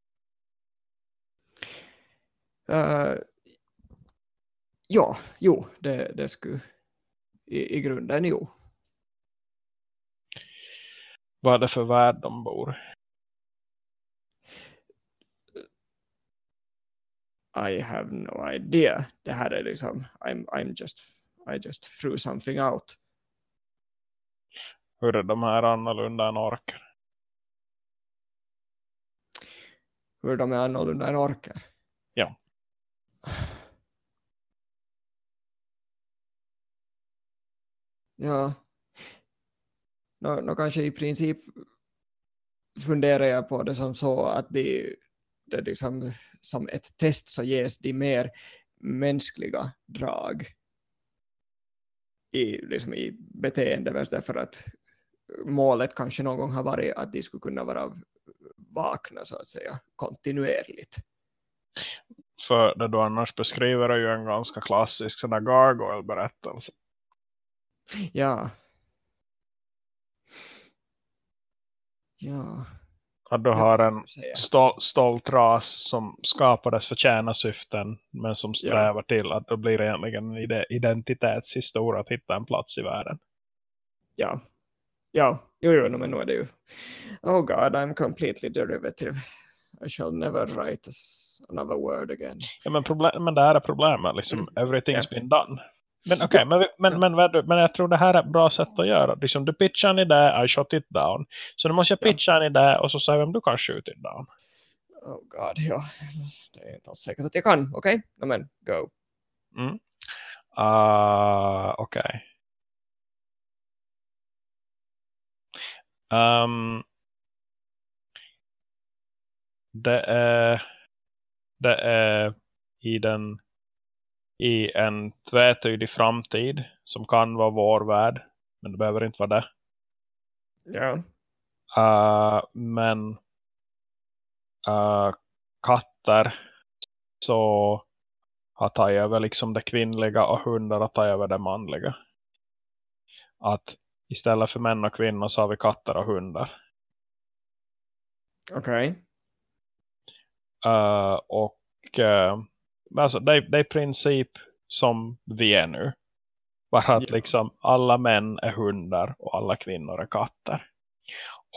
Uh, ja, jo, det, det skulle i, i grunden jo. Vad är det för värld de bor? I have no idea. Det här är liksom, I'm, I'm just, I just threw something out. Hur är de här annorlunda än orker? Hur de är annorlunda än orker? Ja. Ja. Nå, nå kanske i princip funderar jag på det som så att de, det liksom, som ett test så ges de mer mänskliga drag i, liksom i beteende därför att målet kanske någon gång har varit att de skulle kunna vara vakna så att säga kontinuerligt. För det du annars beskriver är ju en ganska klassisk sån där gargoyle-berättelse. Ja. Ja. Att du har en stol stolt ras som skapades för tjäna syften men som strävar ja. till att det blir egentligen en identitetshistoria att hitta en plats i världen. Ja, ja, jo, jo men nu är det ju oh god, I'm completely derivative. I shall never write another word again. Ja, men, problem, men det här är problemet, liksom, mm. everything's yeah. been done. Men okej, okay, men, men, men, men, jag tror det här är ett bra sätt att göra. Liksom, du pitchar en idé, I shot it down. Så nu måste jag pitcha ja. en idé och så säger vem du kan shoot it down. Oh god, ja. Det är inte alls säkert att jag kan. Okej, okay? no, men go. Mm. Uh, okej. Okay. Um, det är det är i den i en tvetydig framtid som kan vara vår värld. Men det behöver inte vara det. Ja. Uh, men uh, katter så har tagit över liksom det kvinnliga och hundar har tagit över det manliga. Att istället för män och kvinnor så har vi katter och hundar. Okej. Okay. Uh, och uh, alltså, det, det är i princip som vi är nu. Bara att ja. liksom alla män är hundar och alla kvinnor är katter.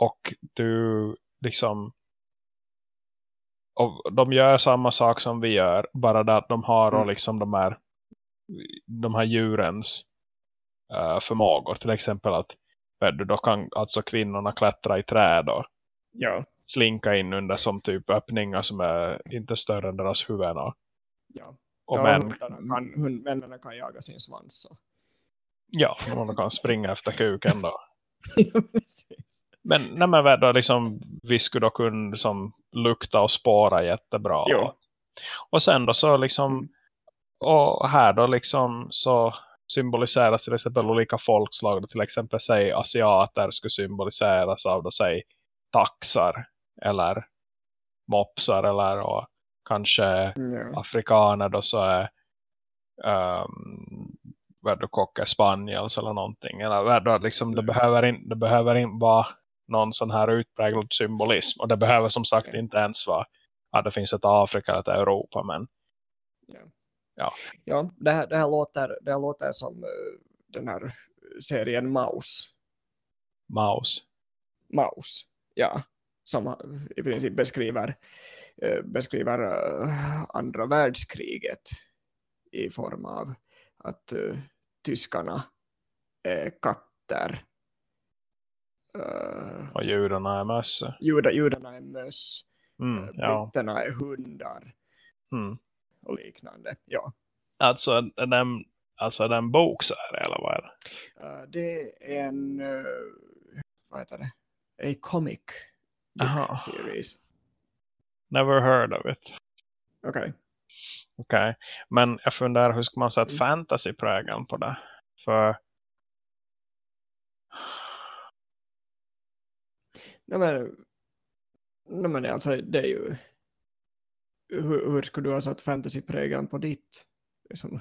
Och du liksom och de gör samma sak som vi gör. Bara det att de har mm. liksom de här de här djurens uh, förmågor. Till exempel att då kan alltså kvinnorna klättra i träd och ja. slinka in under som typ öppningar som är inte större än deras huvuden. Ja. Och ja, män... kan, hund, kan jaga sin svans. Så. Ja, de kan springa efter kuken då. ja, precis. Men, nej, men då, liksom, vi skulle då kunna som, lukta och spåra jättebra. Jo. Och sen då så liksom, och här då liksom så symboliseras till exempel olika folkslag. Till exempel säg asiater skulle symboliseras av då säg taxar eller mopsar eller och kanske mm. afrikaner då så är um, vad du kockar spaniels eller någonting. Eller då, liksom, det, behöver in, det behöver inte vara någon sån här utpräglad symbolism. Och det behöver som sagt inte ens vara att det finns ett Afrika eller ett Europa. Men ja, ja. ja det, här, det, här låter, det här låter som uh, den här serien Maus. Maus? Maus, ja. Som i princip beskriver, beskriver uh, andra världskriget i form av att tyskarna är katter Uh, och judarna är möss. Juda, judarna är möss. Mm, uh, ja. Britterna är hundar. Mm. Och liknande. Ja. Alltså är den, alltså är den bokserie eller vad är det? Uh, det är en uh, vad heter det? A comic book Aha. series. Never heard of it. Okej. Okay. Okej. Okay. Men jag funderar hur ska man sätta mm. fantasy-prägeln på det? För... Nej men, nej men alltså det är ju hur, hur skulle du ha satt fantasy-prägeln på ditt? Liksom?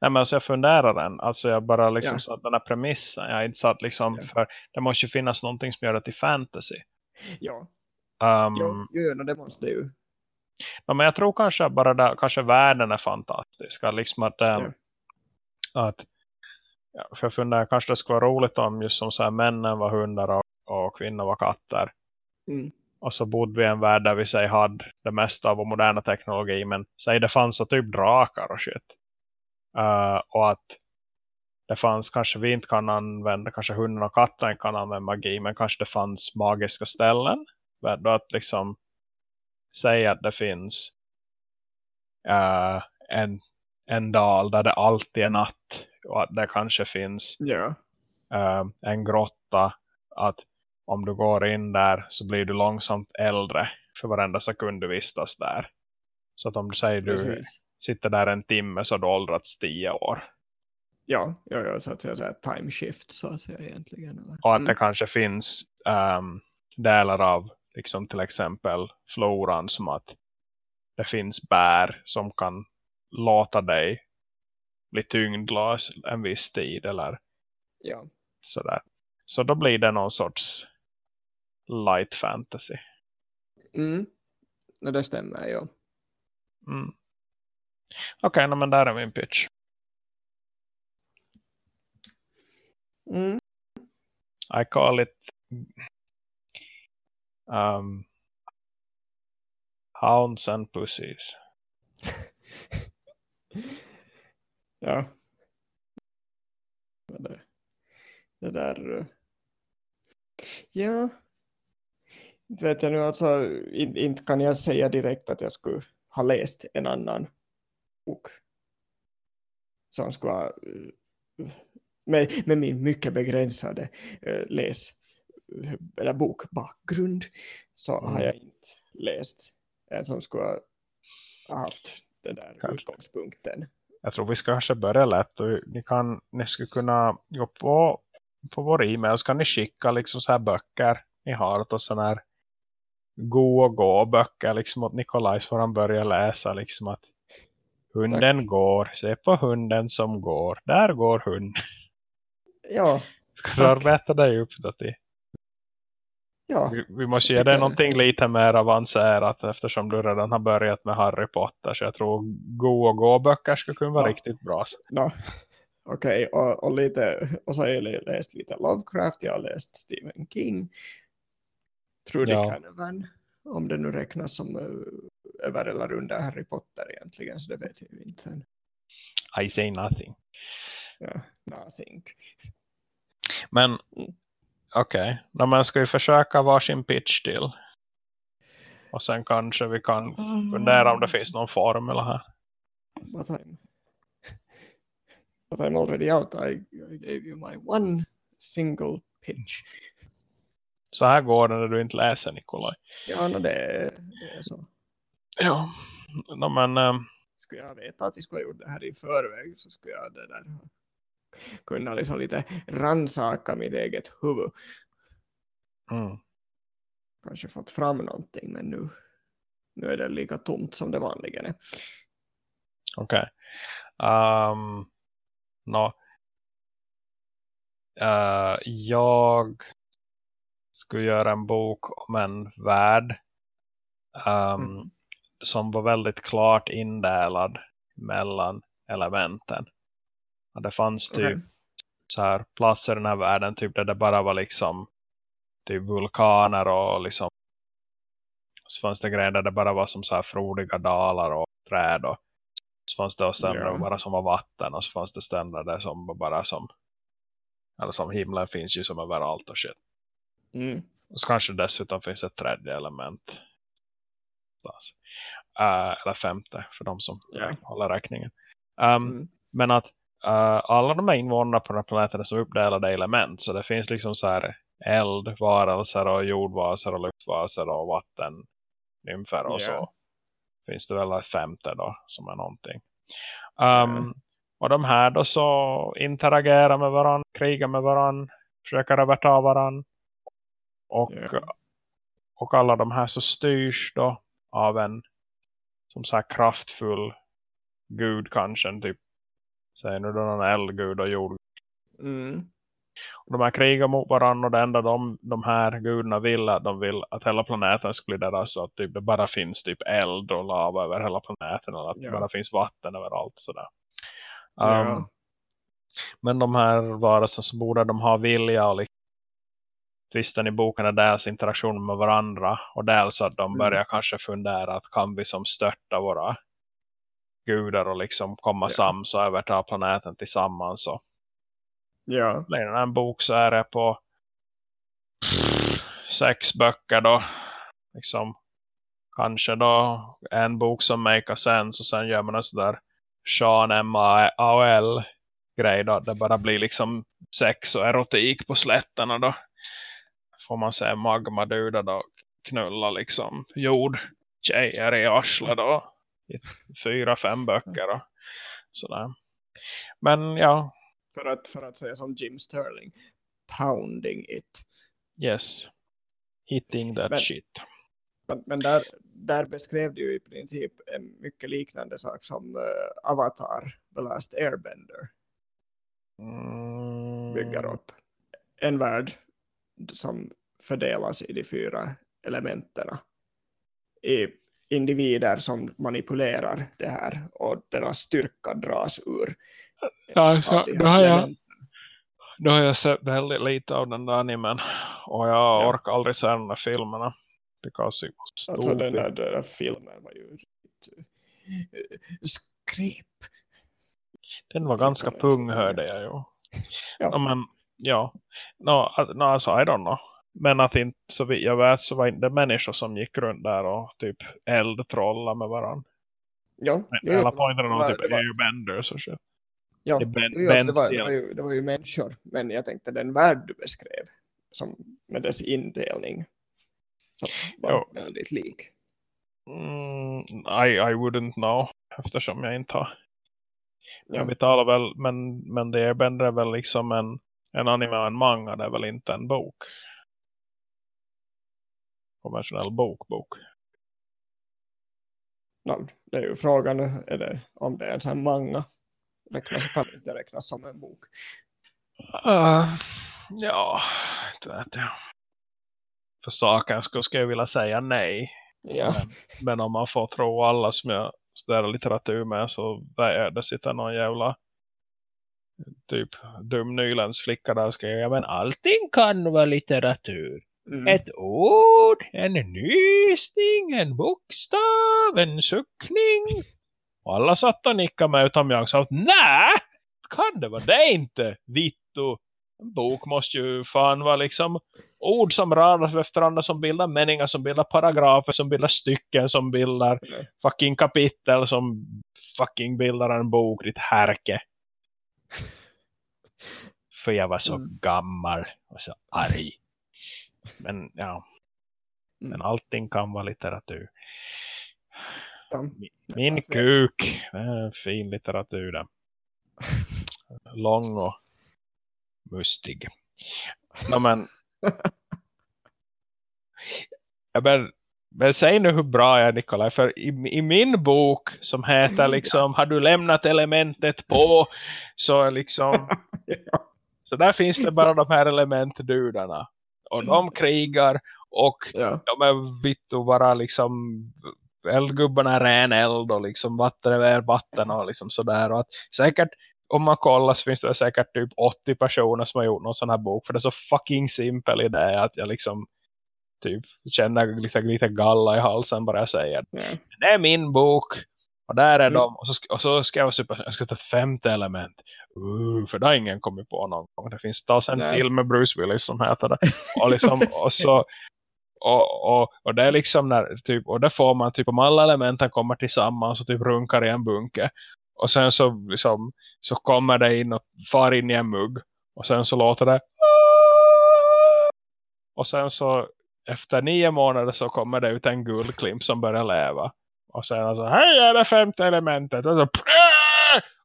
Nej men alltså jag funderar den. Alltså jag bara liksom ja. satt den här premissen. Jag inte satt liksom, ja. för det måste ju finnas någonting som gör det till fantasy. Ja. Um, jo, jo, det måste ju. Ja, men jag tror kanske bara där, kanske världen är fantastisk. Liksom att, um, ja. att ja, för jag funderar kanske det skulle vara roligt om just som så här, männen var hundar och, och kvinnor var katter. Mm. Och så bodde vi i en värld där vi säg hade det mesta av vår moderna teknologi. Men säg det fanns så typ drakar och shit. Uh, och att det fanns, kanske vi inte kan använda, kanske hunden och katten kan använda magi. Men kanske det fanns magiska ställen. Då att liksom säga att det finns uh, en, en dal där det alltid är natt. Och att det kanske finns yeah. uh, en grotta. Att om du går in där så blir du långsamt äldre för varenda sekund du vistas där. Så att om du säger du Precis. sitter där en timme så har du åldrats tio år. Ja, ja, ja så att säga så här time shift så att säga egentligen. Eller? Och att mm. det kanske finns um, delar av liksom till exempel floran som att det finns bär som kan låta dig bli tyngdlös en viss tid eller ja. sådär. Så då blir det någon sorts light fantasy. Mm. No, det stämmer, ja. Mm. Okej, okay, men där är min pitch. Mm. I call it um, Hounds and Pussies. ja. Det, det där... Eh. Ja, inte vet jag nu alltså, inte kan jag säga direkt att jag skulle ha läst en annan bok som skulle ha eh, med, med min mycket begränsade uh, läs eller bokbakgrund så mm. har jag inte läst en som skulle ha haft den där kanske. utgångspunkten. Jag tror vi ska kanske börja lätt ni, kan, ni skulle kunna gå på, på vår e-mail så kan ni skicka liksom så här böcker ni har och sådana här gå och gå böcker liksom åt Nikolaj så han börja läsa liksom att hunden Tack. går, se på hunden som går, där går hund. Ja. Ska du arbeta dig upp då till? Ja. Vi, vi måste ge dig någonting lite mer avancerat eftersom du redan har börjat med Harry Potter så jag tror gå och gå böcker skulle kunna vara ja. riktigt bra. Ja. Okej, okay. och, och, lite, och så har jag läst lite Lovecraft, jag har läst Stephen King Trudy ja. Canavan, om det nu räknas som uh, över eller under Harry Potter egentligen, så det vet jag inte. I say nothing. Ja, nothing. Men mm. Okej, okay. man ska ju försöka varsin pitch till. Och sen kanske vi kan fundera om det finns någon formel här. But I'm, but I'm already out. I, I gave you my one single pitch. Så här går det när du inte läser Nikolaj. Ja, no, det, det är så. Ja, no, men... Um... Skulle jag veta att vi skulle ha gjort det här i förväg så skulle jag det där kunna liksom lite ransaka mitt eget huvud. Mm. Kanske fått fram någonting men nu, nu är det lika tomt som det vanligen är. Okej. Okay. Um, no. Uh, jag skulle göra en bok om en värld um, mm. som var väldigt klart indelad mellan elementen. Och det fanns typ okay. så här platser i den här världen typ där det bara var liksom typ vulkaner och liksom så fanns det grejer där det bara var som så här frodiga dalar och träd och så fanns det ställen yeah. bara som var vatten och så fanns det ställen där som bara som eller som himlen finns ju som överallt och shit. Mm. Och så kanske dessutom finns ett tredje element. Uh, eller femte för de som yeah. håller räkningen. Um, mm. Men att uh, alla de här invånarna på den här planeten är så uppdelade element. Så det finns liksom så här eld, varelser och jordvaser och luftvaser och vatten nymfer och Ja. så finns det väl ett femte då som är någonting. Um, Och de här då så interagerar med varandra, krigar med varandra, försöker överta varandra. Och, Ja. och alla de här så styrs då av en som så kraftfull gud kanske, en typ säger nu då någon eldgud och jord. Mm. Och de här krigar mot varandra och det enda de, de här gudarna vill att de vill att hela planeten ska bli deras så att typ, det bara finns typ eld och lava över hela planeten eller att Ja. det bara finns vatten överallt sådär. Ja. Um, Men de här varelserna så borde de ha vilja och liksom, tvisten i boken är dels interaktion med varandra och dels att de Mm. börjar kanske fundera att kan vi som stötta våra gudar och liksom komma Ja. sams och överta planeten tillsammans och ja. i den här bok så är det på sex böcker då liksom kanske då en bok som make sense och sen gör man en sådär Sean M.A.L. grej då. Det bara blir liksom sex och erotik på slätterna då. Får man se magma duda då. Knulla liksom jord. Tjejer i arslet då. Fyra, fem böcker då. Sådär. Men ja, För, att, för att säga som Jim Sterling. Pounding it. yes. Hitting that Men- shit. Men, men där, där beskrev du ju i princip en mycket liknande sak som eh, Avatar, The Last Airbender, Mm. bygger upp. En värld som fördelas i de fyra elementen. I individer som manipulerar det här och deras styrka dras ur. Ja, de då har jag. Då har jag sett väldigt lite av den där animen. Och jag Ja. orkar aldrig se de där filmerna. Because it was Alltså den där, den där filmen var ju riktigt eh, skräp. Den var ganska pung hörde jag ju. Ja. Ja. men, ja. No, no, alltså, I don't know. Men att inte, så vitt jag vet så var inte det människor som gick runt där och typ eldtrolla med varandra. Ja, jo, Hela jo, poängen det var typ det var- airbenders och shit. Ja, Det ben- alltså, det, var, det, bent- var ju, det var ju människor, men jag tänkte den värld du beskrev som med dess indelning som var Jo. väldigt lik. Mm, I, I wouldn't know. Eftersom jag inte har Ja. Vi talar väl, men, men det är är väl liksom en, en anime och en manga, det är väl inte en bok. Konventionell bokbok. No, det är ju frågan är det, om det är en sån manga. Räknas, kan det inte räknas som en bok. Uh, ja, inte vet jag. För saken skulle jag vilja säga nej. Ja, Men, men om man får tro alla som jag studerar litteratur med så är det sitter någon jävla typ dum nylandsflicka där och ska ja, men allting kan vara litteratur. Mm. Ett ord, en nysning, en bokstav, en suckning. Och alla satt och nickade med utom jag sa att nej, kan det vara det inte, Vittu. En bok måste ju fan vara liksom ord som radas efter andra som bildar meningar, som bildar paragrafer, som bildar stycken, som bildar Nej. fucking kapitel, som fucking bildar en bok, ditt härke. För jag var så Mm. gammal och så arg. Men ja, Mm. men allting kan vara litteratur. Ja. Min alltså- kuk, det är en fin litteratur där. Lång och mustig. No, men, ja, men, men säg nu hur bra jag är Nikolaj. För i, i min bok som heter liksom Har du lämnat elementet på? Så liksom. Så där finns det bara de här elementdudarna. Och de krigar och ja. de är vitt och bara liksom eldgubbarna är ren eld och liksom vatten är vatten och liksom sådär. Och att säkert om man kollar så finns det säkert typ 80 personer som har gjort någon sån här bok. För det är så fucking simpel idé att jag liksom typ känner lite, lite galla i halsen bara jag säger. ja. Det är min bok. Och där är Mm. de. Och så, ska- och så ska jag, super, jag ska ta ett femte element. Uh, för det har ingen kommit på någon gång. Det finns tas en Nej. film med Bruce Willis som heter det. Och, liksom, och, så, och, och, och det är liksom när, typ, och det får man typ om alla elementen kommer tillsammans och typ runkar i en bunke. Och sen så, liksom, så kommer det in och far in i en mugg. Och sen så låter det och sen så efter nio månader så kommer det ut en guldklimp som börjar leva. Och sen alltså, hej är det femte elementet. Och, så,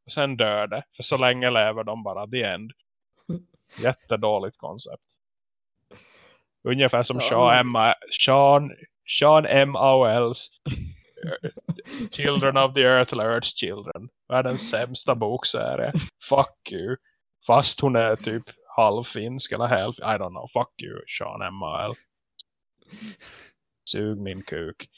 och sen dör det. För så länge lever de bara the end. Jättedåligt koncept. Ungefär som. Sean, Emma, Sean, Sean M. Owells Children of the Earth, Earth's Children. Världens sämsta bokserie. Fuck you. Fast hon är typ halvfinsk eller halv. I don't know. Fuck you, Sean M. Owell. Sug min kuk.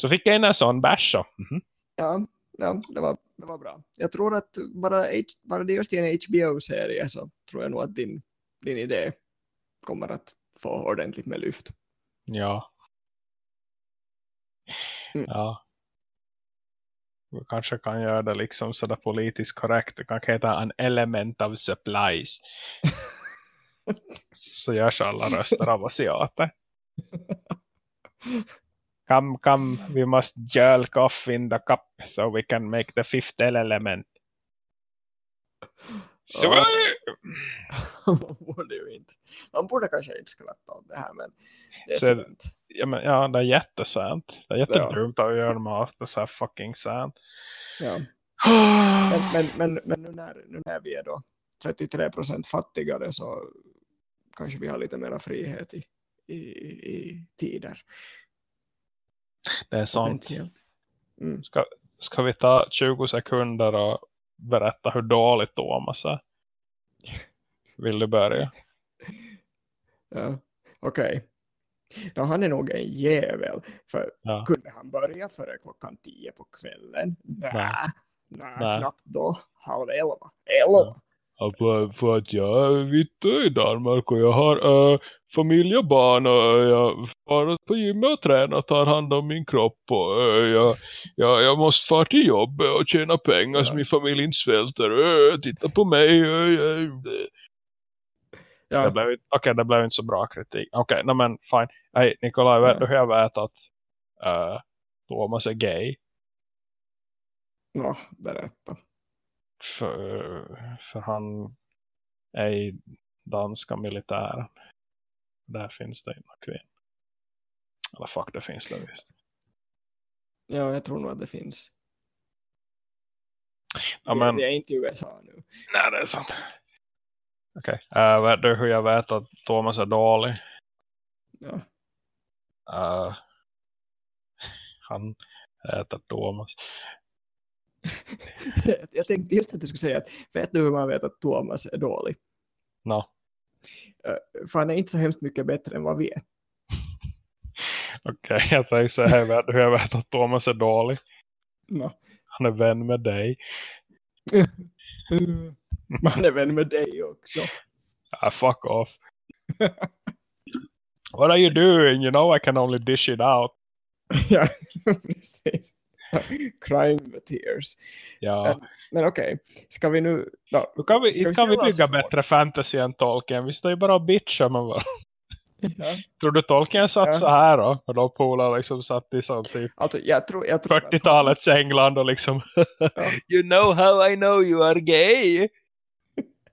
Så fick jag in en sån bash så. Mhm. Ja, ja det, var, det var bra. Jag tror att bara, H- bara det just i en HBO-serie så tror jag nog att din, din idé kommer att få ordentligt med lyft. Ja. Mm. Ja. Vi kanske kan göra det liksom sådär politiskt korrekt. Det kanske heter an element of supplies. Så görs alla röster av asiater. Come, come, we must jerk off in the cup so we can make the fifth element. Så, Ja. Man borde ju inte. Man borde kanske inte skratta åt det här men det är Så- sant. ja, men, ja, det är jättesant. Det är jättedumt att göra med oss. Det är så här fucking sant. Ja. Men, men, men, men nu, när, nu när vi är då 33% fattigare så kanske vi har lite mer frihet i, i, i tider. Det är. Potentiellt. Mm. Ska, ska vi ta 20 sekunder och berätta hur dåligt Thomas är? Vill du börja? Ja. Okej. Då han är nog en jävel. För Ja. kunde han börja före klockan tio på kvällen? Nä. Nej. Nej, Nej. knappt då. Halv elva. Elva. Ja, för, för att jag är vitt i Danmark och jag har äh, familj och och jag har varit på gymmet och tränat tar hand om min kropp och äh, jag, jag, jag måste fara till jobbet och tjäna pengar så Ja. min familj inte svälter. Äh, titta på mig. Äh, äh, äh. Ja. Det blev, inte- okej, det blev inte så bra kritik. Okej, okay, men fine. Hej, Nikolaj, Ja. du hur jag vet att äh, Thomas är gay? Nå, berätta. För, för han är i danska militären. Där finns det en kvinna. Eller fuck, det finns det visst. Ja, jag tror nog att det finns. Ja, men, Vi är inte i USA nu. nej, det är sant. Okej, äh, vet du hur jag vet att Thomas är dålig? Ja. Äh, han heter Thomas. jag tänkte just att du skulle säga att vet du hur man vet att Thomas är dålig? No. För han är inte så hemskt mycket bättre än vad vi är. Okej, jag tänkte säga hur jag vet att Thomas är dålig? Nå. Han är vän med dig. Man är vän med dig också. Ah, fuck off. What are you doing? You know I can only dish it out. ja, precis. The tears. Ja. Men, men okej, ska vi nu... Då, Då kan vi, Ska vi kan vi bygga bättre fantasy än Tolkien. Vi står ju bara och bitchar med varandra. ja. Tror du Tolkien satt Ja. så här då? Och då polare liksom satt i så typ Alltså, jag tror... Jag tror att- 40-talets England och liksom You know how I know you are gay?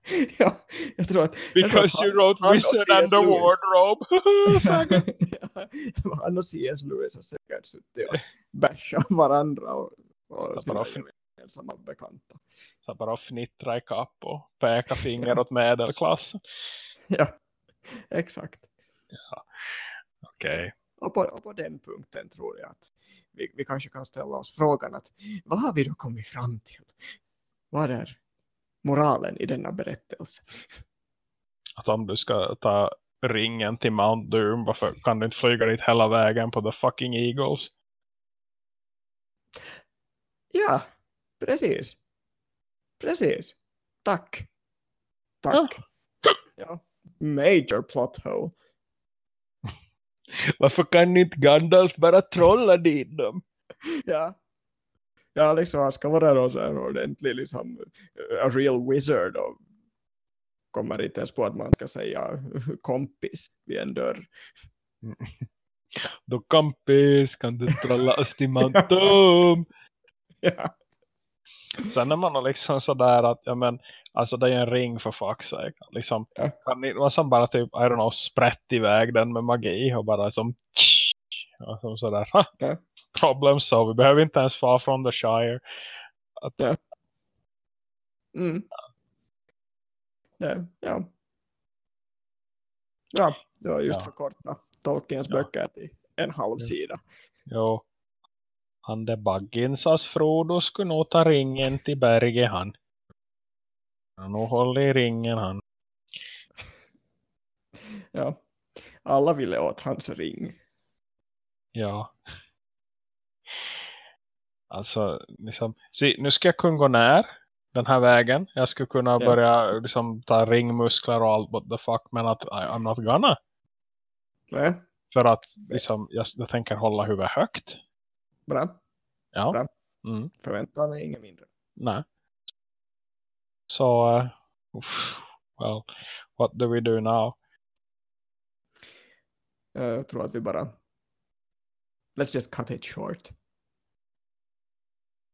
ja, jag tror att... jag tror Because att you wrote han Wizard and the Wardrobe. Ja, han och C.S. Lewis har säkert suttit och bashat varandra och, och sina gemensamma bekanta. Så bara fnittra i kapp och peka finger åt medelklassen. Ja, exakt. Okej. Och på, och på den punkten tror jag att vi, vi kanske kan ställa oss frågan att vad har vi då kommit fram till? Vad är moralen i denna berättelse? Att om du ska ta ringen till Mount Doom, varför kan du inte flyga dit hela vägen på the fucking Eagles? Ja, precis. Precis. Tack. Tack. Ja. Major plot hole. Varför kan inte Gandalf bara trolla dit dem? Ja. Ja, liksom han ska vara då så här ordentlig liksom a real wizard och kommer inte ens på att man ska säga kompis vid en dörr. Då kampis kan du trolla Doom. Ja. Sen är man nog liksom sådär att ja, men, Alltså det är en ring för fuck's sake. Liksom, Ja. kan ni, man som bara typ, I don't know, sprätt iväg den med magi och bara som, och som sådär, ha, Ja. Problem så vi behöver inte ens far från the Shire. Att, Ja. Mm. Det, ja. Ja, det var just Ja. förkortat Tolkiens Ja. böcker till en halv sida. Jo. Han det Bagginsas Frodo skulle nog ta ringen till berget han. Han håller i ringen han. Ja. Alla ville åt hans ring. Ja. Alltså, liksom, se, nu ska jag kunna gå ner den här vägen. Jag skulle kunna Ja. börja liksom, ta ringmuskler och allt what the fuck. Men att I, I'm not gonna. Nej, För att liksom, jag, jag tänker hålla huvudet högt. bra. Ja. Bra. Mm, Förväntar mig inget mindre. nej. Så, uh, uff, well, what do we do now? Jag tror att vi bara... Let's just cut it short.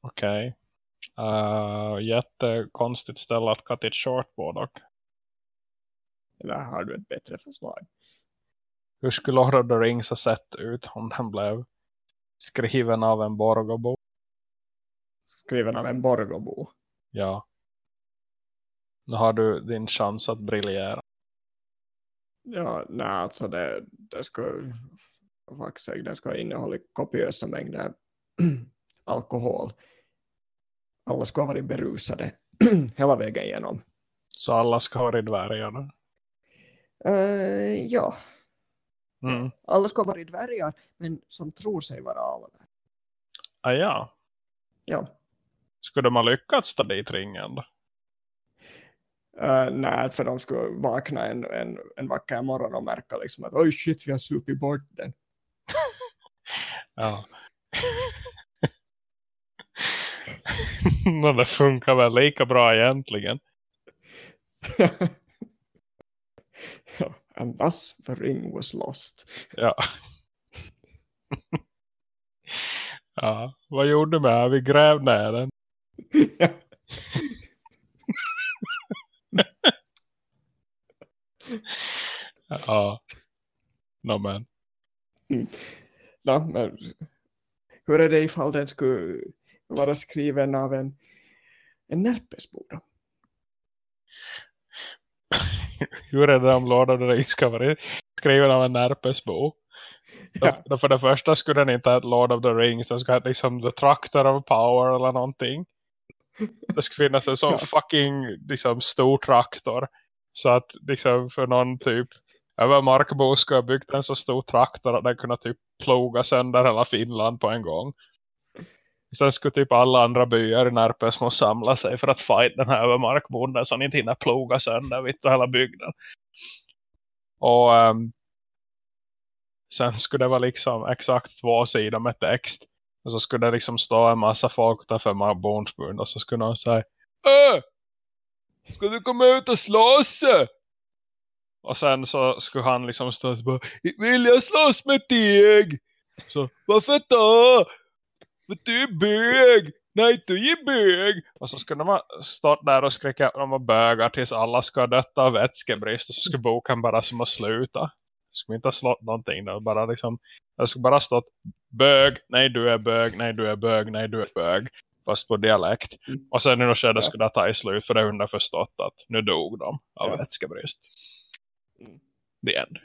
Okej. Uh, jättekonstigt ställe att cut it short på dock. Eller har du ett bättre förslag? Hur skulle Lord of the Rings ha sett ut om den blev skriven av en Borgobo? Skriven av en Borgobo. Ja. Nu har du din chans att briljera. Ja, nej, alltså det, det ska faktiskt säga, det ska innehålla kopiösa mängder alkohol. Alla ska ha varit berusade hela vägen igenom. Så alla ska ha dvärgar. då? Uh, ja, Mm. alla ska ha varit dvärgar, men som tror sig vara alver. Ah, ja. Ja, Skulle de ha lyckats ta dit ringen då? uh, nej, för de skulle vakna en, en, en vacker morgon och märka liksom att oj shit, vi har supit bort den. Ja. Men det funkar väl lika bra egentligen. Ja, And thus the ring was lost. Ja. ja. Vad gjorde du med? Vi grävde ner den. Ja. Ja. No, men. Ja, men hur är det ifall den skulle vara skriven av en, en närpesbo då? Hur är det om the Rings ska vara skriven av en närpesbo? Ja. Då- För det första skulle den inte ha ett Lord of the Rings. Den skulle ha liksom The Tractor of Power eller någonting. Det skulle finnas en sån Ja. fucking liksom, stor traktor. Så att liksom för någon typ över markbo skulle ha byggt en så stor traktor att den kunde typ ploga sönder hela Finland på en gång. Sen skulle typ alla andra byar i Närpes måste samla sig för att fight den här övermarkbonden så han inte hinner ploga sönder vitt och hela bygden. Och ehm, sen skulle det vara liksom exakt två sidor med text. Och så skulle det liksom stå en massa folk utanför Marbonsbund och så skulle någon säga Öh! Ska du komma ut och slåss? Och sen så skulle han liksom stå och bara Vill jag slåss med dig? Så varför då? För du är bög! Nej, du är bög! Och så skulle de stått där och skrika att de var bögar tills alla ska ha dött av vätskebrist. Och så skulle boken bara som att sluta. Skulle inte ha slått någonting då. Bara liksom, det skulle bara stått bög, nej du är bög, nej du är bög, nej du är bög. Fast på dialekt. Mm. Och sen något skede Ja. skulle det ta i slut för det är underförstått att nu dog de av Ja. vätskebrist. Mm. The end.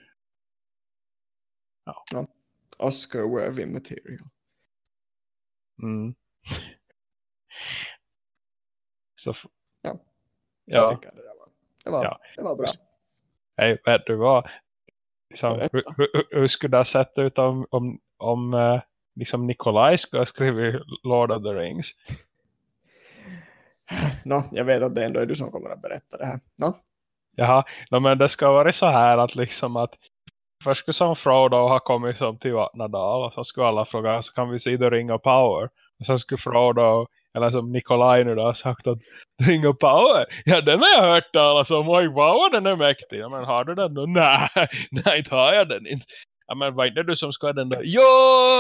Oscar-worthy material. Mm. Så, Ja. Jag ja. tycker det var, det var, Ja. det var bra. Hej, vet du vad? Liksom, hur, hur, hur skulle det ha sett ut om, om, om eh, liksom Nikolaj skulle ha skrivit Lord of the Rings? Nå, jag vet att det ändå är du som kommer att berätta det här. Nå, Jaha, no, men det ska vara så här att liksom att först skulle som Frodo ha kommit som till Nadal och så skulle alla fråga så kan vi se The Ring of Power. Och sen skulle Frodo, eller som Nikolaj nu då, har sagt att The Ring of Power, ja den har jag hört talas om, oj wow den är mäktig. Ja, men har du den då? Nej, nej inte har jag den inte. Ja men var inte du som ska den då? Jo,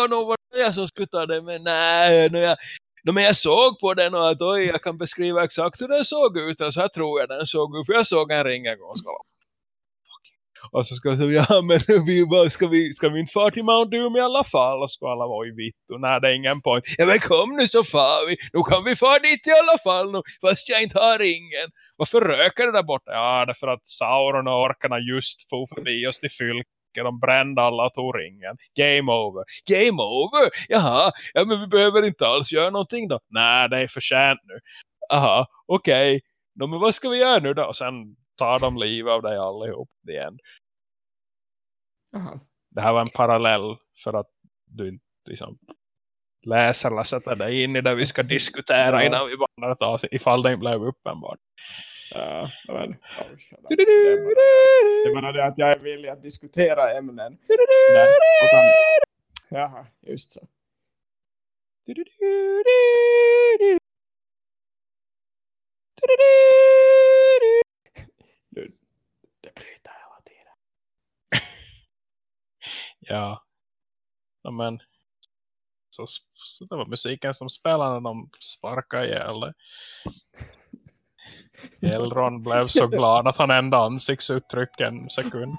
nog var det jag som skulle ta den men nej, nu jag, no, men jag såg på den och att oj, jag kan beskriva exakt hur den såg ut. Alltså, så här tror jag den såg ut. För jag såg en ring en gång. Och så ska vi säga, ja men vi, bara, ska, vi, ska vi inte fara till Mount Doom i alla fall? Och ska alla vara i vitt och nej det är ingen poäng. Ja men kom nu så far vi, nu kan vi fara dit i alla fall nu, fast jag inte har ringen. Varför röker det där borta? Ja det är för att Sauron och orkarna just får förbi oss till fylke de brände alla och tog ringen. Game over. Game over? Jaha, ja men vi behöver inte alls göra någonting då. Nej, det är för sent nu. Aha, okej. Okay. No, men vad ska vi göra nu då? Och sen tar de liv av dig allihop. End. Aha. Det här var en parallell för att du inte liksom läser eller sätter dig in i det vi ska diskutera ja. innan vi bara tar sig ifall det inte blev uppenbart. Ja, men, oh, det, är bara, det är bara det att jag är villig att diskutera ämnen. Sådär, och kan, jaha, just så. Du, det bryter hela tiden. Ja. Men så, så det var musiken som spelade när de sparkade ihjäl Elron blev så glad att han ända ansiktsuttryck en sekund.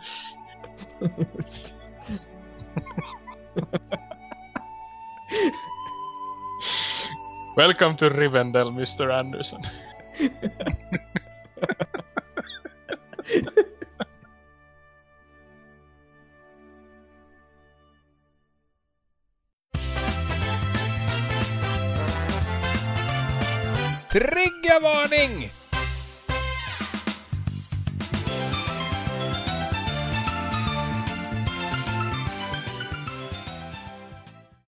Welcome to Rivendell, Mr. Anderson. Triggervarning!